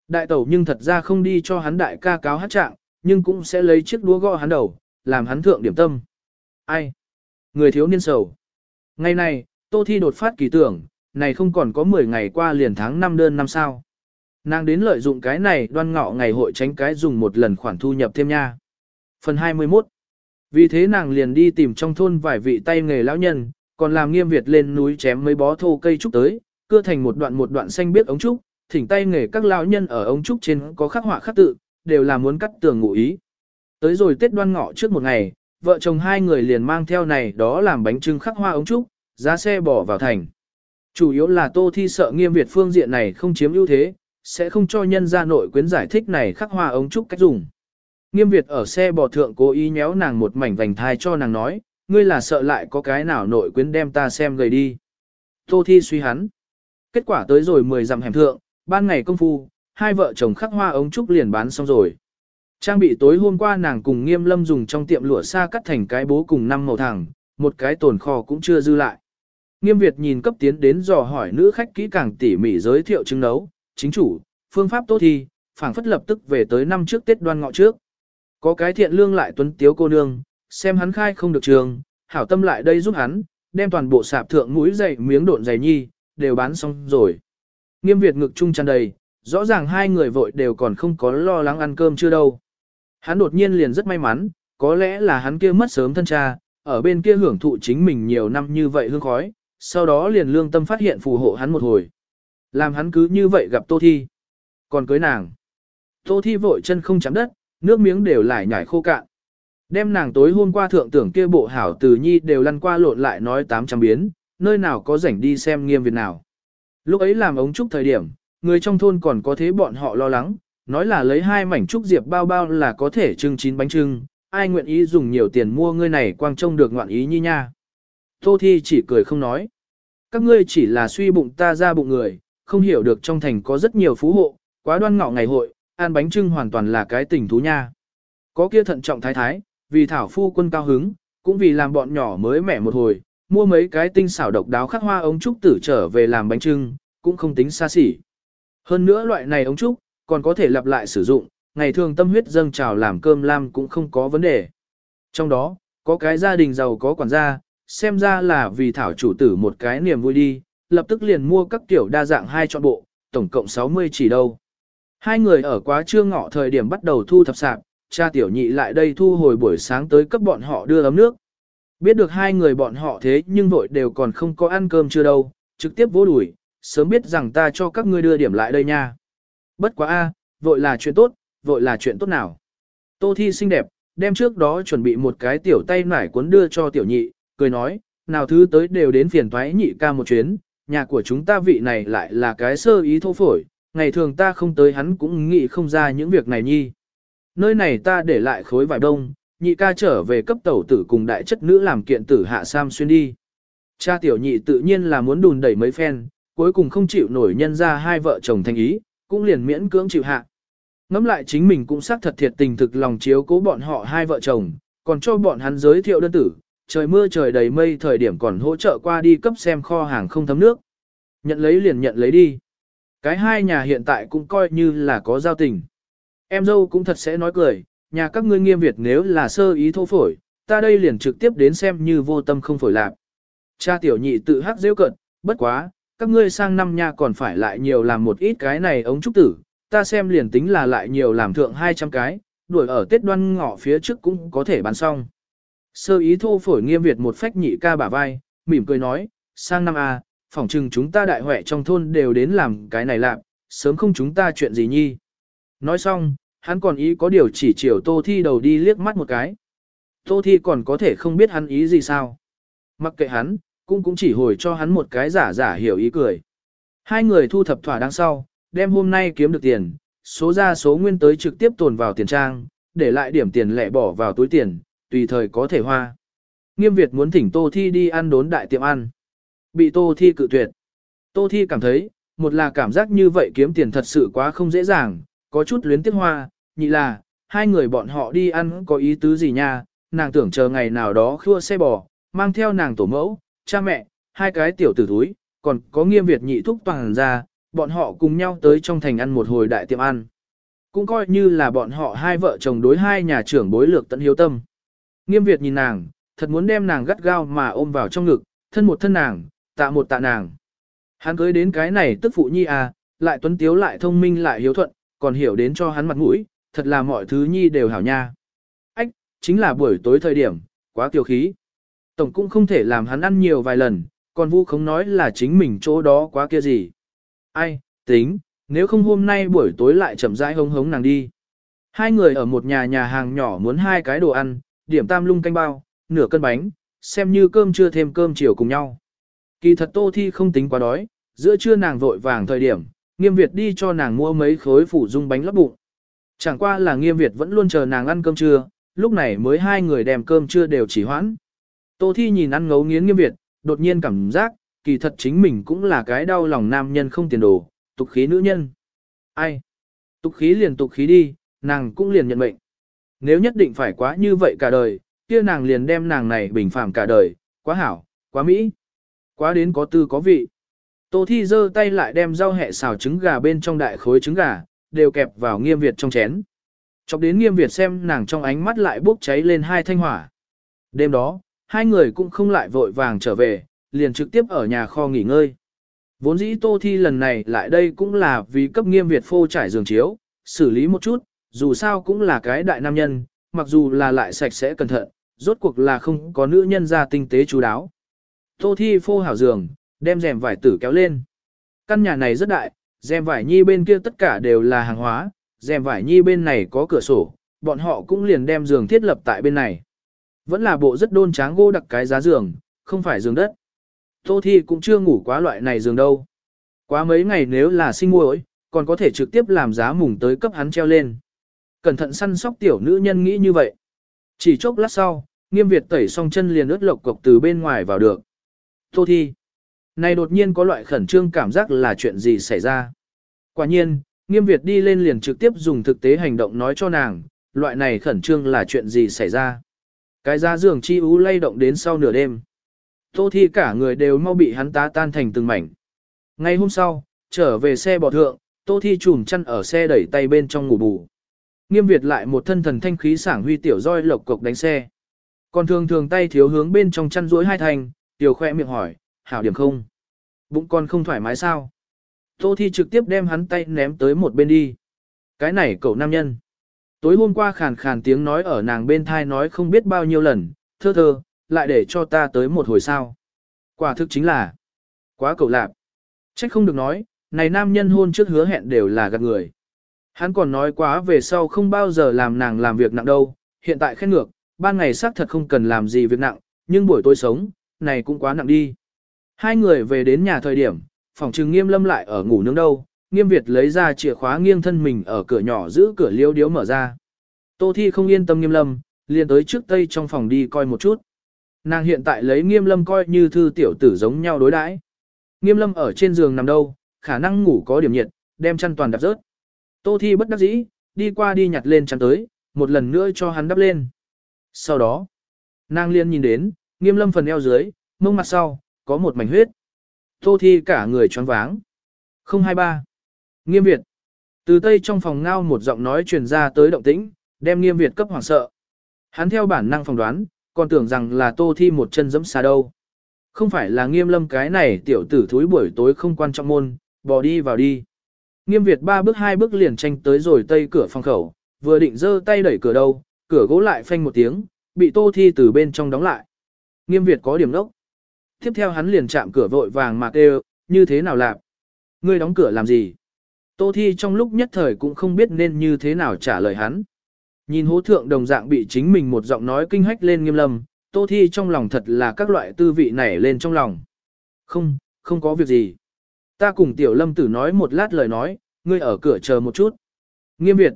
S1: Đại tẩu nhưng thật ra không đi cho hắn đại ca cáo hát trạng, nhưng cũng sẽ lấy chiếc đũa gõ hắn đầu, làm hắn thượng điểm tâm. Ai? Người thiếu niên sầu. Ngày này, Tô Thi đột phát kỳ tưởng, này không còn có 10 ngày qua liền tháng 5 đơn năm sao. Nàng đến lợi dụng cái này đoan ngọ ngày hội tránh cái dùng một lần khoản thu nhập thêm nha. Phần 21 Vì thế nàng liền đi tìm trong thôn vài vị tay nghề lão nhân, còn làm nghiêm Việt lên núi chém mấy bó thô cây trúc tới, cưa thành một đoạn một đoạn xanh biết ống trúc, thỉnh tay nghề các lão nhân ở ống trúc trên có khắc họa khắc tự, đều là muốn cắt tường ngụ ý. Tới rồi Tết đoan ngọ trước một ngày, vợ chồng hai người liền mang theo này đó làm bánh trưng khắc hoa ống trúc, giá xe bỏ vào thành. Chủ yếu là Tô Thi sợ nghiêm Việt phương diện này không chiếm ưu thế, sẽ không cho nhân gia nội quyến giải thích này khắc hoa ống trúc cách dùng. Nghiêm Việt ở xe bò thượng cố ý nhéo nàng một mảnh vành thai cho nàng nói, ngươi là sợ lại có cái nào nội quyến đem ta xem gầy đi. Tô Thi suy hắn. Kết quả tới rồi 10 dặm hẻm thượng, ban ngày công phu, hai vợ chồng khắc hoa ống trúc liền bán xong rồi. Trang bị tối hôm qua nàng cùng nghiêm lâm dùng trong tiệm lụa xa cắt thành cái bố cùng năm màu thẳng, một cái tồn kho cũng chưa dư lại. Nghiêm Việt nhìn cấp tiến đến dò hỏi nữ khách kỹ càng tỉ mỉ giới thiệu chứng nấu, chính chủ, phương pháp tốt thi, phảng phất lập tức về tới năm trước Tết đoan ngọ trước. Có cái thiện lương lại tuấn tiếu cô nương, xem hắn khai không được trường, hảo tâm lại đây giúp hắn, đem toàn bộ sạp thượng mũi dày miếng độn dày nhi, đều bán xong rồi. Nghiêm Việt ngực chung tràn đầy, rõ ràng hai người vội đều còn không có lo lắng ăn cơm chưa đâu. Hắn đột nhiên liền rất may mắn, có lẽ là hắn kia mất sớm thân cha, ở bên kia hưởng thụ chính mình nhiều năm như vậy hương khói, sau đó liền lương tâm phát hiện phù hộ hắn một hồi. Làm hắn cứ như vậy gặp Tô Thi. Còn cưới nàng. Tô Thi vội chân không chạm đất, nước miếng đều lại nhảy khô cạn. Đem nàng tối hôm qua thượng tưởng kia bộ hảo từ nhi đều lăn qua lộn lại nói tám trăm biến, nơi nào có rảnh đi xem nghiêm Việt nào. Lúc ấy làm ống trúc thời điểm, người trong thôn còn có thế bọn họ lo lắng, nói là lấy hai mảnh trúc diệp bao bao là có thể trưng chín bánh trưng, ai nguyện ý dùng nhiều tiền mua ngươi này quang trông được ngoạn ý nhi nha. Tô Thi chỉ cười không nói. Các ngươi chỉ là suy bụng ta ra bụng người, không hiểu được trong thành có rất nhiều phú hộ, quá đoan ngọ ngày hội, ăn bánh trưng hoàn toàn là cái tình thú nha. Có kia thận trọng thái thái, vì thảo phu quân cao hứng, cũng vì làm bọn nhỏ mới mẻ một hồi, mua mấy cái tinh xảo độc đáo khắc hoa ống trúc tử trở về làm bánh trưng, cũng không tính xa xỉ. Hơn nữa loại này ống trúc, còn có thể lặp lại sử dụng, ngày thường tâm huyết dâng trào làm cơm lam cũng không có vấn đề. Trong đó, có cái gia đình giàu có quản gia, xem ra là vì thảo chủ tử một cái niềm vui đi, lập tức liền mua các kiểu đa dạng hai chọn bộ, tổng cộng 60 chỉ đâu. Hai người ở quá trưa ngọ thời điểm bắt đầu thu thập sạp, cha tiểu nhị lại đây thu hồi buổi sáng tới cấp bọn họ đưa ấm nước. Biết được hai người bọn họ thế nhưng vội đều còn không có ăn cơm chưa đâu, trực tiếp vô đuổi, sớm biết rằng ta cho các ngươi đưa điểm lại đây nha. Bất quá a, vội là chuyện tốt, vội là chuyện tốt nào. Tô Thi xinh đẹp, đem trước đó chuẩn bị một cái tiểu tay nải cuốn đưa cho tiểu nhị, cười nói, nào thứ tới đều đến phiền thoái nhị ca một chuyến, nhà của chúng ta vị này lại là cái sơ ý thô phổi, ngày thường ta không tới hắn cũng nghĩ không ra những việc này nhi. Nơi này ta để lại khối vải đông, nhị ca trở về cấp tẩu tử cùng đại chất nữ làm kiện tử hạ sam xuyên đi. Cha tiểu nhị tự nhiên là muốn đùn đẩy mấy phen, cuối cùng không chịu nổi nhân ra hai vợ chồng thành ý, cũng liền miễn cưỡng chịu hạ. Ngắm lại chính mình cũng xác thật thiệt tình thực lòng chiếu cố bọn họ hai vợ chồng, còn cho bọn hắn giới thiệu đơn tử, trời mưa trời đầy mây thời điểm còn hỗ trợ qua đi cấp xem kho hàng không thấm nước. Nhận lấy liền nhận lấy đi. Cái hai nhà hiện tại cũng coi như là có giao tình. Em dâu cũng thật sẽ nói cười, nhà các ngươi nghiêm Việt nếu là sơ ý thô phổi, ta đây liền trực tiếp đến xem như vô tâm không phổi lạc. Cha tiểu nhị tự hắc rêu cận, bất quá, các ngươi sang năm nha còn phải lại nhiều làm một ít cái này ống trúc tử, ta xem liền tính là lại nhiều làm thượng 200 cái, đuổi ở Tết đoan ngọ phía trước cũng có thể bán xong. Sơ ý thô phổi nghiêm Việt một phách nhị ca bả vai, mỉm cười nói, sang năm A, phỏng chừng chúng ta đại huệ trong thôn đều đến làm cái này làm, sớm không chúng ta chuyện gì nhi. Nói xong, hắn còn ý có điều chỉ chiều Tô Thi đầu đi liếc mắt một cái. Tô Thi còn có thể không biết hắn ý gì sao. Mặc kệ hắn, cũng cũng chỉ hồi cho hắn một cái giả giả hiểu ý cười. Hai người thu thập thỏa đáng sau, đem hôm nay kiếm được tiền, số ra số nguyên tới trực tiếp tồn vào tiền trang, để lại điểm tiền lẻ bỏ vào túi tiền, tùy thời có thể hoa. Nghiêm Việt muốn thỉnh Tô Thi đi ăn đốn đại tiệm ăn. Bị Tô Thi cự tuyệt. Tô Thi cảm thấy, một là cảm giác như vậy kiếm tiền thật sự quá không dễ dàng, có chút luyến tiếc hoa, nhị là, hai người bọn họ đi ăn có ý tứ gì nha, nàng tưởng chờ ngày nào đó khua xe bò, mang theo nàng tổ mẫu, cha mẹ, hai cái tiểu tử thúi, còn có nghiêm Việt nhị thúc toàn ra, bọn họ cùng nhau tới trong thành ăn một hồi đại tiệm ăn. Cũng coi như là bọn họ hai vợ chồng đối hai nhà trưởng bối lược tận hiếu tâm. Nghiêm Việt nhìn nàng, thật muốn đem nàng gắt gao mà ôm vào trong ngực, thân một thân nàng, tạ một tạ nàng. Hắn cưới đến cái này tức phụ nhi à, lại tuấn tiếu lại thông minh lại hiếu thuận, còn hiểu đến cho hắn mặt mũi, thật là mọi thứ nhi đều hảo nha. Ách, chính là buổi tối thời điểm, quá kiều khí. Tổng cũng không thể làm hắn ăn nhiều vài lần, còn vu không nói là chính mình chỗ đó quá kia gì. Ai, tính, nếu không hôm nay buổi tối lại chậm rãi hống hống nàng đi. Hai người ở một nhà nhà hàng nhỏ muốn hai cái đồ ăn, điểm tam lung canh bao, nửa cân bánh, xem như cơm trưa thêm cơm chiều cùng nhau. Kỳ thật Tô Thi không tính quá đói, giữa trưa nàng vội vàng thời điểm, nghiêm Việt đi cho nàng mua mấy khối phủ dung bánh lấp bụng. Chẳng qua là nghiêm Việt vẫn luôn chờ nàng ăn cơm trưa, lúc này mới hai người đem cơm trưa đều chỉ hoãn. Tô Thi nhìn ăn ngấu nghiến nghiêm Việt, đột nhiên cảm giác, kỳ thật chính mình cũng là cái đau lòng nam nhân không tiền đồ, tục khí nữ nhân. Ai? Tục khí liền tục khí đi, nàng cũng liền nhận mệnh. Nếu nhất định phải quá như vậy cả đời, kia nàng liền đem nàng này bình phàm cả đời, quá hảo, quá mỹ, quá đến có tư có vị. Tô Thi giơ tay lại đem rau hẹ xào trứng gà bên trong đại khối trứng gà, đều kẹp vào nghiêm Việt trong chén. Chọc đến nghiêm Việt xem nàng trong ánh mắt lại bốc cháy lên hai thanh hỏa. Đêm đó, hai người cũng không lại vội vàng trở về, liền trực tiếp ở nhà kho nghỉ ngơi. Vốn dĩ Tô Thi lần này lại đây cũng là vì cấp nghiêm Việt phô trải giường chiếu, xử lý một chút, dù sao cũng là cái đại nam nhân, mặc dù là lại sạch sẽ cẩn thận, rốt cuộc là không có nữ nhân ra tinh tế chú đáo. Tô Thi phô hảo giường, đem rèm vải tử kéo lên. Căn nhà này rất đại, rèm vải nhi bên kia tất cả đều là hàng hóa, rèm vải nhi bên này có cửa sổ, bọn họ cũng liền đem giường thiết lập tại bên này. Vẫn là bộ rất đôn tráng gỗ đặc cái giá giường, không phải giường đất. Tô Thi cũng chưa ngủ quá loại này giường đâu. Quá mấy ngày nếu là sinh muội, còn có thể trực tiếp làm giá mùng tới cấp hắn treo lên. Cẩn thận săn sóc tiểu nữ nhân nghĩ như vậy. Chỉ chốc lát sau, nghiêm Việt tẩy xong chân liền ướt lộc cục từ bên ngoài vào được. Tô Thi. Này đột nhiên có loại khẩn trương cảm giác là chuyện gì xảy ra. Quả nhiên, nghiêm Việt đi lên liền trực tiếp dùng thực tế hành động nói cho nàng, loại này khẩn trương là chuyện gì xảy ra. Cái giá giường chi ú lay động đến sau nửa đêm. Tô Thi cả người đều mau bị hắn tá tan thành từng mảnh. Ngay hôm sau, trở về xe bò thượng, Tô Thi chùm chăn ở xe đẩy tay bên trong ngủ bù. Nghiêm Việt lại một thân thần thanh khí sảng huy tiểu roi lộc cộc đánh xe. Còn thường thường tay thiếu hướng bên trong chăn duỗi hai thành, tiểu khoe miệng hỏi, hảo điểm không? Bụng con không thoải mái sao? Tô Thi trực tiếp đem hắn tay ném tới một bên đi. Cái này cậu nam nhân. Tối hôm qua khàn khàn tiếng nói ở nàng bên thai nói không biết bao nhiêu lần, thơ thơ, lại để cho ta tới một hồi sao. Quả thực chính là quá cậu lạp. Trách không được nói, này nam nhân hôn trước hứa hẹn đều là gạt người. Hắn còn nói quá về sau không bao giờ làm nàng làm việc nặng đâu, hiện tại khen ngược, ban ngày xác thật không cần làm gì việc nặng, nhưng buổi tối sống, này cũng quá nặng đi. Hai người về đến nhà thời điểm, phòng trừng nghiêm lâm lại ở ngủ nướng đâu, nghiêm Việt lấy ra chìa khóa nghiêng thân mình ở cửa nhỏ giữ cửa liêu điếu mở ra. Tô Thi không yên tâm nghiêm lâm, liền tới trước tây trong phòng đi coi một chút. Nàng hiện tại lấy nghiêm lâm coi như thư tiểu tử giống nhau đối đãi. Nghiêm lâm ở trên giường nằm đâu, khả năng ngủ có điểm nhiệt, đem chăn toàn đạp rớt. Tô Thi bất đắc dĩ, đi qua đi nhặt lên chăn tới, một lần nữa cho hắn đắp lên. Sau đó, nàng liên nhìn đến, nghiêm lâm phần eo dưới, mông mặt sau, có một mảnh huyết. Tô Thi cả người choáng váng. 023. Nghiêm Việt. Từ tây trong phòng ngao một giọng nói truyền ra tới động tĩnh, đem Nghiêm Việt cấp hoảng sợ. Hắn theo bản năng phỏng đoán, còn tưởng rằng là Tô Thi một chân dẫm xa đâu. Không phải là Nghiêm Lâm cái này tiểu tử thúi buổi tối không quan trọng môn, bỏ đi vào đi. Nghiêm Việt ba bước hai bước liền tranh tới rồi tây cửa phòng khẩu, vừa định giơ tay đẩy cửa đâu, cửa gỗ lại phanh một tiếng, bị Tô Thi từ bên trong đóng lại. Nghiêm Việt có điểm đốc. Tiếp theo hắn liền chạm cửa vội vàng mà kêu, như thế nào làm? Ngươi đóng cửa làm gì? Tô Thi trong lúc nhất thời cũng không biết nên như thế nào trả lời hắn. Nhìn hố thượng đồng dạng bị chính mình một giọng nói kinh hách lên nghiêm lâm, Tô Thi trong lòng thật là các loại tư vị nảy lên trong lòng. Không, không có việc gì. Ta cùng tiểu lâm tử nói một lát lời nói, ngươi ở cửa chờ một chút. Nghiêm Việt.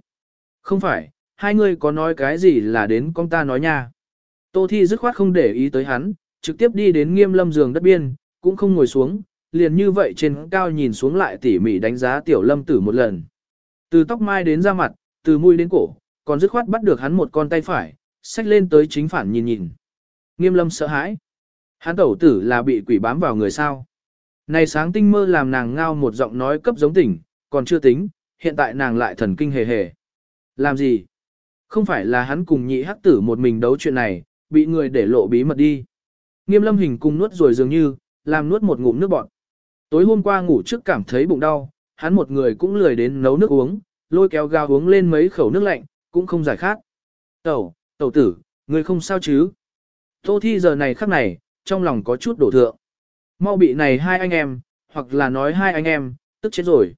S1: Không phải, hai ngươi có nói cái gì là đến con ta nói nha. Tô Thi dứt khoát không để ý tới hắn, trực tiếp đi đến nghiêm lâm giường đất biên, cũng không ngồi xuống, liền như vậy trên cao nhìn xuống lại tỉ mỉ đánh giá tiểu lâm tử một lần. Từ tóc mai đến da mặt, từ mũi đến cổ, còn dứt khoát bắt được hắn một con tay phải, xách lên tới chính phản nhìn nhìn. Nghiêm lâm sợ hãi. Hắn tẩu tử là bị quỷ bám vào người sao. Này sáng tinh mơ làm nàng ngao một giọng nói cấp giống tỉnh, còn chưa tính, hiện tại nàng lại thần kinh hề hề. Làm gì? Không phải là hắn cùng nhị hắc tử một mình đấu chuyện này, bị người để lộ bí mật đi. Nghiêm lâm hình cùng nuốt rồi dường như, làm nuốt một ngụm nước bọt. Tối hôm qua ngủ trước cảm thấy bụng đau, hắn một người cũng lười đến nấu nước uống, lôi kéo gao uống lên mấy khẩu nước lạnh, cũng không giải khát. Tẩu, tẩu tử, người không sao chứ? Tô thi giờ này khắc này, trong lòng có chút đổ thượng. Mau bị này hai anh em, hoặc là nói hai anh em, tức chết rồi.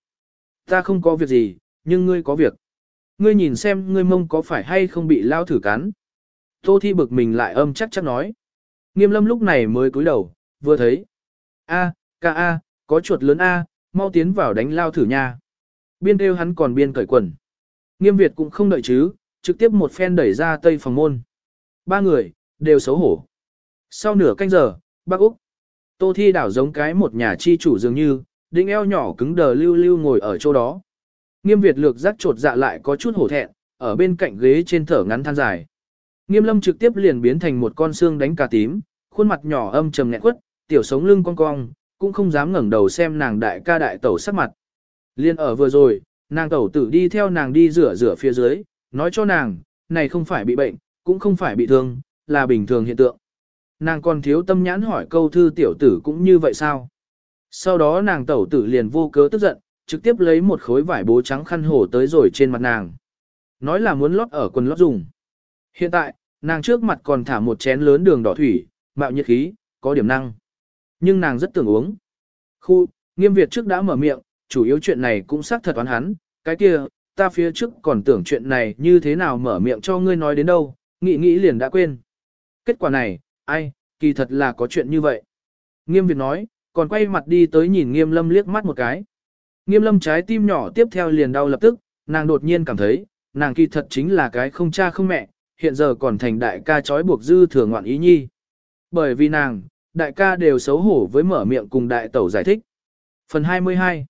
S1: Ta không có việc gì, nhưng ngươi có việc. Ngươi nhìn xem ngươi mông có phải hay không bị lao thử cắn. Tô Thi bực mình lại âm chắc chắc nói. Nghiêm lâm lúc này mới cúi đầu, vừa thấy. A, ca A, có chuột lớn A, mau tiến vào đánh lao thử nha. Biên kêu hắn còn biên cởi quần. Nghiêm Việt cũng không đợi chứ, trực tiếp một phen đẩy ra tây phòng môn. Ba người, đều xấu hổ. Sau nửa canh giờ, bác Úc. Tô Thi đảo giống cái một nhà chi chủ dường như, đĩnh eo nhỏ cứng đờ lưu lưu ngồi ở chỗ đó. Nghiêm Việt lược giác trột dạ lại có chút hổ thẹn, ở bên cạnh ghế trên thở ngắn than dài. Nghiêm Lâm trực tiếp liền biến thành một con xương đánh cà tím, khuôn mặt nhỏ âm trầm nghẹn quất, tiểu sống lưng cong cong, cũng không dám ngẩng đầu xem nàng đại ca đại tẩu sắc mặt. Liên ở vừa rồi, nàng tẩu tử đi theo nàng đi rửa rửa phía dưới, nói cho nàng, này không phải bị bệnh, cũng không phải bị thương, là bình thường hiện tượng. Nàng còn thiếu tâm nhãn hỏi câu thư tiểu tử cũng như vậy sao? Sau đó nàng tẩu tử liền vô cớ tức giận, trực tiếp lấy một khối vải bố trắng khăn hổ tới rồi trên mặt nàng. Nói là muốn lót ở quần lót dùng. Hiện tại, nàng trước mặt còn thả một chén lớn đường đỏ thủy, mạo nhiệt khí, có điểm năng. Nhưng nàng rất tưởng uống. Khu, nghiêm Việt trước đã mở miệng, chủ yếu chuyện này cũng xác thật oán hắn, cái kia, ta phía trước còn tưởng chuyện này như thế nào mở miệng cho ngươi nói đến đâu, nghĩ nghĩ liền đã quên. Kết quả này, ai, kỳ thật là có chuyện như vậy. Nghiêm Việt nói, còn quay mặt đi tới nhìn Nghiêm Lâm liếc mắt một cái. Nghiêm Lâm trái tim nhỏ tiếp theo liền đau lập tức, nàng đột nhiên cảm thấy, nàng kỳ thật chính là cái không cha không mẹ, hiện giờ còn thành đại ca trói buộc dư thừa ngoạn ý nhi. Bởi vì nàng, đại ca đều xấu hổ với mở miệng cùng đại tẩu giải thích. Phần 22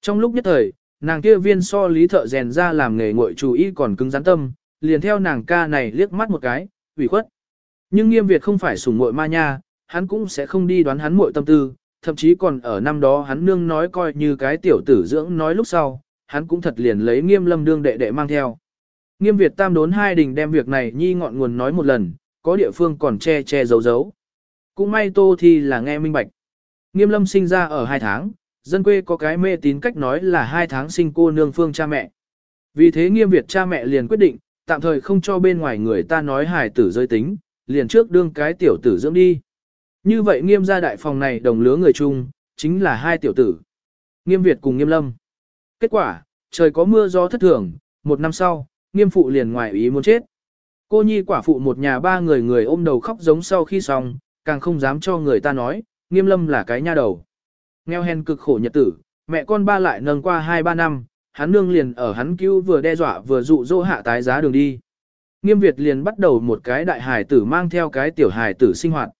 S1: Trong lúc nhất thời, nàng kia viên so lý thợ rèn ra làm nghề ngội chủ ý còn cứng rắn tâm, liền theo nàng ca này liếc mắt một cái, ủy khuất. Nhưng nghiêm Việt không phải sủng muội ma nha, hắn cũng sẽ không đi đoán hắn muội tâm tư, thậm chí còn ở năm đó hắn nương nói coi như cái tiểu tử dưỡng nói lúc sau, hắn cũng thật liền lấy nghiêm lâm đương đệ đệ mang theo. Nghiêm Việt tam đốn hai đình đem việc này nhi ngọn nguồn nói một lần, có địa phương còn che che giấu giấu. Cũng may tô thì là nghe minh bạch. Nghiêm lâm sinh ra ở hai tháng, dân quê có cái mê tín cách nói là hai tháng sinh cô nương phương cha mẹ. Vì thế nghiêm Việt cha mẹ liền quyết định, tạm thời không cho bên ngoài người ta nói hài tử rơi tính, liền trước đương cái tiểu tử dưỡng đi. Như vậy nghiêm gia đại phòng này đồng lứa người chung, chính là hai tiểu tử. Nghiêm Việt cùng nghiêm lâm. Kết quả, trời có mưa gió thất thường, một năm sau, nghiêm phụ liền ngoài ý muốn chết. Cô nhi quả phụ một nhà ba người người ôm đầu khóc giống sau khi xong, càng không dám cho người ta nói, nghiêm lâm là cái nha đầu. Nghèo hèn cực khổ nhật tử, mẹ con ba lại nâng qua 2-3 năm, hắn nương liền ở hắn cứu vừa đe dọa vừa dụ dỗ hạ tái giá đường đi. Nghiêm Việt liền bắt đầu một cái đại hài tử mang theo cái tiểu hài tử sinh hoạt.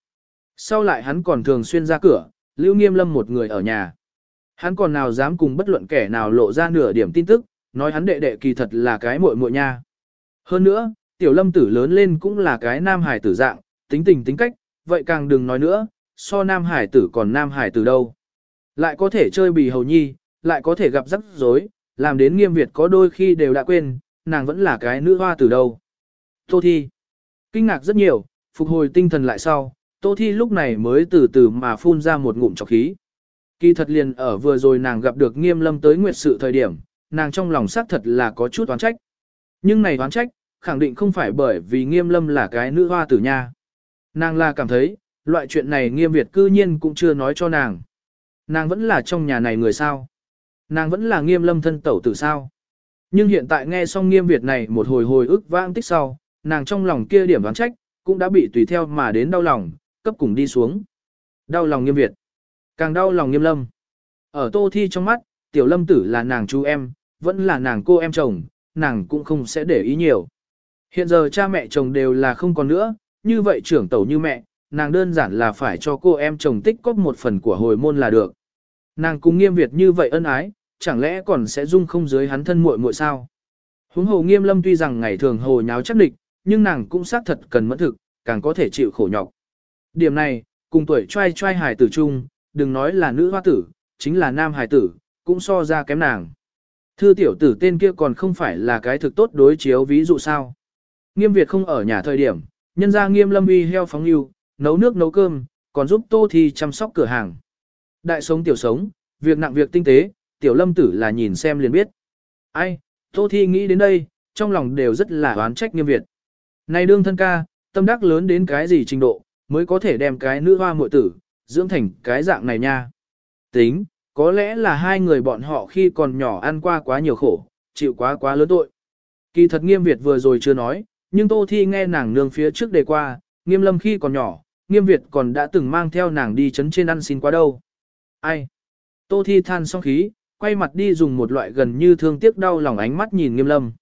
S1: Sau lại hắn còn thường xuyên ra cửa, lưu nghiêm lâm một người ở nhà. Hắn còn nào dám cùng bất luận kẻ nào lộ ra nửa điểm tin tức, nói hắn đệ đệ kỳ thật là cái muội muội nha. Hơn nữa, tiểu lâm tử lớn lên cũng là cái nam hài tử dạng, tính tình tính cách, vậy càng đừng nói nữa, so nam hải tử còn nam hải tử đâu. Lại có thể chơi bì hầu nhi, lại có thể gặp rắc rối, làm đến nghiêm Việt có đôi khi đều đã quên, nàng vẫn là cái nữ hoa từ đâu. Tô Thi. Kinh ngạc rất nhiều, phục hồi tinh thần lại sau, Tô Thi lúc này mới từ từ mà phun ra một ngụm trọc khí. Kỳ thật liền ở vừa rồi nàng gặp được nghiêm lâm tới nguyệt sự thời điểm, nàng trong lòng xác thật là có chút oán trách. Nhưng này oán trách, khẳng định không phải bởi vì nghiêm lâm là cái nữ hoa tử nha. Nàng là cảm thấy, loại chuyện này nghiêm Việt cư nhiên cũng chưa nói cho nàng. Nàng vẫn là trong nhà này người sao. Nàng vẫn là nghiêm lâm thân tẩu tử sao. Nhưng hiện tại nghe xong nghiêm Việt này một hồi hồi ức vãng tích sau, nàng trong lòng kia điểm vắng trách, cũng đã bị tùy theo mà đến đau lòng, cấp cùng đi xuống. Đau lòng nghiêm Việt. Càng đau lòng nghiêm lâm. Ở tô thi trong mắt, tiểu lâm tử là nàng chú em, vẫn là nàng cô em chồng, nàng cũng không sẽ để ý nhiều. Hiện giờ cha mẹ chồng đều là không còn nữa, như vậy trưởng tẩu như mẹ, nàng đơn giản là phải cho cô em chồng tích cóp một phần của hồi môn là được. Nàng cùng nghiêm Việt như vậy ân ái, chẳng lẽ còn sẽ dung không dưới hắn thân muội muội sao? Huống hồ nghiêm lâm tuy rằng ngày thường hồ nháo chắc địch, nhưng nàng cũng xác thật cần mẫn thực, càng có thể chịu khổ nhọc. Điểm này, cùng tuổi trai trai hài tử chung, đừng nói là nữ hoa tử, chính là nam hài tử, cũng so ra kém nàng. Thư tiểu tử tên kia còn không phải là cái thực tốt đối chiếu ví dụ sao. Nghiêm Việt không ở nhà thời điểm, nhân gia nghiêm lâm uy heo phóng yêu, nấu nước nấu cơm, còn giúp tô thi chăm sóc cửa hàng. Đại sống tiểu sống, việc nặng việc tinh tế, tiểu lâm tử là nhìn xem liền biết. Ai, tô thi nghĩ đến đây, trong lòng đều rất là oán trách nghiêm Việt. Này đương thân ca, tâm đắc lớn đến cái gì trình độ, mới có thể đem cái nữ hoa muội tử, dưỡng thành cái dạng này nha. Tính, có lẽ là hai người bọn họ khi còn nhỏ ăn qua quá nhiều khổ, chịu quá quá lớn tội. Kỳ thật nghiêm Việt vừa rồi chưa nói, nhưng Tô Thi nghe nàng nương phía trước đề qua, nghiêm lâm khi còn nhỏ, nghiêm Việt còn đã từng mang theo nàng đi chấn trên ăn xin qua đâu. Ai? Tô Thi than xong khí, quay mặt đi dùng một loại gần như thương tiếc đau lòng ánh mắt nhìn nghiêm lâm.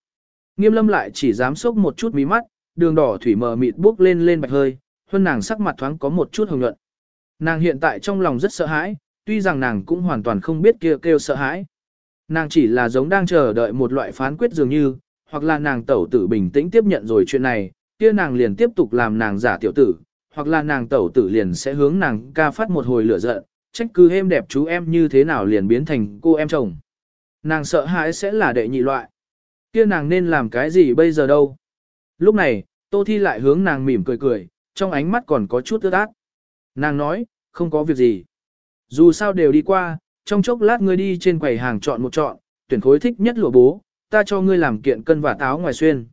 S1: Nghiêm lâm lại chỉ dám sốc một chút mí mắt, đường đỏ thủy mờ mịt bước lên lên bạch hơi, hơn nàng sắc mặt thoáng có một chút hồng nhuận. Nàng hiện tại trong lòng rất sợ hãi, tuy rằng nàng cũng hoàn toàn không biết kia kêu, kêu sợ hãi. Nàng chỉ là giống đang chờ đợi một loại phán quyết dường như, hoặc là nàng tẩu tử bình tĩnh tiếp nhận rồi chuyện này, kia nàng liền tiếp tục làm nàng giả tiểu tử, hoặc là nàng tẩu tử liền sẽ hướng nàng ca phát một hồi lửa giận, trách cứ êm đẹp chú em như thế nào liền biến thành cô em chồng. Nàng sợ hãi sẽ là đệ nhị loại. Kia nàng nên làm cái gì bây giờ đâu? Lúc này, Tô Thi lại hướng nàng mỉm cười cười, trong ánh mắt còn có chút ướt át. Nàng nói, không có việc gì. Dù sao đều đi qua, trong chốc lát ngươi đi trên quầy hàng chọn một chọn, tuyển khối thích nhất lụa bố, ta cho ngươi làm kiện cân và táo ngoài xuyên.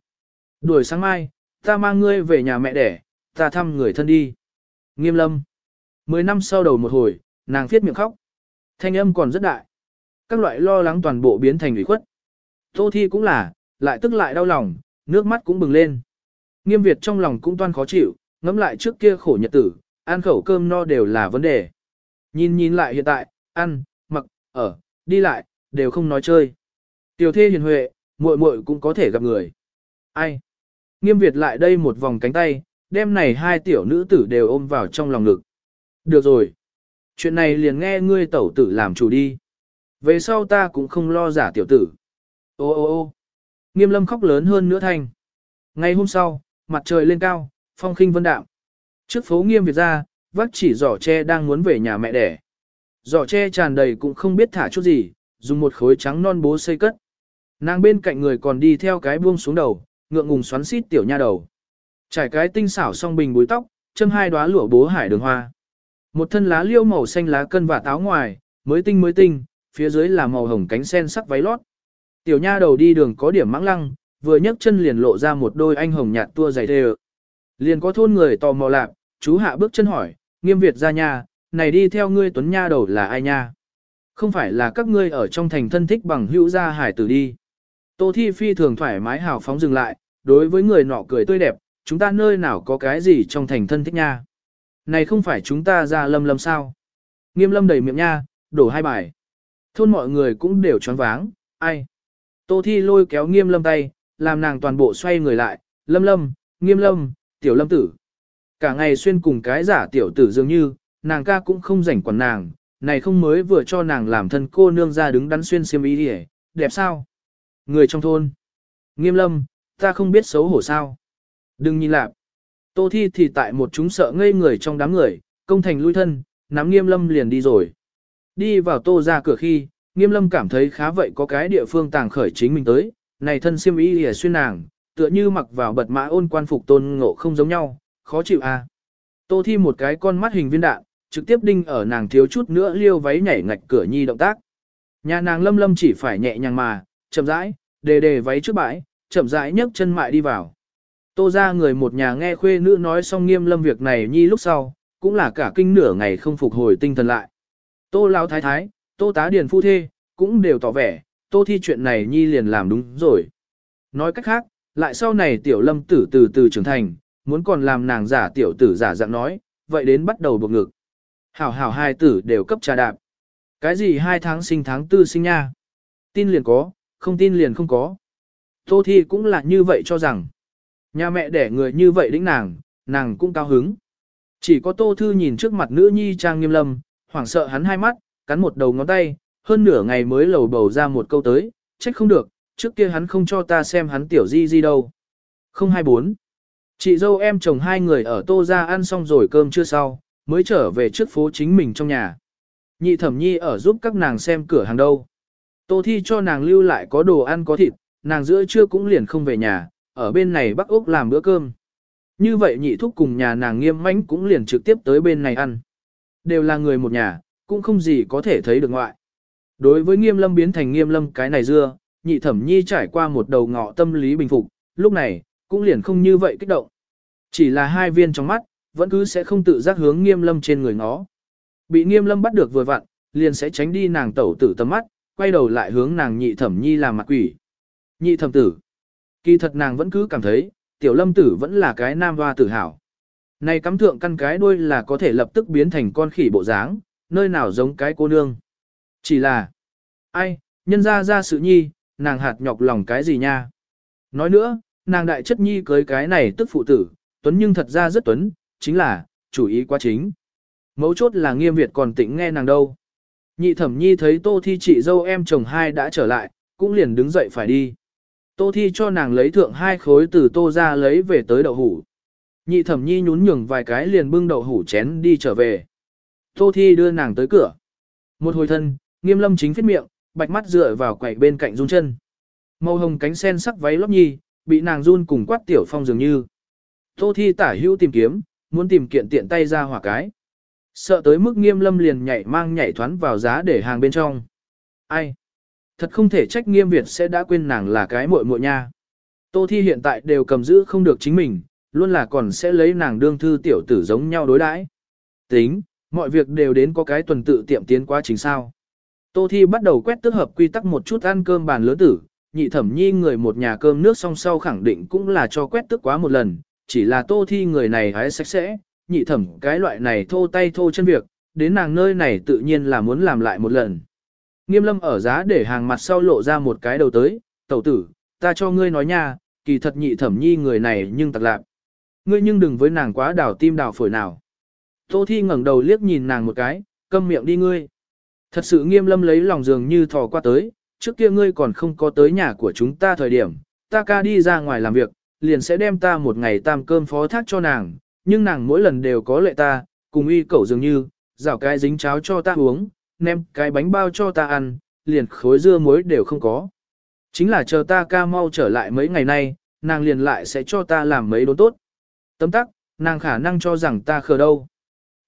S1: Đuổi sáng mai, ta mang ngươi về nhà mẹ đẻ, ta thăm người thân đi. Nghiêm lâm. Mười năm sau đầu một hồi, nàng phiết miệng khóc. Thanh âm còn rất đại. Các loại lo lắng toàn bộ biến thành ủy khuất. Tô thi cũng là, lại tức lại đau lòng, nước mắt cũng bừng lên. Nghiêm Việt trong lòng cũng toan khó chịu, ngẫm lại trước kia khổ nhật tử, ăn khẩu cơm no đều là vấn đề. Nhìn nhìn lại hiện tại, ăn, mặc, ở, đi lại, đều không nói chơi. Tiểu thê hiền huệ, muội muội cũng có thể gặp người. Ai? Nghiêm Việt lại đây một vòng cánh tay, đem này hai tiểu nữ tử đều ôm vào trong lòng ngực. Được rồi. Chuyện này liền nghe ngươi tẩu tử làm chủ đi. Về sau ta cũng không lo giả tiểu tử. Ô ô ô nghiêm lâm khóc lớn hơn nữa thanh. Ngày hôm sau, mặt trời lên cao, phong khinh vân đạm. Trước phố nghiêm Việt ra, vắt chỉ giỏ tre đang muốn về nhà mẹ đẻ. Giỏ tre tràn đầy cũng không biết thả chút gì, dùng một khối trắng non bố xây cất. Nàng bên cạnh người còn đi theo cái buông xuống đầu, ngượng ngùng xoắn xít tiểu nha đầu. Trải cái tinh xảo song bình búi tóc, châm hai đóa lụa bố hải đường hoa. Một thân lá liêu màu xanh lá cân và táo ngoài, mới tinh mới tinh, phía dưới là màu hồng cánh sen sắc váy lót. Tiểu nha đầu đi đường có điểm mãng lăng, vừa nhấc chân liền lộ ra một đôi anh hồng nhạt tua dày thề. Liền có thôn người tò mò lạc, chú hạ bước chân hỏi, nghiêm Việt ra nhà, này đi theo ngươi tuấn nha đầu là ai nha? Không phải là các ngươi ở trong thành thân thích bằng hữu gia hải tử đi. Tô Thi Phi thường thoải mái hào phóng dừng lại, đối với người nọ cười tươi đẹp, chúng ta nơi nào có cái gì trong thành thân thích nha. Này không phải chúng ta ra lâm lâm sao? Nghiêm lâm đầy miệng nha, đổ hai bài. Thôn mọi người cũng đều choáng váng, ai? Tô Thi lôi kéo nghiêm lâm tay, làm nàng toàn bộ xoay người lại, lâm lâm, nghiêm lâm, tiểu lâm tử. Cả ngày xuyên cùng cái giả tiểu tử dường như, nàng ca cũng không rảnh quản nàng, này không mới vừa cho nàng làm thân cô nương ra đứng đắn xuyên xiêm y đi đẹp sao? Người trong thôn. Nghiêm lâm, ta không biết xấu hổ sao. Đừng nhìn lạp Tô thi thì tại một chúng sợ ngây người trong đám người, công thành lui thân, nắm nghiêm lâm liền đi rồi. Đi vào tô ra cửa khi, nghiêm lâm cảm thấy khá vậy có cái địa phương tàng khởi chính mình tới, này thân siêm y hề xuyên nàng, tựa như mặc vào bật mã ôn quan phục tôn ngộ không giống nhau, khó chịu à. Tô thi một cái con mắt hình viên đạn, trực tiếp đinh ở nàng thiếu chút nữa liêu váy nhảy ngạch cửa nhi động tác. Nhà nàng lâm lâm chỉ phải nhẹ nhàng mà, chậm rãi, đề đề váy trước bãi, chậm rãi nhấc chân mại đi vào. Tô ra người một nhà nghe khuê nữ nói xong nghiêm lâm việc này nhi lúc sau, cũng là cả kinh nửa ngày không phục hồi tinh thần lại. Tô lão thái thái, tô tá điền phu thê, cũng đều tỏ vẻ, tô thi chuyện này nhi liền làm đúng rồi. Nói cách khác, lại sau này tiểu lâm tử từ từ trưởng thành, muốn còn làm nàng giả tiểu tử giả dạng nói, vậy đến bắt đầu buộc ngực. Hảo hảo hai tử đều cấp trà đạp. Cái gì hai tháng sinh tháng tư sinh nha? Tin liền có, không tin liền không có. Tô Thi cũng là như vậy cho rằng. Nhà mẹ đẻ người như vậy đĩnh nàng, nàng cũng cao hứng. Chỉ có Tô Thư nhìn trước mặt nữ nhi trang nghiêm lâm, hoảng sợ hắn hai mắt, cắn một đầu ngón tay, hơn nửa ngày mới lầu bầu ra một câu tới, trách không được, trước kia hắn không cho ta xem hắn tiểu di di đâu. 024. Chị dâu em chồng hai người ở Tô ra ăn xong rồi cơm chưa sau, mới trở về trước phố chính mình trong nhà. Nhị thẩm nhi ở giúp các nàng xem cửa hàng đâu. Tô thi cho nàng lưu lại có đồ ăn có thịt, nàng giữa trưa cũng liền không về nhà, ở bên này Bắc Úc làm bữa cơm. Như vậy nhị thúc cùng nhà nàng nghiêm mãnh cũng liền trực tiếp tới bên này ăn. Đều là người một nhà, cũng không gì có thể thấy được ngoại. Đối với nghiêm lâm biến thành nghiêm lâm cái này dưa, nhị thẩm nhi trải qua một đầu ngọ tâm lý bình phục, lúc này, cũng liền không như vậy kích động. Chỉ là hai viên trong mắt, vẫn cứ sẽ không tự giác hướng nghiêm lâm trên người nó. Bị nghiêm lâm bắt được vừa vặn, liền sẽ tránh đi nàng tẩu tử tầm mắt, quay đầu lại hướng nàng nhị thẩm nhi làm mặt quỷ. Nhị thẩm tử. Kỳ thật nàng vẫn cứ cảm thấy, tiểu lâm tử vẫn là cái nam hoa tử hảo. Này cắm thượng căn cái đuôi là có thể lập tức biến thành con khỉ bộ dáng, nơi nào giống cái cô nương. Chỉ là, ai, nhân ra ra sự nhi, nàng hạt nhọc lòng cái gì nha. Nói nữa, nàng đại chất nhi cưới cái này tức phụ tử, tuấn nhưng thật ra rất tuấn, chính là, chủ ý quá chính. Mấu chốt là nghiêm Việt còn tĩnh nghe nàng đâu. Nhị thẩm nhi thấy tô thi chị dâu em chồng hai đã trở lại, cũng liền đứng dậy phải đi. Tô thi cho nàng lấy thượng hai khối từ tô ra lấy về tới đậu hủ. Nhị thẩm nhi nhún nhường vài cái liền bưng đậu hủ chén đi trở về. Tô thi đưa nàng tới cửa. Một hồi thân, nghiêm lâm chính phết miệng, bạch mắt dựa vào quậy bên cạnh run chân. Màu hồng cánh sen sắc váy lót nhi, bị nàng run cùng quát tiểu phong dường như. Tô thi tả hữu tìm kiếm, muốn tìm kiện tiện tay ra hỏa cái. Sợ tới mức nghiêm lâm liền nhảy mang nhảy thoán vào giá để hàng bên trong. Ai? Thật không thể trách nghiêm Việt sẽ đã quên nàng là cái muội muội nha. Tô thi hiện tại đều cầm giữ không được chính mình, luôn là còn sẽ lấy nàng đương thư tiểu tử giống nhau đối đãi. Tính, mọi việc đều đến có cái tuần tự tiệm tiến quá trình sao. Tô Thi bắt đầu quét tước hợp quy tắc một chút ăn cơm bàn lớn tử, nhị thẩm nhi người một nhà cơm nước song sau khẳng định cũng là cho quét tước quá một lần, chỉ là Tô Thi người này hái sạch sẽ, nhị thẩm cái loại này thô tay thô chân việc, đến nàng nơi này tự nhiên là muốn làm lại một lần. Nghiêm lâm ở giá để hàng mặt sau lộ ra một cái đầu tới, tẩu tử, ta cho ngươi nói nha, kỳ thật nhị thẩm nhi người này nhưng tặc lạc. Ngươi nhưng đừng với nàng quá đảo tim đảo phổi nào. Tô Thi ngẩng đầu liếc nhìn nàng một cái, câm miệng đi ngươi. Thật sự nghiêm lâm lấy lòng dường như thò qua tới, trước kia ngươi còn không có tới nhà của chúng ta thời điểm, ta ca đi ra ngoài làm việc, liền sẽ đem ta một ngày tam cơm phó thác cho nàng, nhưng nàng mỗi lần đều có lệ ta, cùng y cẩu dường như, rảo cái dính cháo cho ta uống, ném cái bánh bao cho ta ăn, liền khối dưa muối đều không có. Chính là chờ ta ca mau trở lại mấy ngày nay, nàng liền lại sẽ cho ta làm mấy đốn tốt. Tấm tắc, nàng khả năng cho rằng ta khờ đâu.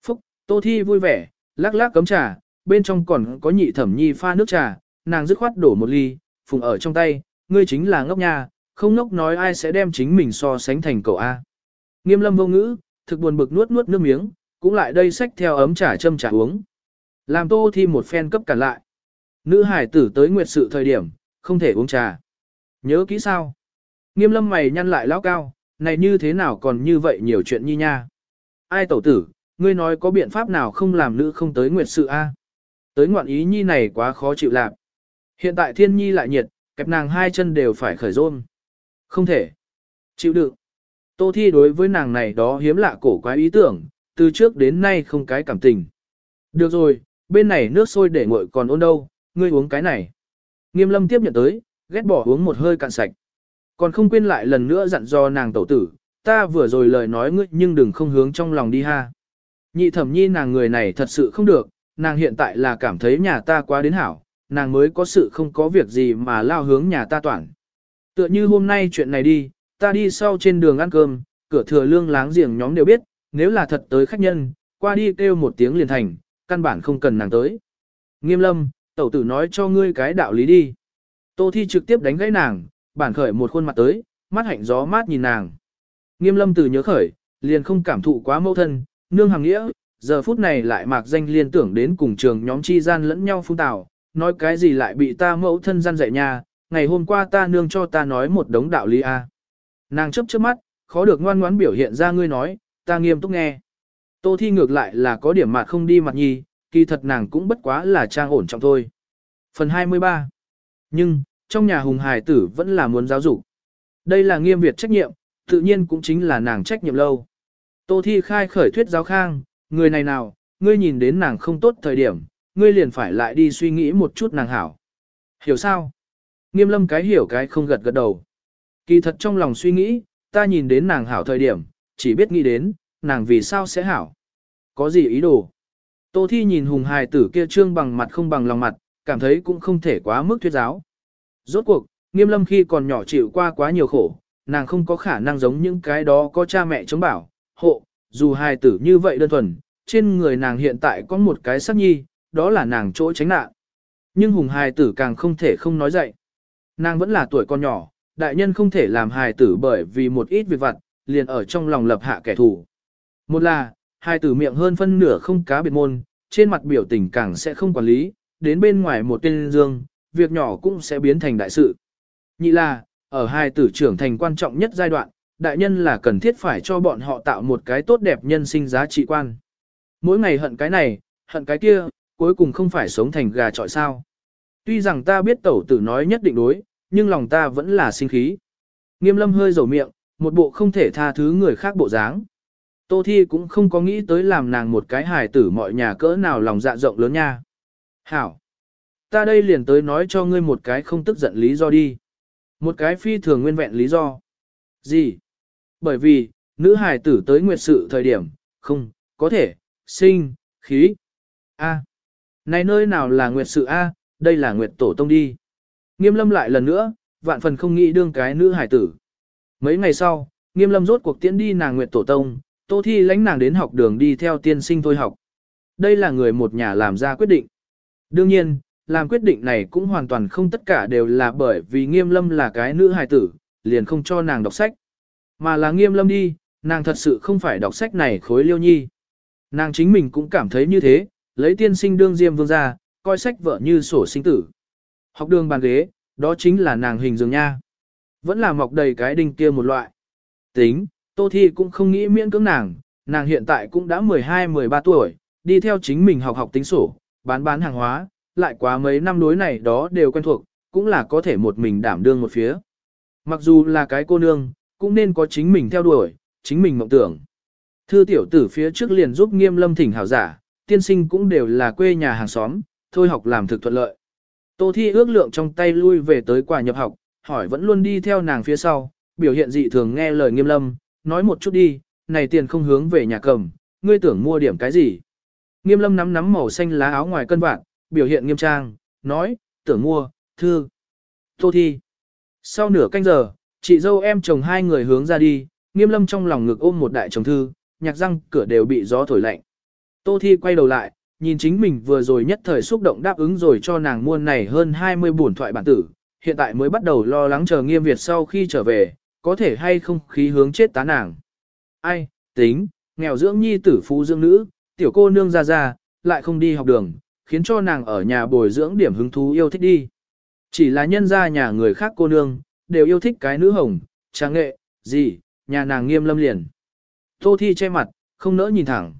S1: Phúc, Tô Thi vui vẻ, lắc lắc cấm trà, bên trong còn có nhị thẩm nhi pha nước trà, nàng dứt khoát đổ một ly, phùng ở trong tay, ngươi chính là ngốc nha, không ngốc nói ai sẽ đem chính mình so sánh thành cậu A. Nghiêm lâm vô ngữ, thực buồn bực nuốt nuốt nước miếng, cũng lại đây xách theo ấm trà châm trà uống. Làm tô thi một phen cấp cản lại. Nữ hải tử tới nguyệt sự thời điểm, không thể uống trà. Nhớ kỹ sao? Nghiêm lâm mày nhăn lại lão cao, này như thế nào còn như vậy nhiều chuyện nhi nha. Ai tẩu tử, ngươi nói có biện pháp nào không làm nữ không tới nguyệt sự a? À? Tới ngoạn ý nhi này quá khó chịu lạc. Hiện tại thiên nhi lại nhiệt, kẹp nàng hai chân đều phải khởi rôm. Không thể. Chịu đựng. Tô thi đối với nàng này đó hiếm lạ cổ quái ý tưởng, từ trước đến nay không cái cảm tình. Được rồi, bên này nước sôi để nguội còn ôn đâu, ngươi uống cái này. Nghiêm lâm tiếp nhận tới, ghét bỏ uống một hơi cạn sạch. Còn không quên lại lần nữa dặn do nàng tẩu tử, ta vừa rồi lời nói ngươi nhưng đừng không hướng trong lòng đi ha. Nhị thẩm nhi nàng người này thật sự không được, nàng hiện tại là cảm thấy nhà ta quá đến hảo, nàng mới có sự không có việc gì mà lao hướng nhà ta toàn. Tựa như hôm nay chuyện này đi, ta đi sau trên đường ăn cơm, cửa thừa lương láng giềng nhóm đều biết, nếu là thật tới khách nhân, qua đi kêu một tiếng liền thành, căn bản không cần nàng tới. Nghiêm lâm, tẩu tử nói cho ngươi cái đạo lý đi. Tô Thi trực tiếp đánh gãy nàng, bản khởi một khuôn mặt tới, mắt hạnh gió mát nhìn nàng. Nghiêm lâm từ nhớ khởi, liền không cảm thụ quá mâu thân, nương hàng nghĩa, giờ phút này lại mạc danh liên tưởng đến cùng trường nhóm chi gian lẫn nhau phung tào, nói cái gì lại bị ta mẫu thân gian dạy nha, ngày hôm qua ta nương cho ta nói một đống đạo lý a. Nàng chấp chớp mắt, khó được ngoan ngoãn biểu hiện ra ngươi nói, ta nghiêm túc nghe. Tô thi ngược lại là có điểm mặt không đi mặt nhi, kỳ thật nàng cũng bất quá là trang ổn trọng thôi. Phần 23 Nhưng, trong nhà hùng hài tử vẫn là muốn giáo dục. Đây là nghiêm việt trách nhiệm, tự nhiên cũng chính là nàng trách nhiệm lâu. Tô thi khai khởi thuyết giáo khang, người này nào, ngươi nhìn đến nàng không tốt thời điểm, ngươi liền phải lại đi suy nghĩ một chút nàng hảo. Hiểu sao? Nghiêm lâm cái hiểu cái không gật gật đầu. Kỳ thật trong lòng suy nghĩ, ta nhìn đến nàng hảo thời điểm, chỉ biết nghĩ đến, nàng vì sao sẽ hảo. Có gì ý đồ? Tô Thi nhìn hùng hài tử kia trương bằng mặt không bằng lòng mặt, cảm thấy cũng không thể quá mức thuyết giáo. Rốt cuộc, nghiêm lâm khi còn nhỏ chịu qua quá nhiều khổ, nàng không có khả năng giống những cái đó có cha mẹ chống bảo, hộ, dù hài tử như vậy đơn thuần, trên người nàng hiện tại có một cái sắc nhi, đó là nàng chỗ tránh nạn. Nhưng hùng hài tử càng không thể không nói dậy. Nàng vẫn là tuổi con nhỏ, đại nhân không thể làm hài tử bởi vì một ít việc vặt, liền ở trong lòng lập hạ kẻ thù. Một là, hài tử miệng hơn phân nửa không cá biệt môn, trên mặt biểu tình càng sẽ không quản lý, đến bên ngoài một tên dương, việc nhỏ cũng sẽ biến thành đại sự. Nhị là, ở hai tử trưởng thành quan trọng nhất giai đoạn, đại nhân là cần thiết phải cho bọn họ tạo một cái tốt đẹp nhân sinh giá trị quan. Mỗi ngày hận cái này, hận cái kia, cuối cùng không phải sống thành gà trọi sao. Tuy rằng ta biết tẩu tử nói nhất định đối, nhưng lòng ta vẫn là sinh khí. Nghiêm lâm hơi dầu miệng, một bộ không thể tha thứ người khác bộ dáng. Tô Thi cũng không có nghĩ tới làm nàng một cái hài tử mọi nhà cỡ nào lòng dạ rộng lớn nha. Hảo! Ta đây liền tới nói cho ngươi một cái không tức giận lý do đi. Một cái phi thường nguyên vẹn lý do. Gì? Bởi vì, nữ hài tử tới nguyệt sự thời điểm, không, có thể, sinh, khí. A. Này nơi nào là nguyệt sự A, đây là nguyệt tổ tông đi. Nghiêm lâm lại lần nữa, vạn phần không nghĩ đương cái nữ hải tử. Mấy ngày sau, nghiêm lâm rốt cuộc tiễn đi nàng nguyệt tổ tông, tô thi lãnh nàng đến học đường đi theo tiên sinh thôi học. Đây là người một nhà làm ra quyết định. Đương nhiên, làm quyết định này cũng hoàn toàn không tất cả đều là bởi vì nghiêm lâm là cái nữ hài tử, liền không cho nàng đọc sách. Mà là nghiêm lâm đi, nàng thật sự không phải đọc sách này khối liêu nhi. Nàng chính mình cũng cảm thấy như thế, lấy tiên sinh đương diêm vương ra, coi sách vợ như sổ sinh tử. Học đường bàn ghế, đó chính là nàng hình dường nha. Vẫn là mọc đầy cái đinh kia một loại. Tính, Tô Thi cũng không nghĩ miễn cưỡng nàng, nàng hiện tại cũng đã 12-13 tuổi, đi theo chính mình học học tính sổ, bán bán hàng hóa, lại quá mấy năm đối này đó đều quen thuộc, cũng là có thể một mình đảm đương một phía. Mặc dù là cái cô nương, cũng nên có chính mình theo đuổi, chính mình mộng tưởng. Thư tiểu tử phía trước liền giúp nghiêm lâm thỉnh hảo giả, tiên sinh cũng đều là quê nhà hàng xóm, thôi học làm thực thuận lợi. Tô thi ước lượng trong tay lui về tới quả nhập học, hỏi vẫn luôn đi theo nàng phía sau, biểu hiện dị thường nghe lời nghiêm lâm, nói một chút đi, này tiền không hướng về nhà cầm, ngươi tưởng mua điểm cái gì. Nghiêm lâm nắm nắm màu xanh lá áo ngoài cân vạn, biểu hiện nghiêm trang, nói, tưởng mua, thư. Tô thi. Sau nửa canh giờ, chị dâu em chồng hai người hướng ra đi, nghiêm lâm trong lòng ngực ôm một đại chồng thư, nhạc răng cửa đều bị gió thổi lạnh. Tô thi quay đầu lại, nhìn chính mình vừa rồi nhất thời xúc động đáp ứng rồi cho nàng mua này hơn 20 buồn thoại bản tử, hiện tại mới bắt đầu lo lắng chờ nghiêm Việt sau khi trở về, có thể hay không khí hướng chết tá nàng. Ai, tính, nghèo dưỡng nhi tử phú dưỡng nữ, tiểu cô nương ra ra, lại không đi học đường, khiến cho nàng ở nhà bồi dưỡng điểm hứng thú yêu thích đi. Chỉ là nhân ra nhà người khác cô nương, đều yêu thích cái nữ hồng, trang nghệ, gì, nhà nàng nghiêm lâm liền. Tô Thi che mặt, không nỡ nhìn thẳng.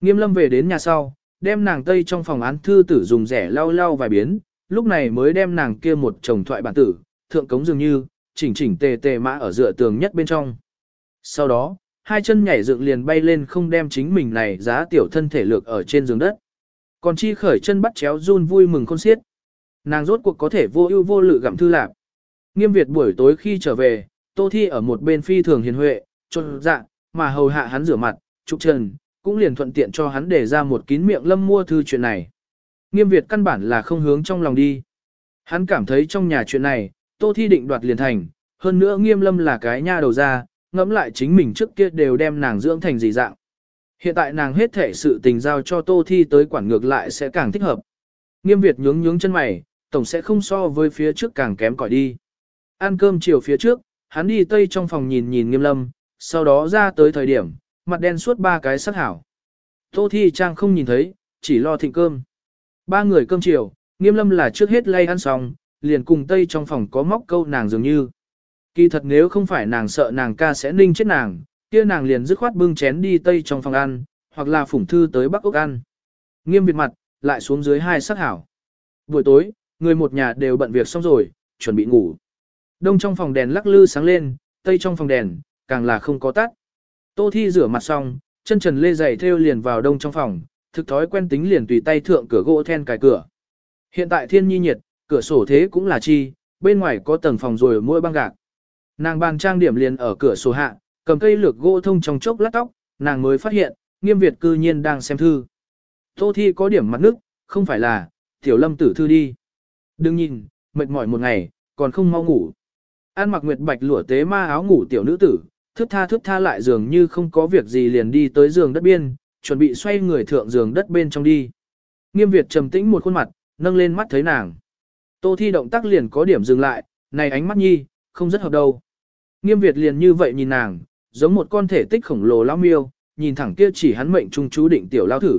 S1: Nghiêm lâm về đến nhà sau, đem nàng tây trong phòng án thư tử dùng rẻ lau lau vài biến, lúc này mới đem nàng kia một chồng thoại bản tử, thượng cống dường như, chỉnh chỉnh tề tề mã ở dựa tường nhất bên trong. Sau đó, hai chân nhảy dựng liền bay lên không đem chính mình này giá tiểu thân thể lược ở trên giường đất. Còn chi khởi chân bắt chéo run vui mừng khôn xiết. Nàng rốt cuộc có thể vô ưu vô lự gặm thư lạc. Nghiêm Việt buổi tối khi trở về, Tô Thi ở một bên phi thường hiền huệ, trôn dạ, mà hầu hạ hắn rửa mặt, trục trần, cũng liền thuận tiện cho hắn để ra một kín miệng lâm mua thư chuyện này. Nghiêm Việt căn bản là không hướng trong lòng đi. Hắn cảm thấy trong nhà chuyện này, Tô Thi định đoạt liền thành, hơn nữa Nghiêm Lâm là cái nha đầu ra, ngẫm lại chính mình trước kia đều đem nàng dưỡng thành gì dạng. Hiện tại nàng hết thể sự tình giao cho Tô Thi tới quản ngược lại sẽ càng thích hợp. Nghiêm Việt nhướng nhướng chân mày, tổng sẽ không so với phía trước càng kém cỏi đi. Ăn cơm chiều phía trước, hắn đi tây trong phòng nhìn nhìn Nghiêm Lâm, sau đó ra tới thời điểm, mặt đen suốt ba cái sắc hảo. Tô Thi Trang không nhìn thấy, chỉ lo thịnh cơm. Ba người cơm chiều, Nghiêm Lâm là trước hết lay ăn xong, liền cùng tây trong phòng có móc câu nàng dường như. Kỳ thật nếu không phải nàng sợ nàng ca sẽ ninh chết nàng, kia nàng liền dứt khoát bưng chén đi tây trong phòng ăn, hoặc là phủng thư tới Bắc Úc ăn. Nghiêm Việt mặt, lại xuống dưới hai sắc hảo. Buổi tối, người một nhà đều bận việc xong rồi, chuẩn bị ngủ. Đông trong phòng đèn lắc lư sáng lên, tây trong phòng đèn, càng là không có tắt. Tô Thi rửa mặt xong, chân trần lê giày theo liền vào đông trong phòng, thực thói quen tính liền tùy tay thượng cửa gỗ then cài cửa. Hiện tại thiên nhi nhiệt, cửa sổ thế cũng là chi, bên ngoài có tầng phòng rồi mỗi băng gạc. Nàng bàn trang điểm liền ở cửa sổ hạ, cầm cây lược gỗ thông trong chốc lát tóc, nàng mới phát hiện, nghiêm Việt cư nhiên đang xem thư. Tô Thi có điểm mặt nước, không phải là, tiểu lâm tử thư đi. Đừng nhìn, mệt mỏi một ngày, còn không mau ngủ. An mặc nguyệt bạch lụa tế ma áo ngủ tiểu nữ tử, thức tha thức tha lại dường như không có việc gì liền đi tới giường đất biên, chuẩn bị xoay người thượng giường đất bên trong đi. Nghiêm Việt trầm tĩnh một khuôn mặt, nâng lên mắt thấy nàng. Tô Thi động tác liền có điểm dừng lại, này ánh mắt nhi, không rất hợp đâu. Nghiêm Việt liền như vậy nhìn nàng, giống một con thể tích khổng lồ lao miêu, nhìn thẳng kia chỉ hắn mệnh trung chú định tiểu lao thử.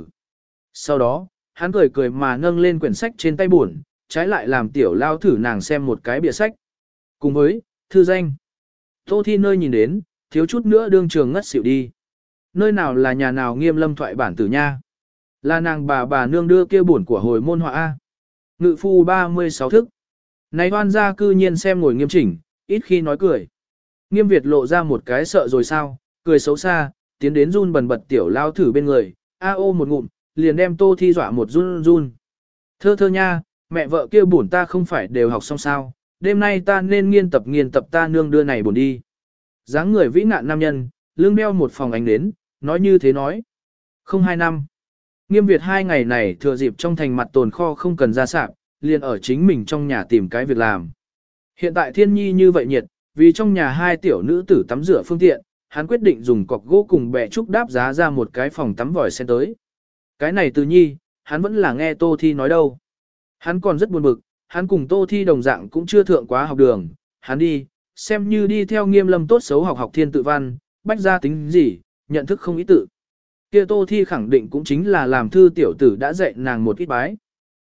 S1: Sau đó, hắn cười cười mà nâng lên quyển sách trên tay buồn, trái lại làm tiểu lao thử nàng xem một cái bìa sách. Cùng với, thư danh. Tô thi nơi nhìn đến, thiếu chút nữa đương trường ngất xỉu đi. Nơi nào là nhà nào nghiêm lâm thoại bản tử nha. Là nàng bà bà nương đưa kia buồn của hồi môn họa A. Ngự phu 36 thức. Này hoan gia cư nhiên xem ngồi nghiêm chỉnh, ít khi nói cười. Nghiêm Việt lộ ra một cái sợ rồi sao, cười xấu xa, tiến đến run bần bật tiểu lao thử bên người, a ô một ngụm, liền đem tô thi dọa một run run. Thơ thơ nha, mẹ vợ kia bổn ta không phải đều học xong sao, đêm nay ta nên nghiên tập nghiên tập ta nương đưa này buồn đi dáng người vĩ nạn nam nhân, lưng đeo một phòng ánh đến, nói như thế nói. Không hai năm. Nghiêm Việt hai ngày này thừa dịp trong thành mặt tồn kho không cần ra sạp, liền ở chính mình trong nhà tìm cái việc làm. Hiện tại thiên nhi như vậy nhiệt, vì trong nhà hai tiểu nữ tử tắm rửa phương tiện, hắn quyết định dùng cọc gỗ cùng bẹ trúc đáp giá ra một cái phòng tắm vòi sen tới. Cái này từ nhi, hắn vẫn là nghe Tô Thi nói đâu. Hắn còn rất buồn bực, hắn cùng Tô Thi đồng dạng cũng chưa thượng quá học đường, hắn đi, xem như đi theo nghiêm lâm tốt xấu học học thiên tự văn, bách gia tính gì, nhận thức không ý tự. Kia Tô Thi khẳng định cũng chính là làm thư tiểu tử đã dạy nàng một ít bái.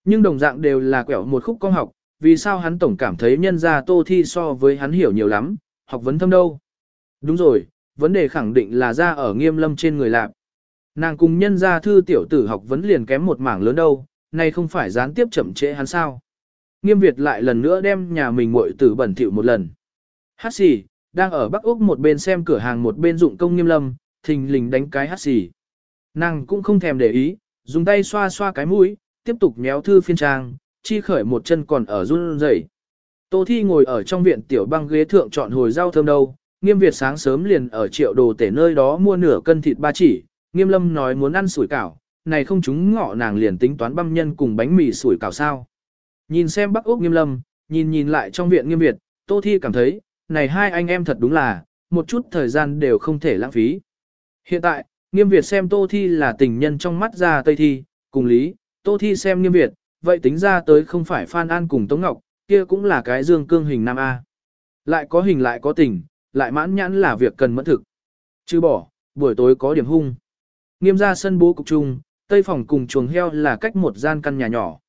S1: Nhưng đồng dạng đều là quẹo một khúc con học, vì sao hắn tổng cảm thấy nhân gia Tô Thi so với hắn hiểu nhiều lắm, học vấn thâm đâu. Đúng rồi, vấn đề khẳng định là ra ở nghiêm lâm trên người lạc. Nàng cùng nhân gia thư tiểu tử học vấn liền kém một mảng lớn đâu, nay không phải gián tiếp chậm trễ hắn sao. Nghiêm Việt lại lần nữa đem nhà mình muội tử bẩn thỉu một lần. Hát xì, đang ở Bắc Úc một bên xem cửa hàng một bên dụng công nghiêm lâm, thình lình đánh cái hát xì. Nàng cũng không thèm để ý, dùng tay xoa xoa cái mũi, tiếp tục méo thư phiên trang, chi khởi một chân còn ở run rẩy. Tô Thi ngồi ở trong viện tiểu băng ghế thượng chọn hồi rau thơm đâu, nghiêm Việt sáng sớm liền ở triệu đồ tể nơi đó mua nửa cân thịt ba chỉ, nghiêm lâm nói muốn ăn sủi cảo, này không chúng ngọ nàng liền tính toán băm nhân cùng bánh mì sủi cảo sao. Nhìn xem Bắc Úc nghiêm lâm, nhìn nhìn lại trong viện nghiêm Việt, Tô Thi cảm thấy, này hai anh em thật đúng là, một chút thời gian đều không thể lãng phí. Hiện tại, nghiêm Việt xem Tô Thi là tình nhân trong mắt ra Tây Thi, cùng lý, Tô Thi xem nghiêm Việt, vậy tính ra tới không phải Phan An cùng Tống Ngọc, kia cũng là cái dương cương hình nam A. Lại có hình lại có tình, lại mãn nhãn là việc cần mẫn thực. Chứ bỏ, buổi tối có điểm hung. Nghiêm ra sân bố cục chung tây phòng cùng chuồng heo là cách một gian căn nhà nhỏ.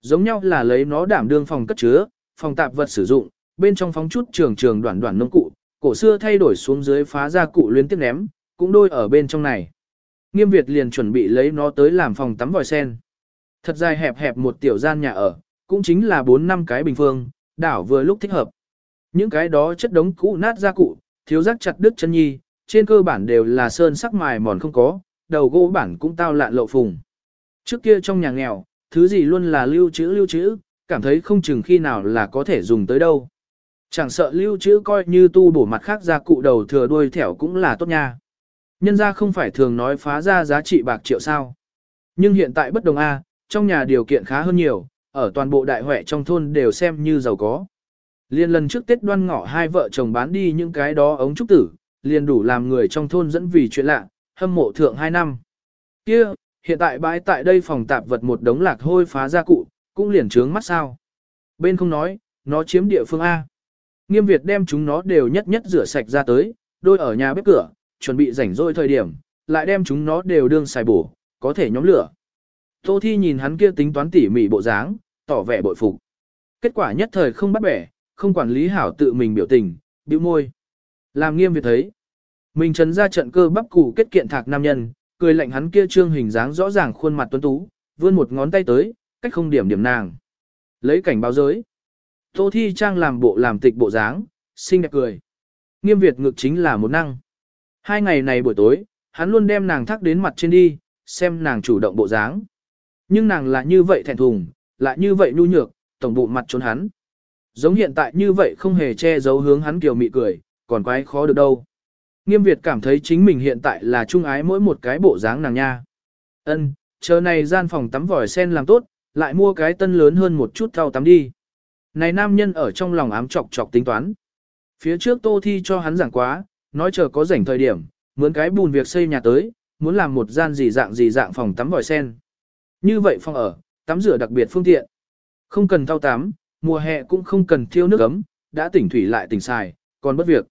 S1: Giống nhau là lấy nó đảm đương phòng cất chứa, phòng tạp vật sử dụng, bên trong phóng chút trường trường đoạn đoạn nông cụ, cổ xưa thay đổi xuống dưới phá ra cụ liên tiếp ném, cũng đôi ở bên trong này. Nghiêm Việt liền chuẩn bị lấy nó tới làm phòng tắm vòi sen. Thật dài hẹp hẹp một tiểu gian nhà ở, cũng chính là 4 năm cái bình phương, đảo vừa lúc thích hợp. Những cái đó chất đống cũ nát ra cụ, thiếu rắc chặt đứt chân nhi, trên cơ bản đều là sơn sắc mài mòn không có, đầu gỗ bản cũng tao lạn lộ phùng. Trước kia trong nhà nghèo, thứ gì luôn là lưu trữ lưu trữ, cảm thấy không chừng khi nào là có thể dùng tới đâu. Chẳng sợ lưu trữ coi như tu bổ mặt khác ra cụ đầu thừa đuôi thẻo cũng là tốt nha. Nhân ra không phải thường nói phá ra giá trị bạc triệu sao. Nhưng hiện tại bất đồng A, trong nhà điều kiện khá hơn nhiều, ở toàn bộ đại huệ trong thôn đều xem như giàu có. Liên lần trước Tết đoan ngọ hai vợ chồng bán đi những cái đó ống trúc tử, liền đủ làm người trong thôn dẫn vì chuyện lạ, hâm mộ thượng hai năm. Kia, hiện tại bãi tại đây phòng tạp vật một đống lạc hôi phá ra cụ, cũng liền trướng mắt sao. Bên không nói, nó chiếm địa phương A. Nghiêm Việt đem chúng nó đều nhất nhất rửa sạch ra tới, đôi ở nhà bếp cửa, chuẩn bị rảnh rỗi thời điểm, lại đem chúng nó đều đương xài bổ, có thể nhóm lửa. Tô Thi nhìn hắn kia tính toán tỉ mỉ bộ dáng, tỏ vẻ bội phục. Kết quả nhất thời không bắt bẻ, không quản lý hảo tự mình biểu tình, bĩu môi. Làm nghiêm Việt thấy. Mình trấn ra trận cơ bắp củ kết kiện thạc nam nhân, cười lạnh hắn kia trương hình dáng rõ ràng khuôn mặt tuấn tú, vươn một ngón tay tới, cách không điểm điểm nàng. Lấy cảnh báo giới. Tô Thi Trang làm bộ làm tịch bộ dáng, xinh đẹp cười. Nghiêm Việt ngực chính là một năng. Hai ngày này buổi tối, hắn luôn đem nàng thắc đến mặt trên đi, xem nàng chủ động bộ dáng. Nhưng nàng là như vậy thẹn thùng, lại như vậy nhu nhược, tổng bộ mặt trốn hắn. Giống hiện tại như vậy không hề che giấu hướng hắn kiều mị cười, còn quái khó được đâu. Nghiêm Việt cảm thấy chính mình hiện tại là trung ái mỗi một cái bộ dáng nàng nha. Ân, chờ này gian phòng tắm vòi sen làm tốt, lại mua cái tân lớn hơn một chút thau tắm đi. Này nam nhân ở trong lòng ám chọc chọc tính toán. Phía trước Tô Thi cho hắn giảng quá, nói chờ có rảnh thời điểm, muốn cái bùn việc xây nhà tới, muốn làm một gian gì dạng gì dạng phòng tắm vòi sen. Như vậy phòng ở, tắm rửa đặc biệt phương tiện. Không cần thao tắm, mùa hè cũng không cần thiêu nước ấm, đã tỉnh thủy lại tỉnh xài, còn bất việc.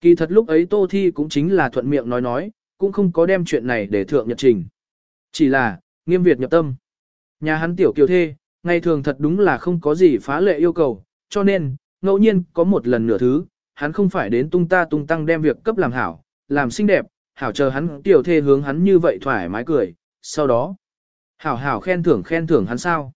S1: Kỳ thật lúc ấy Tô Thi cũng chính là thuận miệng nói nói, cũng không có đem chuyện này để thượng nhật trình. Chỉ là, nghiêm Việt nhập tâm. Nhà hắn tiểu kiều thê, ngày thường thật đúng là không có gì phá lệ yêu cầu, cho nên, ngẫu nhiên có một lần nửa thứ, hắn không phải đến tung ta tung tăng đem việc cấp làm hảo, làm xinh đẹp, hảo chờ hắn tiểu thê hướng hắn như vậy thoải mái cười, sau đó, hảo hảo khen thưởng khen thưởng hắn sao.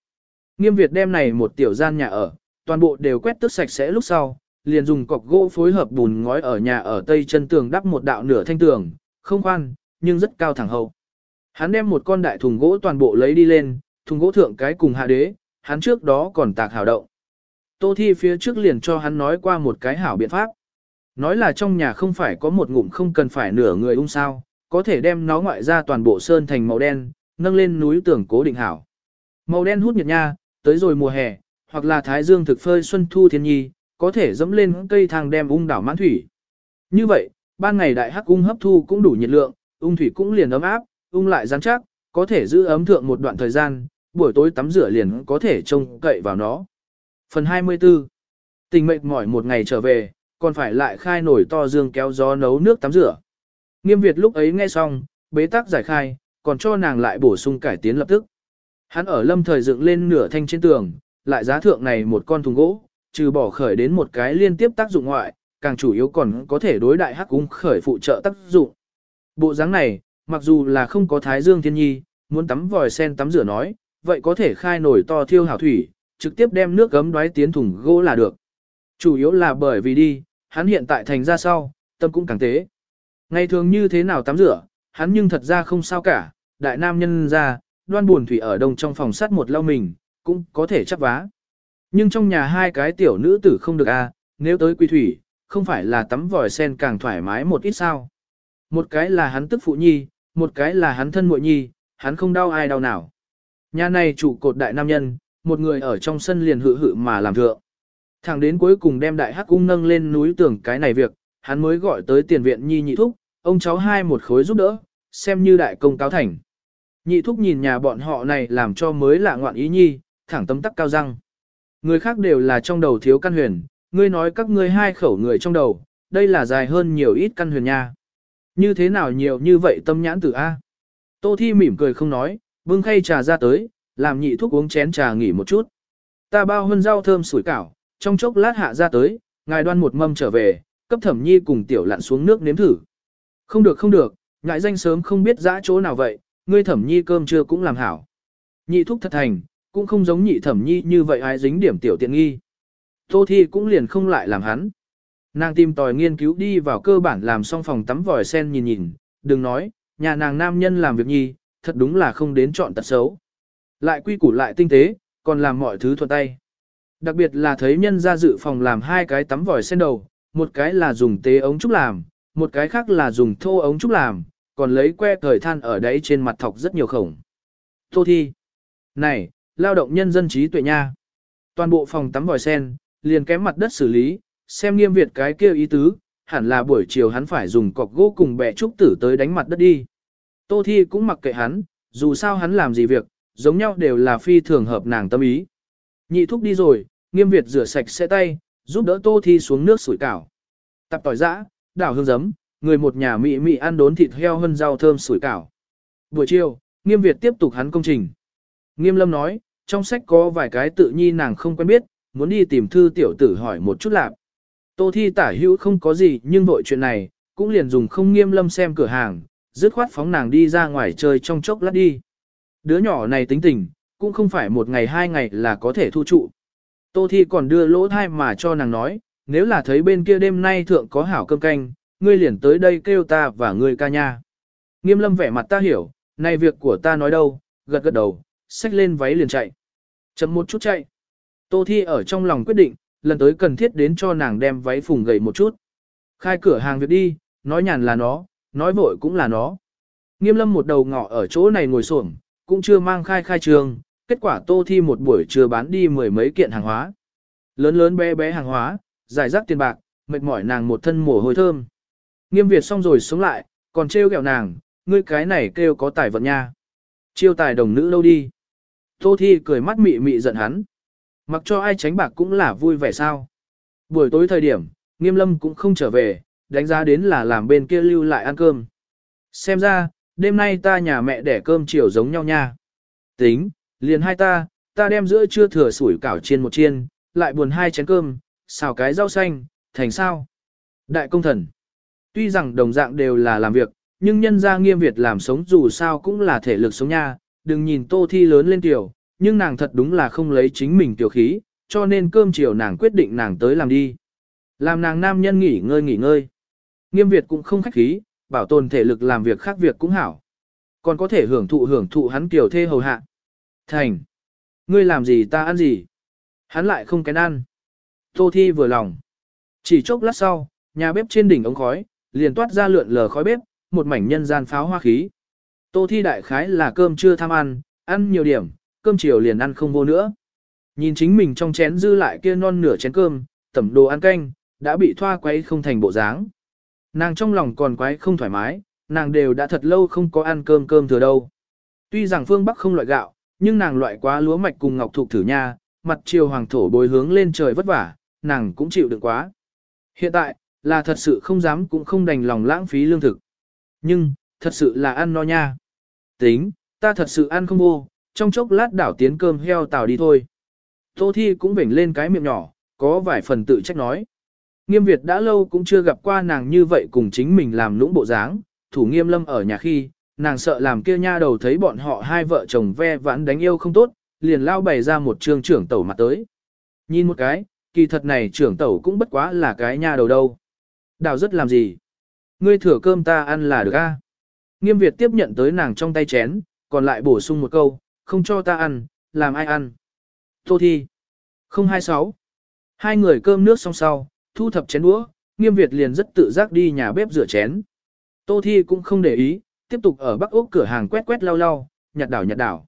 S1: Nghiêm Việt đem này một tiểu gian nhà ở, toàn bộ đều quét tước sạch sẽ lúc sau, liền dùng cọc gỗ phối hợp bùn ngói ở nhà ở tây chân tường đắp một đạo nửa thanh tường, không khoan, nhưng rất cao thẳng hậu. Hắn đem một con đại thùng gỗ toàn bộ lấy đi lên, thùng gỗ thượng cái cùng hạ đế, hắn trước đó còn tạc hảo động. Tô Thi phía trước liền cho hắn nói qua một cái hảo biện pháp. Nói là trong nhà không phải có một ngụm không cần phải nửa người ung sao, có thể đem nó ngoại ra toàn bộ sơn thành màu đen, nâng lên núi tưởng cố định hảo. Màu đen hút nhiệt nha, tới rồi mùa hè, hoặc là thái dương thực phơi xuân thu thiên nhi, có thể dẫm lên cây thang đem ung đảo mãn thủy. Như vậy, ban ngày đại hắc ung hấp thu cũng đủ nhiệt lượng, ung thủy cũng liền ấm áp, ung lại rắn chắc, có thể giữ ấm thượng một đoạn thời gian, buổi tối tắm rửa liền có thể trông cậy vào nó. Phần 24 Tình mệt mỏi một ngày trở về, còn phải lại khai nổi to dương kéo gió nấu nước tắm rửa. Nghiêm Việt lúc ấy nghe xong, bế tắc giải khai, còn cho nàng lại bổ sung cải tiến lập tức. Hắn ở lâm thời dựng lên nửa thanh trên tường, lại giá thượng này một con thùng gỗ, trừ bỏ khởi đến một cái liên tiếp tác dụng ngoại, càng chủ yếu còn có thể đối đại hắc cung khởi phụ trợ tác dụng. Bộ dáng này, mặc dù là không có thái dương thiên nhi, muốn tắm vòi sen tắm rửa nói, vậy có thể khai nổi to thiêu hảo thủy, trực tiếp đem nước gấm đoái tiến thùng gỗ là được. Chủ yếu là bởi vì đi, hắn hiện tại thành ra sau, tâm cũng càng tế. Ngày thường như thế nào tắm rửa, hắn nhưng thật ra không sao cả, đại nam nhân ra, đoan buồn thủy ở đông trong phòng sắt một lau mình, cũng có thể chấp vá. Nhưng trong nhà hai cái tiểu nữ tử không được a, à, nếu tới quy thủy, không phải là tắm vòi sen càng thoải mái một ít sao. Một cái là hắn tức phụ nhi, một cái là hắn thân muội nhi, hắn không đau ai đau nào. Nhà này chủ cột đại nam nhân, một người ở trong sân liền hự hự mà làm thượng. Thẳng đến cuối cùng đem đại hắc cung nâng lên núi tưởng cái này việc, hắn mới gọi tới tiền viện nhi nhị thúc, ông cháu hai một khối giúp đỡ, xem như đại công cáo thành. Nhị thúc nhìn nhà bọn họ này làm cho mới lạ ngoạn ý nhi, thẳng tấm tắc cao răng. Người khác đều là trong đầu thiếu căn huyền, ngươi nói các ngươi hai khẩu người trong đầu, đây là dài hơn nhiều ít căn huyền nha. Như thế nào nhiều như vậy tâm nhãn tử A. Tô Thi mỉm cười không nói, bưng khay trà ra tới, làm nhị thuốc uống chén trà nghỉ một chút. Ta bao hơn rau thơm sủi cảo, trong chốc lát hạ ra tới, ngài đoan một mâm trở về, cấp thẩm nhi cùng tiểu lặn xuống nước nếm thử. Không được không được, ngại danh sớm không biết dã chỗ nào vậy, ngươi thẩm nhi cơm trưa cũng làm hảo. Nhị thúc thật thành, cũng không giống nhị thẩm nhi như vậy ai dính điểm tiểu tiện nghi. Tô Thi cũng liền không lại làm hắn. Nàng tìm tòi nghiên cứu đi vào cơ bản làm xong phòng tắm vòi sen nhìn nhìn, đừng nói, nhà nàng nam nhân làm việc nhi, thật đúng là không đến chọn tật xấu. Lại quy củ lại tinh tế, còn làm mọi thứ thuận tay. Đặc biệt là thấy nhân ra dự phòng làm hai cái tắm vòi sen đầu, một cái là dùng tế ống trúc làm, một cái khác là dùng thô ống trúc làm, còn lấy que thời than ở đấy trên mặt thọc rất nhiều khổng. Tô thi. Này, lao động nhân dân trí tuệ nha. Toàn bộ phòng tắm vòi sen, liền kém mặt đất xử lý, xem nghiêm việt cái kia ý tứ, hẳn là buổi chiều hắn phải dùng cọc gỗ cùng bẻ trúc tử tới đánh mặt đất đi. Tô Thi cũng mặc kệ hắn, dù sao hắn làm gì việc, giống nhau đều là phi thường hợp nàng tâm ý. Nhị thúc đi rồi, nghiêm việt rửa sạch xe tay, giúp đỡ Tô Thi xuống nước sủi cảo. Tập tỏi giã, đảo hương giấm, người một nhà mị mị ăn đốn thịt heo hơn rau thơm sủi cảo. Buổi chiều, nghiêm việt tiếp tục hắn công trình. Nghiêm lâm nói, trong sách có vài cái tự nhi nàng không quen biết, muốn đi tìm thư tiểu tử hỏi một chút lạc. Tô thi tả hữu không có gì nhưng vội chuyện này, cũng liền dùng không nghiêm lâm xem cửa hàng, dứt khoát phóng nàng đi ra ngoài chơi trong chốc lát đi. Đứa nhỏ này tính tình, cũng không phải một ngày hai ngày là có thể thu trụ. Tô thi còn đưa lỗ thai mà cho nàng nói, nếu là thấy bên kia đêm nay thượng có hảo cơm canh, ngươi liền tới đây kêu ta và ngươi ca nha. Nghiêm lâm vẻ mặt ta hiểu, này việc của ta nói đâu, gật gật đầu, xách lên váy liền chạy. Chậm một chút chạy. Tô Thi ở trong lòng quyết định, lần tới cần thiết đến cho nàng đem váy phùng gầy một chút. Khai cửa hàng việc đi, nói nhàn là nó, nói vội cũng là nó. Nghiêm lâm một đầu ngọ ở chỗ này ngồi xổm, cũng chưa mang khai khai trường, kết quả Tô Thi một buổi chưa bán đi mười mấy kiện hàng hóa. Lớn lớn bé bé hàng hóa, giải rác tiền bạc, mệt mỏi nàng một thân mồ hôi thơm. Nghiêm Việt xong rồi sống lại, còn trêu ghẹo nàng, ngươi cái này kêu có tài vận nha. Chiêu tài đồng nữ đâu đi. Tô Thi cười mắt mị mị giận hắn. Mặc cho ai tránh bạc cũng là vui vẻ sao. Buổi tối thời điểm, nghiêm lâm cũng không trở về, đánh giá đến là làm bên kia lưu lại ăn cơm. Xem ra, đêm nay ta nhà mẹ đẻ cơm chiều giống nhau nha. Tính, liền hai ta, ta đem giữa trưa thừa sủi cảo chiên một chiên, lại buồn hai chén cơm, xào cái rau xanh, thành sao. Đại công thần. Tuy rằng đồng dạng đều là làm việc, nhưng nhân gia nghiêm Việt làm sống dù sao cũng là thể lực sống nha, đừng nhìn tô thi lớn lên tiểu, nhưng nàng thật đúng là không lấy chính mình tiểu khí, cho nên cơm chiều nàng quyết định nàng tới làm đi. Làm nàng nam nhân nghỉ ngơi nghỉ ngơi. Nghiêm Việt cũng không khách khí, bảo tồn thể lực làm việc khác việc cũng hảo. Còn có thể hưởng thụ hưởng thụ hắn kiểu thê hầu hạ. Thành. Ngươi làm gì ta ăn gì? Hắn lại không kén ăn. Tô Thi vừa lòng. Chỉ chốc lát sau, nhà bếp trên đỉnh ống khói, liền toát ra lượn lờ khói bếp, một mảnh nhân gian pháo hoa khí. Tô Thi đại khái là cơm chưa tham ăn, ăn nhiều điểm, cơm chiều liền ăn không vô nữa. Nhìn chính mình trong chén dư lại kia non nửa chén cơm, tẩm đồ ăn canh, đã bị thoa quấy không thành bộ dáng. Nàng trong lòng còn quái không thoải mái, nàng đều đã thật lâu không có ăn cơm cơm thừa đâu. Tuy rằng phương Bắc không loại gạo, nhưng nàng loại quá lúa mạch cùng ngọc thục thử nha, mặt chiều hoàng thổ bồi hướng lên trời vất vả, nàng cũng chịu đựng quá. Hiện tại, là thật sự không dám cũng không đành lòng lãng phí lương thực. Nhưng, thật sự là ăn no nha. Tính, ta thật sự ăn không vô, trong chốc lát đảo tiến cơm heo tàu đi thôi. Tô Thi cũng vểnh lên cái miệng nhỏ, có vài phần tự trách nói. Nghiêm Việt đã lâu cũng chưa gặp qua nàng như vậy cùng chính mình làm lũng bộ dáng, thủ nghiêm lâm ở nhà khi, nàng sợ làm kia nha đầu thấy bọn họ hai vợ chồng ve vãn đánh yêu không tốt, liền lao bày ra một trường trưởng tẩu mặt tới. Nhìn một cái, kỳ thật này trưởng tẩu cũng bất quá là cái nha đầu đâu. Đào rất làm gì? Ngươi thừa cơm ta ăn là được a. Nghiêm Việt tiếp nhận tới nàng trong tay chén, còn lại bổ sung một câu, không cho ta ăn, làm ai ăn. Tô Thi. 026. Hai người cơm nước xong sau, thu thập chén đũa, Nghiêm Việt liền rất tự giác đi nhà bếp rửa chén. Tô Thi cũng không để ý, tiếp tục ở Bắc Úc cửa hàng quét quét lau lau, nhặt đảo nhặt đảo.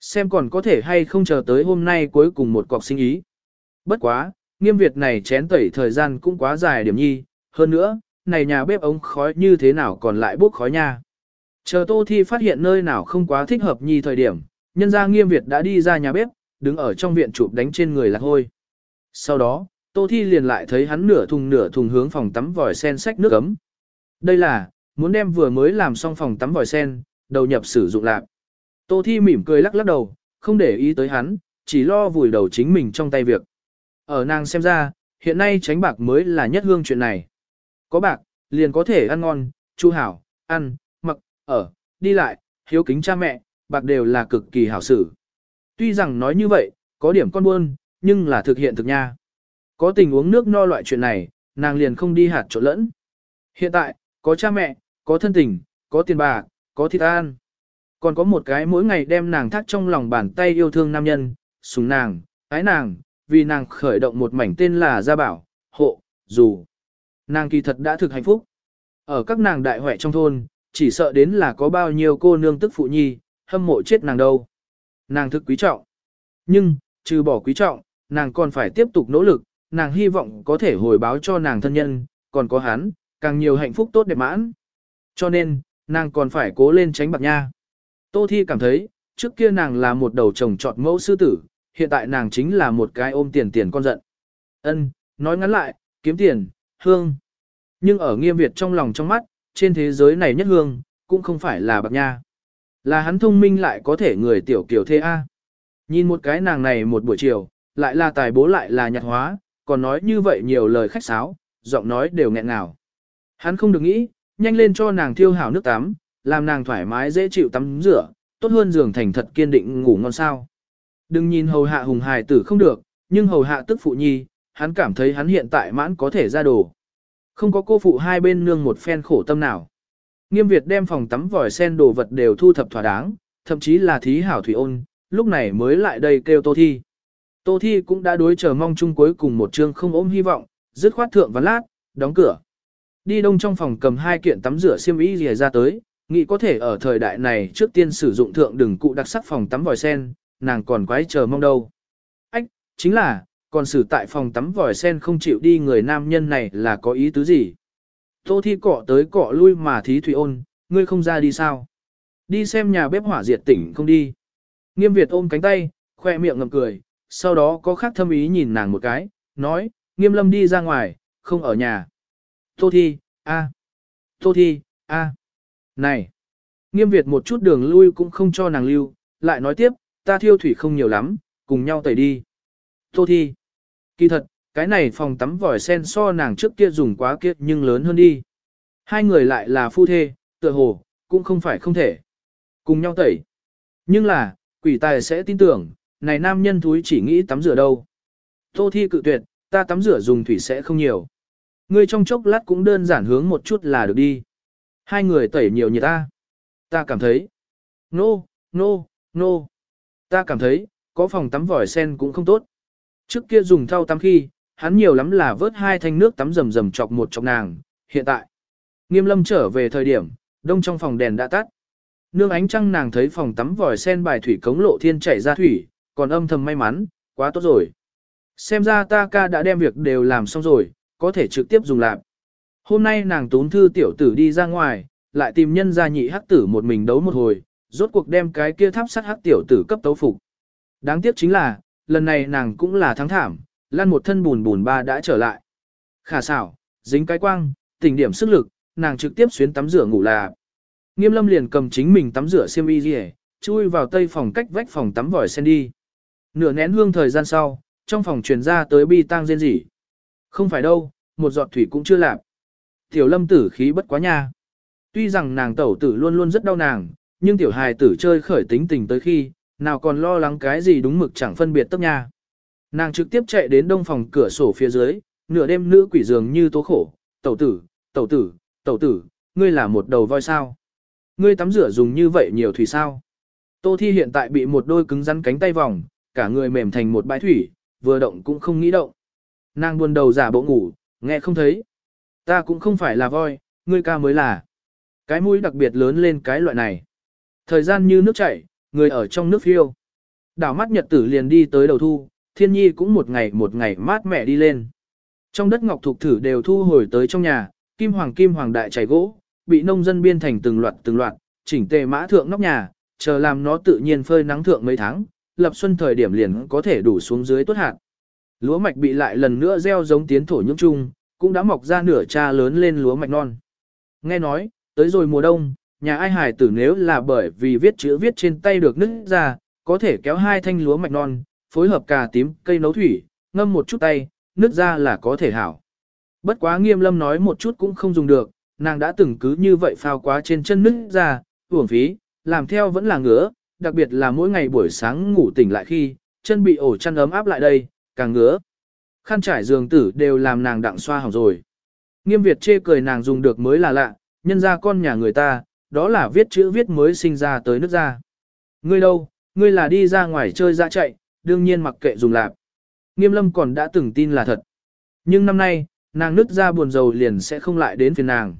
S1: Xem còn có thể hay không chờ tới hôm nay cuối cùng một cọc sinh ý. Bất quá, nghiêm Việt này chén tẩy thời gian cũng quá dài điểm nhi, hơn nữa, này nhà bếp ống khói như thế nào còn lại bốc khói nha. Chờ Tô Thi phát hiện nơi nào không quá thích hợp nhi thời điểm, nhân ra nghiêm Việt đã đi ra nhà bếp, đứng ở trong viện chụp đánh trên người lạc hôi. Sau đó, Tô Thi liền lại thấy hắn nửa thùng nửa thùng hướng phòng tắm vòi sen sách nước ấm. Đây là, muốn đem vừa mới làm xong phòng tắm vòi sen, đầu nhập sử dụng lạc. Tô Thi mỉm cười lắc lắc đầu, không để ý tới hắn, chỉ lo vùi đầu chính mình trong tay việc. Ở nàng xem ra, hiện nay tránh bạc mới là nhất hương chuyện này. Có bạc, liền có thể ăn ngon, chu hảo, ăn, mặc, ở, đi lại, hiếu kính cha mẹ, bạc đều là cực kỳ hảo sự. Tuy rằng nói như vậy, có điểm con buôn, nhưng là thực hiện thực nha. Có tình uống nước no loại chuyện này, nàng liền không đi hạt trộn lẫn. Hiện tại, có cha mẹ, có thân tình, có tiền bạc, có thịt an. Còn có một cái mỗi ngày đem nàng thắt trong lòng bàn tay yêu thương nam nhân, sùng nàng, ái nàng, vì nàng khởi động một mảnh tên là Gia Bảo, Hộ, Dù. Nàng kỳ thật đã thực hạnh phúc. Ở các nàng đại huệ trong thôn, chỉ sợ đến là có bao nhiêu cô nương tức phụ nhi, hâm mộ chết nàng đâu. Nàng thực quý trọng. Nhưng, trừ bỏ quý trọng, nàng còn phải tiếp tục nỗ lực, nàng hy vọng có thể hồi báo cho nàng thân nhân, còn có hắn, càng nhiều hạnh phúc tốt đẹp mãn. Cho nên, nàng còn phải cố lên tránh bạc nha. Tô Thi cảm thấy, trước kia nàng là một đầu chồng trọt mẫu sư tử, hiện tại nàng chính là một cái ôm tiền tiền con giận. Ân, nói ngắn lại, kiếm tiền, hương. Nhưng ở nghiêm Việt trong lòng trong mắt, trên thế giới này nhất hương, cũng không phải là bạc nha. Là hắn thông minh lại có thể người tiểu kiểu thế A. Nhìn một cái nàng này một buổi chiều, lại là tài bố lại là nhạt hóa, còn nói như vậy nhiều lời khách sáo, giọng nói đều nghẹn ngào. Hắn không được nghĩ, nhanh lên cho nàng thiêu hảo nước tắm, làm nàng thoải mái dễ chịu tắm rửa, tốt hơn giường thành thật kiên định ngủ ngon sao. Đừng nhìn hầu hạ hùng hài tử không được, nhưng hầu hạ tức phụ nhi, hắn cảm thấy hắn hiện tại mãn có thể ra đồ. Không có cô phụ hai bên nương một phen khổ tâm nào. Nghiêm Việt đem phòng tắm vòi sen đồ vật đều thu thập thỏa đáng, thậm chí là thí hảo thủy ôn, lúc này mới lại đây kêu Tô Thi. Tô Thi cũng đã đối chờ mong chung cuối cùng một chương không ôm hy vọng, dứt khoát thượng và lát, đóng cửa. Đi đông trong phòng cầm hai kiện tắm rửa xiêm y rìa ra tới, nghĩ có thể ở thời đại này trước tiên sử dụng thượng đừng cụ đặc sắc phòng tắm vòi sen, nàng còn quái chờ mong đâu. Ách, chính là, còn xử tại phòng tắm vòi sen không chịu đi người nam nhân này là có ý tứ gì? Tô thi cọ tới cọ lui mà thí thủy ôn, ngươi không ra đi sao? Đi xem nhà bếp hỏa diệt tỉnh không đi. Nghiêm Việt ôm cánh tay, khoe miệng ngầm cười, sau đó có khác thâm ý nhìn nàng một cái, nói, nghiêm lâm đi ra ngoài, không ở nhà. Tô thi, a, Tô thi, a. Này, nghiêm Việt một chút đường lui cũng không cho nàng lưu, lại nói tiếp, ta thiêu thủy không nhiều lắm, cùng nhau tẩy đi. Tô thi, kỳ thật, cái này phòng tắm vòi sen so nàng trước kia dùng quá kiệt nhưng lớn hơn đi. Hai người lại là phu thê, tựa hồ, cũng không phải không thể. Cùng nhau tẩy. Nhưng là, quỷ tài sẽ tin tưởng, này nam nhân thúi chỉ nghĩ tắm rửa đâu. Tô thi cự tuyệt, ta tắm rửa dùng thủy sẽ không nhiều. Ngươi trong chốc lát cũng đơn giản hướng một chút là được đi. Hai người tẩy nhiều như ta. Ta cảm thấy. Nô, no, nô, no, nô. No. Ta cảm thấy, có phòng tắm vòi sen cũng không tốt. Trước kia dùng thau tắm khi, hắn nhiều lắm là vớt hai thanh nước tắm rầm rầm chọc một chọc nàng. Hiện tại, nghiêm lâm trở về thời điểm, đông trong phòng đèn đã tắt. Nương ánh trăng nàng thấy phòng tắm vòi sen bài thủy cống lộ thiên chảy ra thủy, còn âm thầm may mắn, quá tốt rồi. Xem ra ta ca đã đem việc đều làm xong rồi, có thể trực tiếp dùng lạp. Hôm nay nàng tốn thư tiểu tử đi ra ngoài, lại tìm nhân gia nhị hắc tử một mình đấu một hồi, rốt cuộc đem cái kia tháp sắt hắc tiểu tử cấp tấu phục. Đáng tiếc chính là, lần này nàng cũng là thắng thảm, lăn một thân bùn bùn ba đã trở lại. Khả xảo, dính cái quang, tỉnh điểm sức lực, nàng trực tiếp xuyến tắm rửa ngủ là. Nghiêm lâm liền cầm chính mình tắm rửa xiêm y gì chui vào tây phòng cách vách phòng tắm vòi sen đi. Nửa nén hương thời gian sau, trong phòng truyền ra tới bi tang rên rỉ. Không phải đâu, một giọt thủy cũng chưa lạp. Tiểu lâm tử khí bất quá nha. Tuy rằng nàng tẩu tử luôn luôn rất đau nàng, nhưng tiểu hài tử chơi khởi tính tình tới khi, nào còn lo lắng cái gì đúng mực chẳng phân biệt tấp nha. Nàng trực tiếp chạy đến đông phòng cửa sổ phía dưới, nửa đêm nữ quỷ dường như tố khổ, tẩu tử, tẩu tử, tẩu tử, ngươi là một đầu voi sao. Ngươi tắm rửa dùng như vậy nhiều thủy sao. Tô Thi hiện tại bị một đôi cứng rắn cánh tay vòng, cả người mềm thành một bãi thủy, vừa động cũng không nghĩ động. Nàng buồn đầu giả bộ ngủ, nghe không thấy. Ta cũng không phải là voi, ngươi ca mới là. Cái mũi đặc biệt lớn lên cái loại này. Thời gian như nước chảy, người ở trong nước phiêu. Đảo mắt nhật tử liền đi tới đầu thu, thiên nhi cũng một ngày một ngày mát mẻ đi lên. Trong đất ngọc thục thử đều thu hồi tới trong nhà, kim hoàng kim hoàng đại chảy gỗ, bị nông dân biên thành từng loạt từng loạt, chỉnh tề mã thượng nóc nhà, chờ làm nó tự nhiên phơi nắng thượng mấy tháng, lập xuân thời điểm liền có thể đủ xuống dưới tốt hạt. Lúa mạch bị lại lần nữa gieo giống tiến thổ nhưỡng chung, cũng đã mọc ra nửa cha lớn lên lúa mạch non. Nghe nói, tới rồi mùa đông, nhà ai hài tử nếu là bởi vì viết chữ viết trên tay được nứt ra, có thể kéo hai thanh lúa mạch non, phối hợp cà tím, cây nấu thủy, ngâm một chút tay, nứt ra là có thể hảo. Bất quá nghiêm lâm nói một chút cũng không dùng được, nàng đã từng cứ như vậy phao quá trên chân nứt ra, uổng phí, làm theo vẫn là ngứa, đặc biệt là mỗi ngày buổi sáng ngủ tỉnh lại khi, chân bị ổ chăn ấm áp lại đây, càng ngứa. Khăn trải giường tử đều làm nàng đặng xoa hỏng rồi. Nghiêm Việt chê cười nàng dùng được mới là lạ, nhân ra con nhà người ta, đó là viết chữ viết mới sinh ra tới nước ra. Ngươi đâu, ngươi là đi ra ngoài chơi ra chạy, đương nhiên mặc kệ dùng lạp. Nghiêm lâm còn đã từng tin là thật. Nhưng năm nay, nàng nứt ra buồn rầu liền sẽ không lại đến phiền nàng.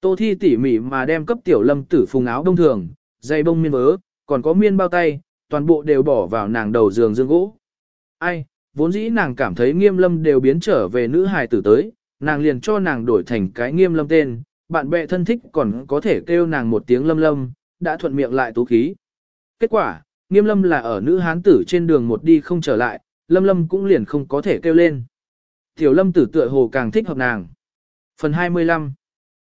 S1: Tô thi tỉ mỉ mà đem cấp tiểu lâm tử phùng áo đông thường, dây bông miên vớ, còn có miên bao tay, toàn bộ đều bỏ vào nàng đầu giường dương gỗ. Ai, vốn dĩ nàng cảm thấy nghiêm lâm đều biến trở về nữ hài tử tới, nàng liền cho nàng đổi thành cái nghiêm lâm tên, bạn bè thân thích còn có thể kêu nàng một tiếng lâm lâm, đã thuận miệng lại tú khí. Kết quả, nghiêm lâm là ở nữ hán tử trên đường một đi không trở lại, lâm lâm cũng liền không có thể kêu lên. Tiểu lâm tử tựa hồ càng thích hợp nàng. Phần 25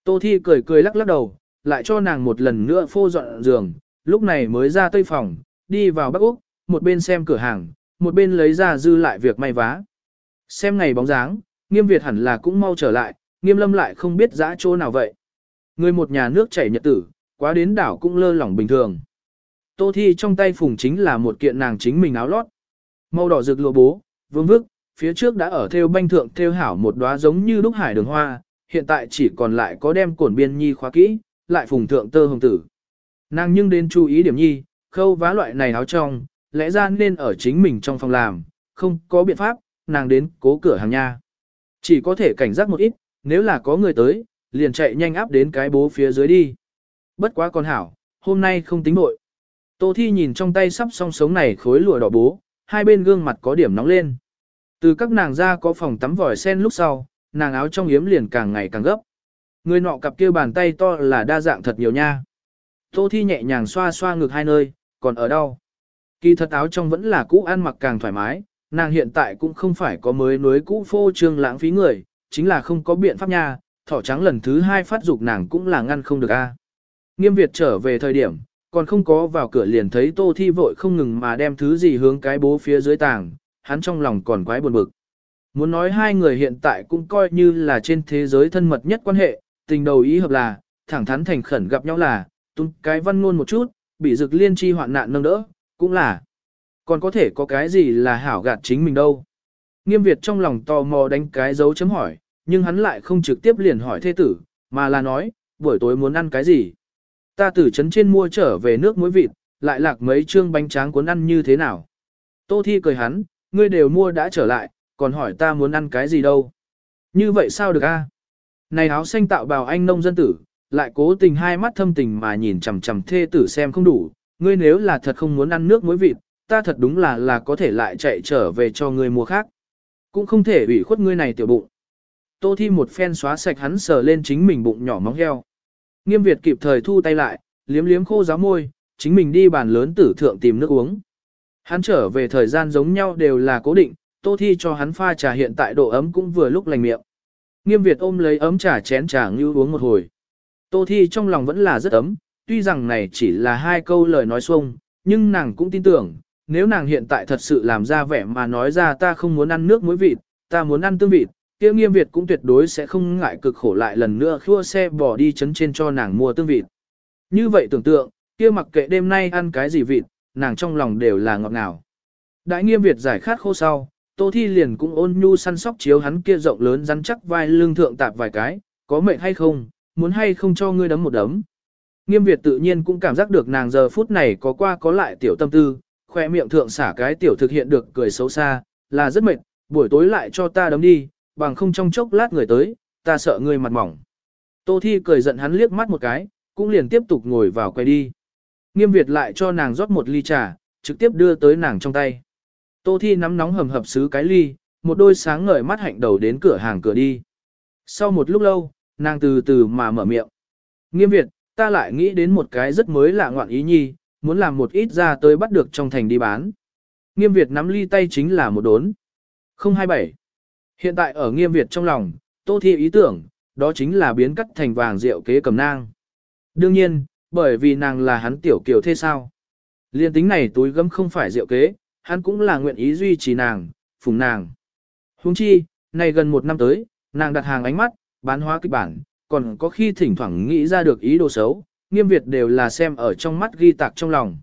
S1: Tô Thi cười cười lắc lắc đầu, lại cho nàng một lần nữa phô dọn giường, lúc này mới ra tây phòng, đi vào Bắc Úc, một bên xem cửa hàng, một bên lấy ra dư lại việc may vá. Xem ngày bóng dáng, nghiêm Việt hẳn là cũng mau trở lại, nghiêm lâm lại không biết dã chỗ nào vậy. Người một nhà nước chảy nhật tử, quá đến đảo cũng lơ lỏng bình thường. Tô Thi trong tay phùng chính là một kiện nàng chính mình áo lót. Màu đỏ rực lụa bố, vương vức, phía trước đã ở theo banh thượng theo hảo một đóa giống như đúc hải đường hoa, hiện tại chỉ còn lại có đem cổn biên nhi khóa kỹ, lại phùng thượng tơ hồng tử. Nàng nhưng đến chú ý điểm nhi, khâu vá loại này áo trong, lẽ ra nên ở chính mình trong phòng làm, không có biện pháp, nàng đến cố cửa hàng nha. Chỉ có thể cảnh giác một ít, nếu là có người tới, liền chạy nhanh áp đến cái bố phía dưới đi. Bất quá con hảo, hôm nay không tính nội. Tô Thi nhìn trong tay sắp song sống này khối lụa đỏ bố, hai bên gương mặt có điểm nóng lên. Từ các nàng ra có phòng tắm vòi sen lúc sau, nàng áo trong yếm liền càng ngày càng gấp. Người nọ cặp kia bàn tay to là đa dạng thật nhiều nha. Tô Thi nhẹ nhàng xoa xoa ngực hai nơi, còn ở đâu? Kỳ thật áo trong vẫn là cũ ăn mặc càng thoải mái, nàng hiện tại cũng không phải có mới núi cũ phô trương lãng phí người, chính là không có biện pháp nha, thỏ trắng lần thứ hai phát dục nàng cũng là ngăn không được a. Nghiêm Việt trở về thời điểm, còn không có vào cửa liền thấy Tô Thi vội không ngừng mà đem thứ gì hướng cái bố phía dưới tàng, hắn trong lòng còn quái buồn bực. Muốn nói hai người hiện tại cũng coi như là trên thế giới thân mật nhất quan hệ, tình đầu ý hợp là, thẳng thắn thành khẩn gặp nhau là, tung cái văn ngôn một chút, bị dực liên chi hoạn nạn nâng đỡ, cũng là. Còn có thể có cái gì là hảo gạt chính mình đâu. Nghiêm Việt trong lòng tò mò đánh cái dấu chấm hỏi, nhưng hắn lại không trực tiếp liền hỏi thê tử, mà là nói, buổi tối muốn ăn cái gì. Ta từ trấn trên mua trở về nước muối vịt, lại lạc mấy trương bánh tráng cuốn ăn như thế nào. Tô Thi cười hắn, ngươi đều mua đã trở lại, còn hỏi ta muốn ăn cái gì đâu. Như vậy sao được a? Này áo xanh tạo bào anh nông dân tử, lại cố tình hai mắt thâm tình mà nhìn chằm chằm thê tử xem không đủ, ngươi nếu là thật không muốn ăn nước muối vịt, ta thật đúng là là có thể lại chạy trở về cho ngươi mua khác. Cũng không thể ủy khuất ngươi này tiểu bụng. Tô Thi một phen xóa sạch hắn sờ lên chính mình bụng nhỏ móng heo. Nghiêm Việt kịp thời thu tay lại, liếm liếm khô giáo môi, chính mình đi bàn lớn tử thượng tìm nước uống. Hắn trở về thời gian giống nhau đều là cố định, Tô Thi cho hắn pha trà hiện tại độ ấm cũng vừa lúc lành miệng. Nghiêm Việt ôm lấy ấm trà chén trà như uống một hồi. Tô Thi trong lòng vẫn là rất ấm, tuy rằng này chỉ là hai câu lời nói xuông, nhưng nàng cũng tin tưởng, nếu nàng hiện tại thật sự làm ra vẻ mà nói ra ta không muốn ăn nước muối vịt, ta muốn ăn tương vịt, kia nghiêm Việt cũng tuyệt đối sẽ không ngại cực khổ lại lần nữa khua xe bỏ đi chấn trên cho nàng mua tương vịt. Như vậy tưởng tượng, kia mặc kệ đêm nay ăn cái gì vịt, nàng trong lòng đều là ngọt ngào. Đại nghiêm Việt giải khát khô sau, Tô Thi liền cũng ôn nhu săn sóc chiếu hắn kia rộng lớn rắn chắc vai lưng thượng tạp vài cái, có mệnh hay không, muốn hay không cho ngươi đấm một đấm. Nghiêm Việt tự nhiên cũng cảm giác được nàng giờ phút này có qua có lại tiểu tâm tư, khoe miệng thượng xả cái tiểu thực hiện được cười xấu xa, là rất mệt, buổi tối lại cho ta đấm đi, bằng không trong chốc lát người tới, ta sợ ngươi mặt mỏng. Tô Thi cười giận hắn liếc mắt một cái, cũng liền tiếp tục ngồi vào quay đi. Nghiêm Việt lại cho nàng rót một ly trà, trực tiếp đưa tới nàng trong tay. Tô Thi nắm nóng hầm hập xứ cái ly, một đôi sáng ngời mắt hạnh đầu đến cửa hàng cửa đi. Sau một lúc lâu, nàng từ từ mà mở miệng. Nghiêm Việt, ta lại nghĩ đến một cái rất mới lạ ngoạn ý nhi, muốn làm một ít ra tới bắt được trong thành đi bán. Nghiêm Việt nắm ly tay chính là một đốn. 027. Hiện tại ở Nghiêm Việt trong lòng, Tô Thi ý tưởng, đó chính là biến cắt thành vàng rượu kế cầm nang. Đương nhiên, bởi vì nàng là hắn tiểu kiều thế sao. Liên tính này túi gấm không phải rượu kế, hắn cũng là nguyện ý duy trì nàng, phùng nàng. Huống chi, này gần một năm tới, nàng đặt hàng ánh mắt, bán hóa kịch bản, còn có khi thỉnh thoảng nghĩ ra được ý đồ xấu, nghiêm Việt đều là xem ở trong mắt ghi tạc trong lòng.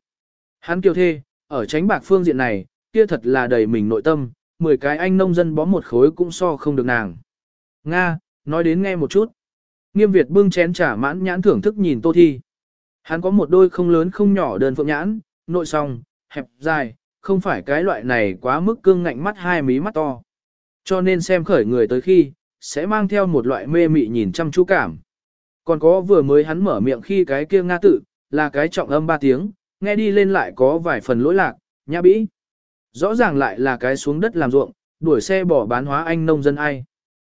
S1: Hắn kiều thê, ở tránh bạc phương diện này, kia thật là đầy mình nội tâm, 10 cái anh nông dân bó một khối cũng so không được nàng. Nga, nói đến nghe một chút. Nghiêm Việt bưng chén trà mãn nhãn thưởng thức nhìn Tô Thi. Hắn có một đôi không lớn không nhỏ đơn phượng nhãn, nội song, hẹp, dài, không phải cái loại này quá mức cương ngạnh mắt hai mí mắt to. Cho nên xem khởi người tới khi, sẽ mang theo một loại mê mị nhìn chăm chú cảm. Còn có vừa mới hắn mở miệng khi cái kia nga tự, là cái trọng âm ba tiếng, nghe đi lên lại có vài phần lỗi lạc, nhã bĩ. Rõ ràng lại là cái xuống đất làm ruộng, đuổi xe bỏ bán hóa anh nông dân ai.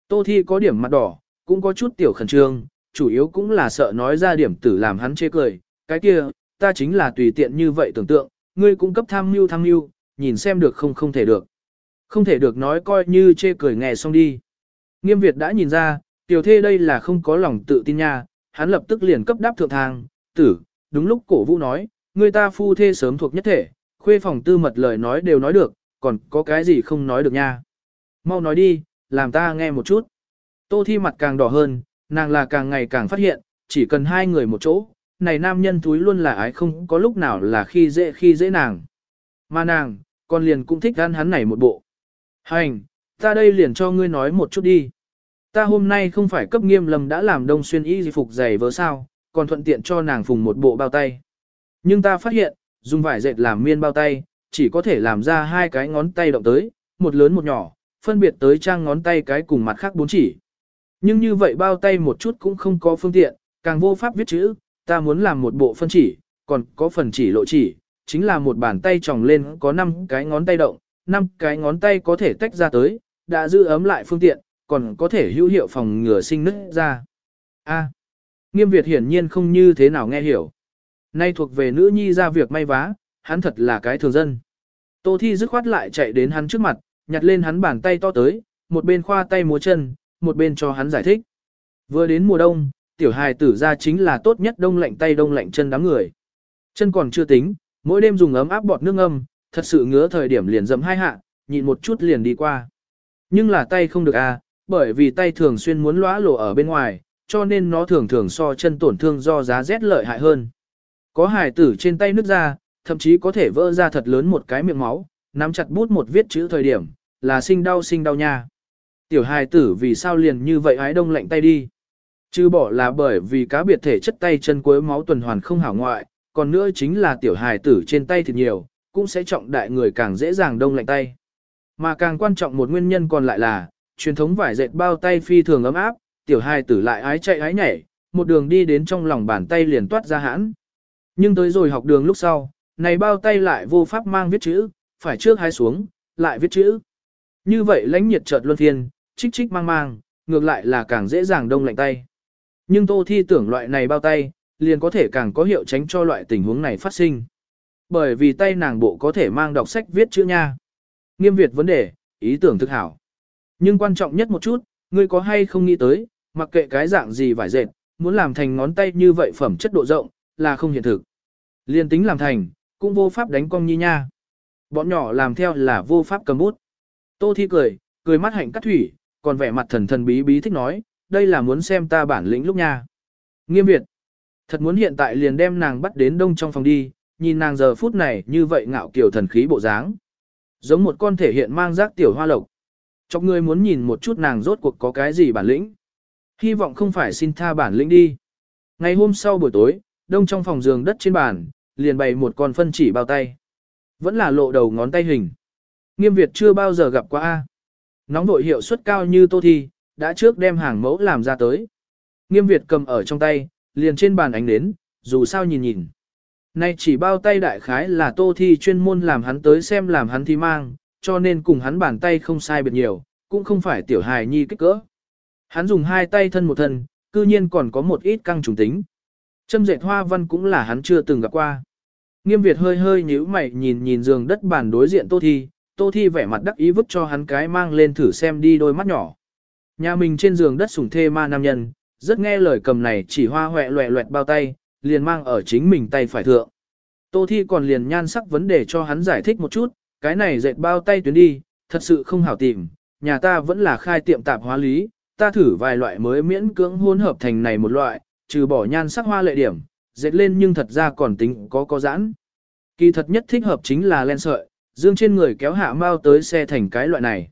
S1: Tô Thi có điểm mặt đỏ, cũng có chút tiểu khẩn trương, chủ yếu cũng là sợ nói ra điểm tử làm hắn chê cười. Cái kia, ta chính là tùy tiện như vậy tưởng tượng, ngươi cũng cấp tham mưu tham mưu, nhìn xem được không không thể được. Không thể được nói coi như chê cười nghe xong đi. Nghiêm Việt đã nhìn ra, tiểu thê đây là không có lòng tự tin nha, hắn lập tức liền cấp đáp thượng thang, tử, đúng lúc cổ vũ nói, người ta phu thê sớm thuộc nhất thể, khuê phòng tư mật lời nói đều nói được, còn có cái gì không nói được nha. Mau nói đi, làm ta nghe một chút. Tô thi mặt càng đỏ hơn, nàng là càng ngày càng phát hiện, chỉ cần hai người một chỗ, này nam nhân túi luôn là ái không có lúc nào là khi dễ khi dễ nàng. Mà nàng, còn liền cũng thích ăn hắn này một bộ. Hành, ta đây liền cho ngươi nói một chút đi. Ta hôm nay không phải cấp nghiêm lầm đã làm đông xuyên y phục giày vớ sao, còn thuận tiện cho nàng phùng một bộ bao tay. Nhưng ta phát hiện, dùng vải dệt làm miên bao tay, chỉ có thể làm ra hai cái ngón tay động tới, một lớn một nhỏ, phân biệt tới trang ngón tay cái cùng mặt khác bốn chỉ. Nhưng như vậy bao tay một chút cũng không có phương tiện, càng vô pháp viết chữ, ta muốn làm một bộ phân chỉ, còn có phần chỉ lộ chỉ, chính là một bàn tay tròng lên có 5 cái ngón tay động, 5 cái ngón tay có thể tách ra tới, đã giữ ấm lại phương tiện, còn có thể hữu hiệu phòng ngừa sinh nứt ra. A. nghiêm Việt hiển nhiên không như thế nào nghe hiểu. Nay thuộc về nữ nhi ra việc may vá, hắn thật là cái thường dân. Tô Thi dứt khoát lại chạy đến hắn trước mặt, nhặt lên hắn bàn tay to tới, một bên khoa tay múa chân, một bên cho hắn giải thích. Vừa đến mùa đông, tiểu hài tử ra chính là tốt nhất đông lạnh tay đông lạnh chân đám người. Chân còn chưa tính, mỗi đêm dùng ấm áp bọt nước âm, thật sự ngứa thời điểm liền dầm hai hạ, nhịn một chút liền đi qua. Nhưng là tay không được à, bởi vì tay thường xuyên muốn lóa lộ ở bên ngoài, cho nên nó thường thường so chân tổn thương do giá rét lợi hại hơn. Có hài tử trên tay nứt ra, thậm chí có thể vỡ ra thật lớn một cái miệng máu, nắm chặt bút một viết chữ thời điểm, là sinh đau sinh đau nha. Tiểu hài tử vì sao liền như vậy ái đông lạnh tay đi. Chứ bỏ là bởi vì cá biệt thể chất tay chân cuối máu tuần hoàn không hảo ngoại, còn nữa chính là tiểu hài tử trên tay thịt nhiều, cũng sẽ trọng đại người càng dễ dàng đông lạnh tay. Mà càng quan trọng một nguyên nhân còn lại là, truyền thống vải dệt bao tay phi thường ấm áp, tiểu hai tử lại ái chạy ái nhảy, một đường đi đến trong lòng bàn tay liền toát ra hãn. Nhưng tới rồi học đường lúc sau, này bao tay lại vô pháp mang viết chữ, phải trước hai xuống, lại viết chữ. Như vậy lãnh nhiệt chợt luân phiên, trích trích mang mang, ngược lại là càng dễ dàng đông lạnh tay. Nhưng tô thi tưởng loại này bao tay, liền có thể càng có hiệu tránh cho loại tình huống này phát sinh. Bởi vì tay nàng bộ có thể mang đọc sách viết chữ nha. Nghiêm Việt vấn đề, ý tưởng thực hảo. Nhưng quan trọng nhất một chút, ngươi có hay không nghĩ tới, mặc kệ cái dạng gì vải dệt, muốn làm thành ngón tay như vậy phẩm chất độ rộng, là không hiện thực. Liên tính làm thành, cũng vô pháp đánh cong nhi nha. Bọn nhỏ làm theo là vô pháp cầm bút. Tô Thi cười, cười mắt hạnh cắt thủy, còn vẻ mặt thần thần bí bí thích nói, đây là muốn xem ta bản lĩnh lúc nha. Nghiêm Việt, thật muốn hiện tại liền đem nàng bắt đến đông trong phòng đi, nhìn nàng giờ phút này như vậy ngạo kiều thần khí bộ dáng. Giống một con thể hiện mang rác tiểu hoa lộc. Chọc người muốn nhìn một chút nàng rốt cuộc có cái gì bản lĩnh. Hy vọng không phải xin tha bản lĩnh đi. Ngày hôm sau buổi tối, đông trong phòng giường đất trên bàn, liền bày một con phân chỉ bao tay. Vẫn là lộ đầu ngón tay hình. Nghiêm Việt chưa bao giờ gặp qua A. Nóng vội hiệu suất cao như tô thi, đã trước đem hàng mẫu làm ra tới. Nghiêm Việt cầm ở trong tay, liền trên bàn ánh đến, dù sao nhìn nhìn. Nay chỉ bao tay đại khái là tô thi chuyên môn làm hắn tới xem làm hắn thi mang, cho nên cùng hắn bàn tay không sai biệt nhiều, cũng không phải tiểu hài nhi kích cỡ. Hắn dùng hai tay thân một thân, cư nhiên còn có một ít căng trùng tính. Châm dệt hoa văn cũng là hắn chưa từng gặp qua. Nghiêm Việt hơi hơi nhíu mày nhìn nhìn giường đất bàn đối diện Tô Thi, Tô Thi vẻ mặt đắc ý vứt cho hắn cái mang lên thử xem đi đôi mắt nhỏ. Nhà mình trên giường đất sủng thê ma nam nhân, rất nghe lời cầm này chỉ hoa hoẹ loẹ loẹt bao tay, liền mang ở chính mình tay phải thượng. Tô Thi còn liền nhan sắc vấn đề cho hắn giải thích một chút, cái này dệt bao tay tuyến đi, thật sự không hảo tìm, nhà ta vẫn là khai tiệm tạp hóa lý, ta thử vài loại mới miễn cưỡng hỗn hợp thành này một loại, trừ bỏ nhan sắc hoa lệ điểm, dệt lên nhưng thật ra còn tính có có giãn. Kỳ thật nhất thích hợp chính là len sợi, dương trên người kéo hạ mau tới xe thành cái loại này.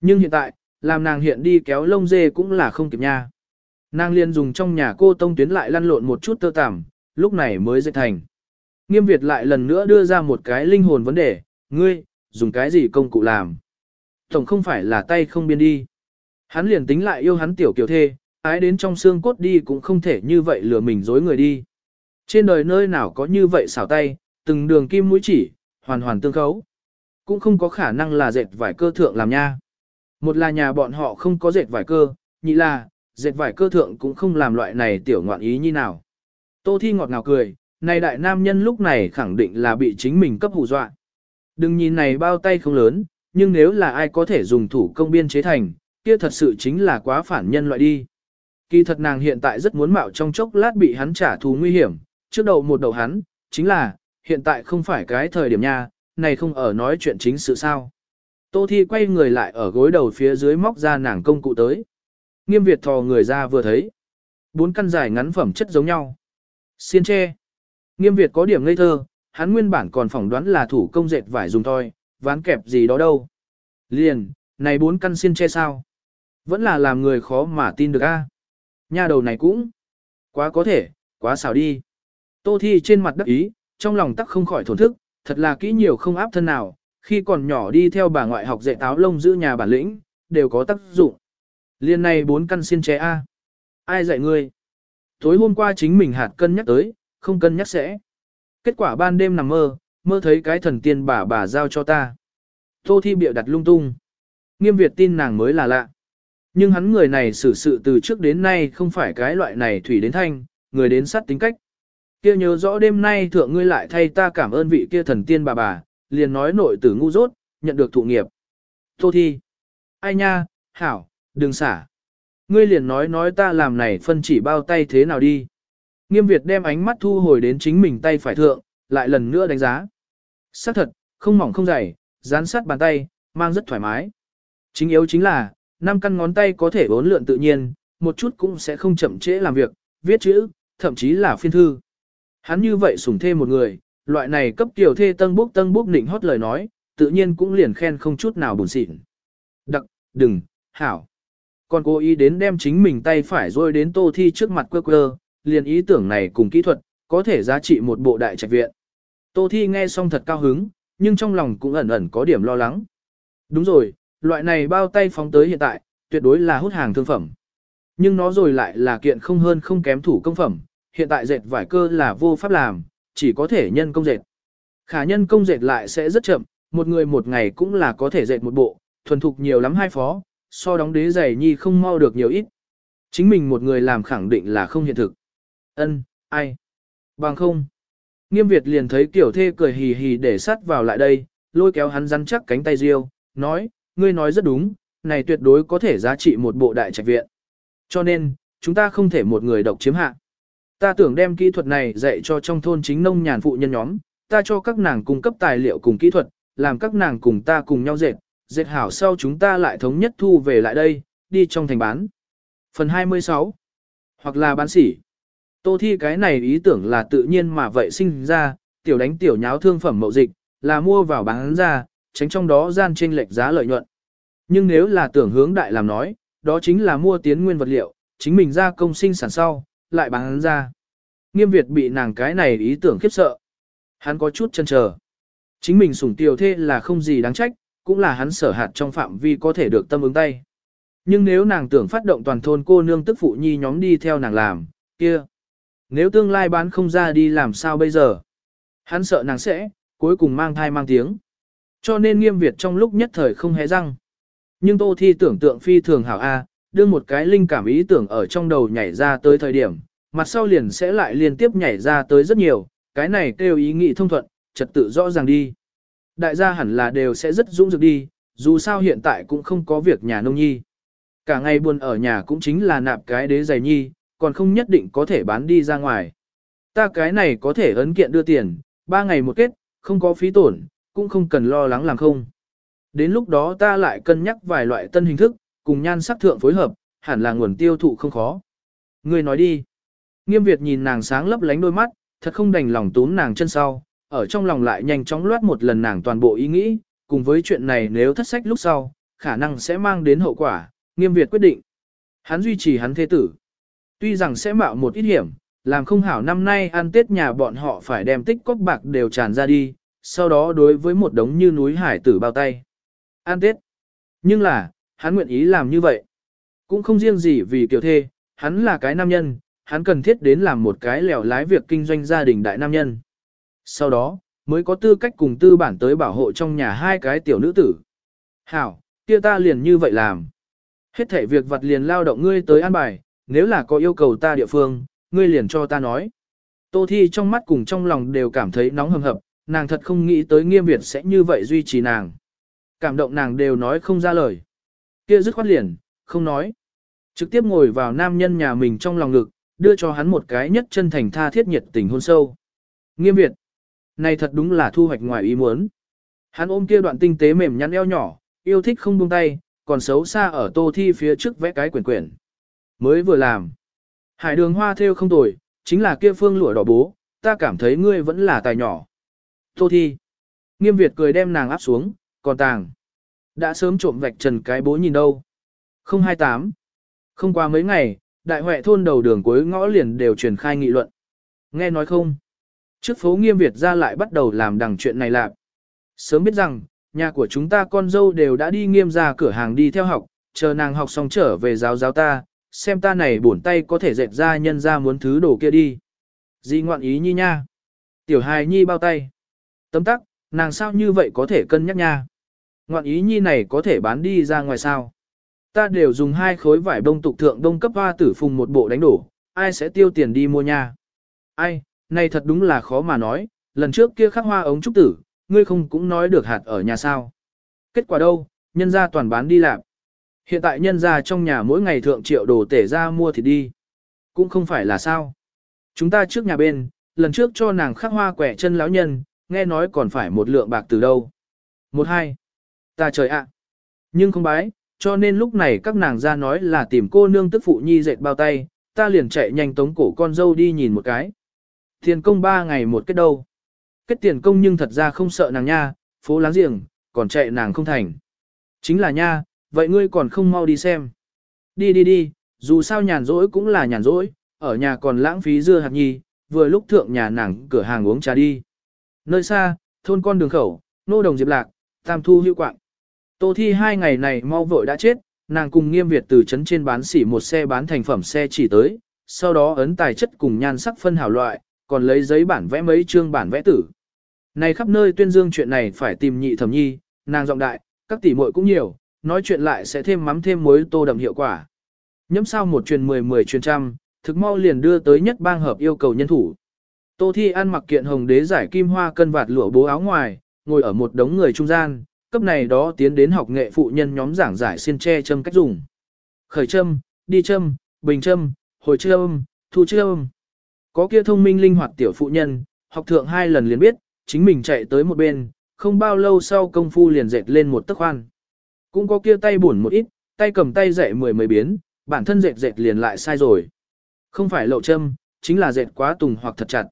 S1: Nhưng hiện tại, làm nàng hiện đi kéo lông dê cũng là không kịp nha. Nàng liền dùng trong nhà cô tông tuyến lại lăn lộn một chút tơ tằm, lúc này mới dậy thành. Nghiêm Việt lại lần nữa đưa ra một cái linh hồn vấn đề, ngươi, dùng cái gì công cụ làm? Tổng không phải là tay không biên đi. Hắn liền tính lại yêu hắn tiểu kiều thê, ái đến trong xương cốt đi cũng không thể như vậy lừa mình dối người đi. Trên đời nơi nào có như vậy xảo tay, từng đường kim mũi chỉ, hoàn hoàn tương khấu. Cũng không có khả năng là dệt vải cơ thượng làm nha. Một là nhà bọn họ không có dệt vải cơ, nhị là, dệt vải cơ thượng cũng không làm loại này tiểu ngoạn ý như nào. Tô Thi ngọt ngào cười, này đại nam nhân lúc này khẳng định là bị chính mình cấp hù dọa. Đừng nhìn này bao tay không lớn, nhưng nếu là ai có thể dùng thủ công biên chế thành, kia thật sự chính là quá phản nhân loại đi. Kỳ thật nàng hiện tại rất muốn mạo trong chốc lát bị hắn trả thù nguy hiểm, trước đầu một đầu hắn, chính là, hiện tại không phải cái thời điểm nha, này không ở nói chuyện chính sự sao. Tô Thi quay người lại ở gối đầu phía dưới móc ra nàng công cụ tới. Nghiêm Việt thò người ra vừa thấy. Bốn căn dài ngắn phẩm chất giống nhau. Xiên tre. Nghiêm Việt có điểm ngây thơ, hắn nguyên bản còn phỏng đoán là thủ công dệt vải dùng thôi, ván kẹp gì đó đâu. Liền, này bốn căn xiên tre sao? Vẫn là làm người khó mà tin được a. Nhà đầu này cũng quá có thể, quá xảo đi. Tô Thi trên mặt đắc ý, trong lòng tắc không khỏi thổn thức, thật là kỹ nhiều không áp thân nào, khi còn nhỏ đi theo bà ngoại học dạy táo lông giữ nhà bản lĩnh, đều có tác dụng. Liên này bốn căn xiên tre A. Ai dạy ngươi? Tối hôm qua chính mình hạt cân nhắc tới, không cân nhắc sẽ. Kết quả ban đêm nằm mơ, mơ thấy cái thần tiên bà bà giao cho ta. Tô Thi bịa đặt lung tung. Nghiêm Việt tin nàng mới là lạ. Nhưng hắn người này xử sự từ trước đến nay không phải cái loại này thủy đến thanh, người đến sắt tính cách. Kia nhớ rõ đêm nay thượng ngươi lại thay ta cảm ơn vị kia thần tiên bà bà, liền nói nội tử ngu dốt, nhận được thụ nghiệp. Tô thi. Ai nha, hảo, đừng xả. Ngươi liền nói nói ta làm này phân chỉ bao tay thế nào đi. Nghiêm Việt đem ánh mắt thu hồi đến chính mình tay phải thượng, lại lần nữa đánh giá. Xác thật, không mỏng không dày, dán sát bàn tay, mang rất thoải mái. Chính yếu chính là, năm căn ngón tay có thể bốn lượn tự nhiên, một chút cũng sẽ không chậm trễ làm việc, viết chữ, thậm chí là phiên thư. Hắn như vậy sủng thêm một người, loại này cấp tiểu thê tân bốc tân bốc nịnh hót lời nói, tự nhiên cũng liền khen không chút nào buồn xịn. Đặc, đừng, hảo. Còn cố ý đến đem chính mình tay phải rồi đến tô thi trước mặt quơ quơ, liền ý tưởng này cùng kỹ thuật, có thể giá trị một bộ đại trạch viện. Tô thi nghe xong thật cao hứng, nhưng trong lòng cũng ẩn ẩn có điểm lo lắng. Đúng rồi, loại này bao tay phóng tới hiện tại, tuyệt đối là hút hàng thương phẩm. Nhưng nó rồi lại là kiện không hơn không kém thủ công phẩm, hiện tại dệt vải cơ là vô pháp làm, chỉ có thể nhân công dệt. Khả nhân công dệt lại sẽ rất chậm, một người một ngày cũng là có thể dệt một bộ, thuần thục nhiều lắm hai phó, so đóng đế giày nhi không mau được nhiều ít. Chính mình một người làm khẳng định là không hiện thực. Ân, ai? Bằng không. Nghiêm Việt liền thấy tiểu thê cười hì hì để sát vào lại đây, lôi kéo hắn rắn chắc cánh tay riêu, nói, ngươi nói rất đúng, này tuyệt đối có thể giá trị một bộ đại trạch viện. Cho nên, chúng ta không thể một người độc chiếm hạ. Ta tưởng đem kỹ thuật này dạy cho trong thôn chính nông nhàn phụ nhân nhóm, ta cho các nàng cung cấp tài liệu cùng kỹ thuật, làm các nàng cùng ta cùng nhau dệt, dệt hảo sau chúng ta lại thống nhất thu về lại đây, đi trong thành bán. Phần 26 Hoặc là bán sỉ Tô thi cái này ý tưởng là tự nhiên mà vậy sinh ra, tiểu đánh tiểu nháo thương phẩm mậu dịch, là mua vào bán ra, tránh trong đó gian trên lệch giá lợi nhuận. Nhưng nếu là tưởng hướng đại làm nói, đó chính là mua tiến nguyên vật liệu, chính mình ra công sinh sản sau, lại bán ra. Nghiêm Việt bị nàng cái này ý tưởng khiếp sợ. Hắn có chút chân chờ. Chính mình sủng tiểu thê là không gì đáng trách, cũng là hắn sở hạt trong phạm vi có thể được tâm ứng tay. Nhưng nếu nàng tưởng phát động toàn thôn cô nương tức phụ nhi nhóm đi theo nàng làm, kia. Nếu tương lai bán không ra đi làm sao bây giờ? Hắn sợ nàng sẽ, cuối cùng mang thai mang tiếng. Cho nên nghiêm Việt trong lúc nhất thời không hé răng. Nhưng Tô Thi tưởng tượng phi thường hảo A, đưa một cái linh cảm ý tưởng ở trong đầu nhảy ra tới thời điểm, mặt sau liền sẽ lại liên tiếp nhảy ra tới rất nhiều, cái này kêu ý nghĩ thông thuận, trật tự rõ ràng đi. Đại gia hẳn là đều sẽ rất dũng dực đi, dù sao hiện tại cũng không có việc nhà nông nhi. Cả ngày buồn ở nhà cũng chính là nạp cái đế giày nhi, còn không nhất định có thể bán đi ra ngoài. Ta cái này có thể ấn kiện đưa tiền, ba ngày một kết, không có phí tổn, cũng không cần lo lắng làm không. Đến lúc đó ta lại cân nhắc vài loại tân hình thức, cùng nhan sắc thượng phối hợp, hẳn là nguồn tiêu thụ không khó. Ngươi nói đi. Nghiêm Việt nhìn nàng sáng lấp lánh đôi mắt, thật không đành lòng túm nàng chân sau, ở trong lòng lại nhanh chóng loát một lần nàng toàn bộ ý nghĩ, cùng với chuyện này nếu thất sách lúc sau, khả năng sẽ mang đến hậu quả, Nghiêm Việt quyết định. Hắn duy trì hắn thế tử. Tuy rằng sẽ mạo một ít hiểm, làm không hảo năm nay ăn tết nhà bọn họ phải đem tích cóc bạc đều tràn ra đi, sau đó đối với một đống như núi hải tử bao tay. Ăn tết. Nhưng là, hắn nguyện ý làm như vậy. Cũng không riêng gì vì kiểu thê, hắn là cái nam nhân, hắn cần thiết đến làm một cái lèo lái việc kinh doanh gia đình đại nam nhân. Sau đó, mới có tư cách cùng tư bản tới bảo hộ trong nhà hai cái tiểu nữ tử. Hảo, kia ta liền như vậy làm. Hết thể việc vật liền lao động ngươi tới an bài, nếu là có yêu cầu ta địa phương, ngươi liền cho ta nói. Tô Thi trong mắt cùng trong lòng đều cảm thấy nóng hầm hập, nàng thật không nghĩ tới nghiêm Việt sẽ như vậy duy trì nàng. Cảm động nàng đều nói không ra lời. Kia dứt khoát liền, không nói. Trực tiếp ngồi vào nam nhân nhà mình trong lòng ngực, đưa cho hắn một cái nhất chân thành tha thiết nhiệt tình hôn sâu. Nghiêm Việt. Này thật đúng là thu hoạch ngoài ý muốn. Hắn ôm kia đoạn tinh tế mềm nhắn eo nhỏ, yêu thích không buông tay, còn xấu xa ở tô thi phía trước vẽ cái quyển quyển. Mới vừa làm. Hải đường hoa theo không tồi, chính là kia phương lụa đỏ bố, ta cảm thấy ngươi vẫn là tài nhỏ. Tô thi. Nghiêm Việt cười đem nàng áp xuống, còn tàng. Đã sớm trộm vạch trần cái bố nhìn đâu. 028. Không qua mấy ngày, đại huệ thôn đầu đường cuối ngõ liền đều truyền khai nghị luận. Nghe nói không? Trước phố nghiêm Việt ra lại bắt đầu làm đằng chuyện này lạc. Sớm biết rằng, nhà của chúng ta con dâu đều đã đi nghiêm ra cửa hàng đi theo học, chờ nàng học xong trở về giáo giáo ta, xem ta này bổn tay có thể dệt ra nhân ra muốn thứ đồ kia đi. Di ngoạn ý nhi nha. Tiểu hài nhi bao tay. Tấm tắc, nàng sao như vậy có thể cân nhắc nha. Ngoạn ý nhi này có thể bán đi ra ngoài sao. Ta đều dùng hai khối vải đông tục thượng đông cấp hoa tử phùng một bộ đánh đổ, ai sẽ tiêu tiền đi mua nha. Ai, này thật đúng là khó mà nói, lần trước kia khắc hoa ống trúc tử, ngươi không cũng nói được hạt ở nhà sao. Kết quả đâu, nhân gia toàn bán đi làm. Hiện tại nhân gia trong nhà mỗi ngày thượng triệu đồ tể ra mua thì đi. Cũng không phải là sao. Chúng ta trước nhà bên, lần trước cho nàng khắc hoa quẻ chân lão nhân, nghe nói còn phải một lượng bạc từ đâu. Một hai. Ta trời ạ. Nhưng không bái, Cho nên lúc này các nàng ra nói là tìm cô nương tức phụ nhi dệt bao tay, ta liền chạy nhanh tống cổ con dâu đi nhìn một cái. Tiền công ba ngày một kết đâu. Kết tiền công nhưng thật ra không sợ nàng nha, phố láng giềng, còn chạy nàng không thành. Chính là nha, vậy ngươi còn không mau đi xem. Đi đi đi, dù sao nhàn rỗi cũng là nhàn rỗi, ở nhà còn lãng phí dưa hạt nhi, vừa lúc thượng nhà nàng cửa hàng uống trà đi. Nơi xa, thôn con đường khẩu, nô đồng diệp lạc, tam thu hữu quạng. Tô thi hai ngày này mau vội đã chết, nàng cùng nghiêm Việt từ trấn trên bán xỉ một xe bán thành phẩm xe chỉ tới, sau đó ấn tài chất cùng nhan sắc phân hảo loại, còn lấy giấy bản vẽ mấy chương bản vẽ tử. Này khắp nơi tuyên dương chuyện này phải tìm nhị thẩm nhi, nàng giọng đại, các tỷ muội cũng nhiều, nói chuyện lại sẽ thêm mắm thêm muối tô đậm hiệu quả. Nhấm sao một truyền mười mười truyền trăm, thực mau liền đưa tới nhất bang hợp yêu cầu nhân thủ. Tô Thi ăn mặc kiện hồng đế giải kim hoa cân vạt lụa bố áo ngoài, ngồi ở một đống người trung gian, cấp này đó tiến đến học nghệ phụ nhân nhóm giảng giải xiên tre châm cách dùng. Khởi châm, đi châm, bình châm, hồi châm, thu châm. Có kia thông minh linh hoạt tiểu phụ nhân, học thượng hai lần liền biết, chính mình chạy tới một bên, không bao lâu sau công phu liền dệt lên một tấc khoan. Cũng có kia tay buồn một ít, tay cầm tay dạy mười mấy biến, bản thân dệt dệt liền lại sai rồi. Không phải lậu châm, chính là dệt quá tùng hoặc thật chặt.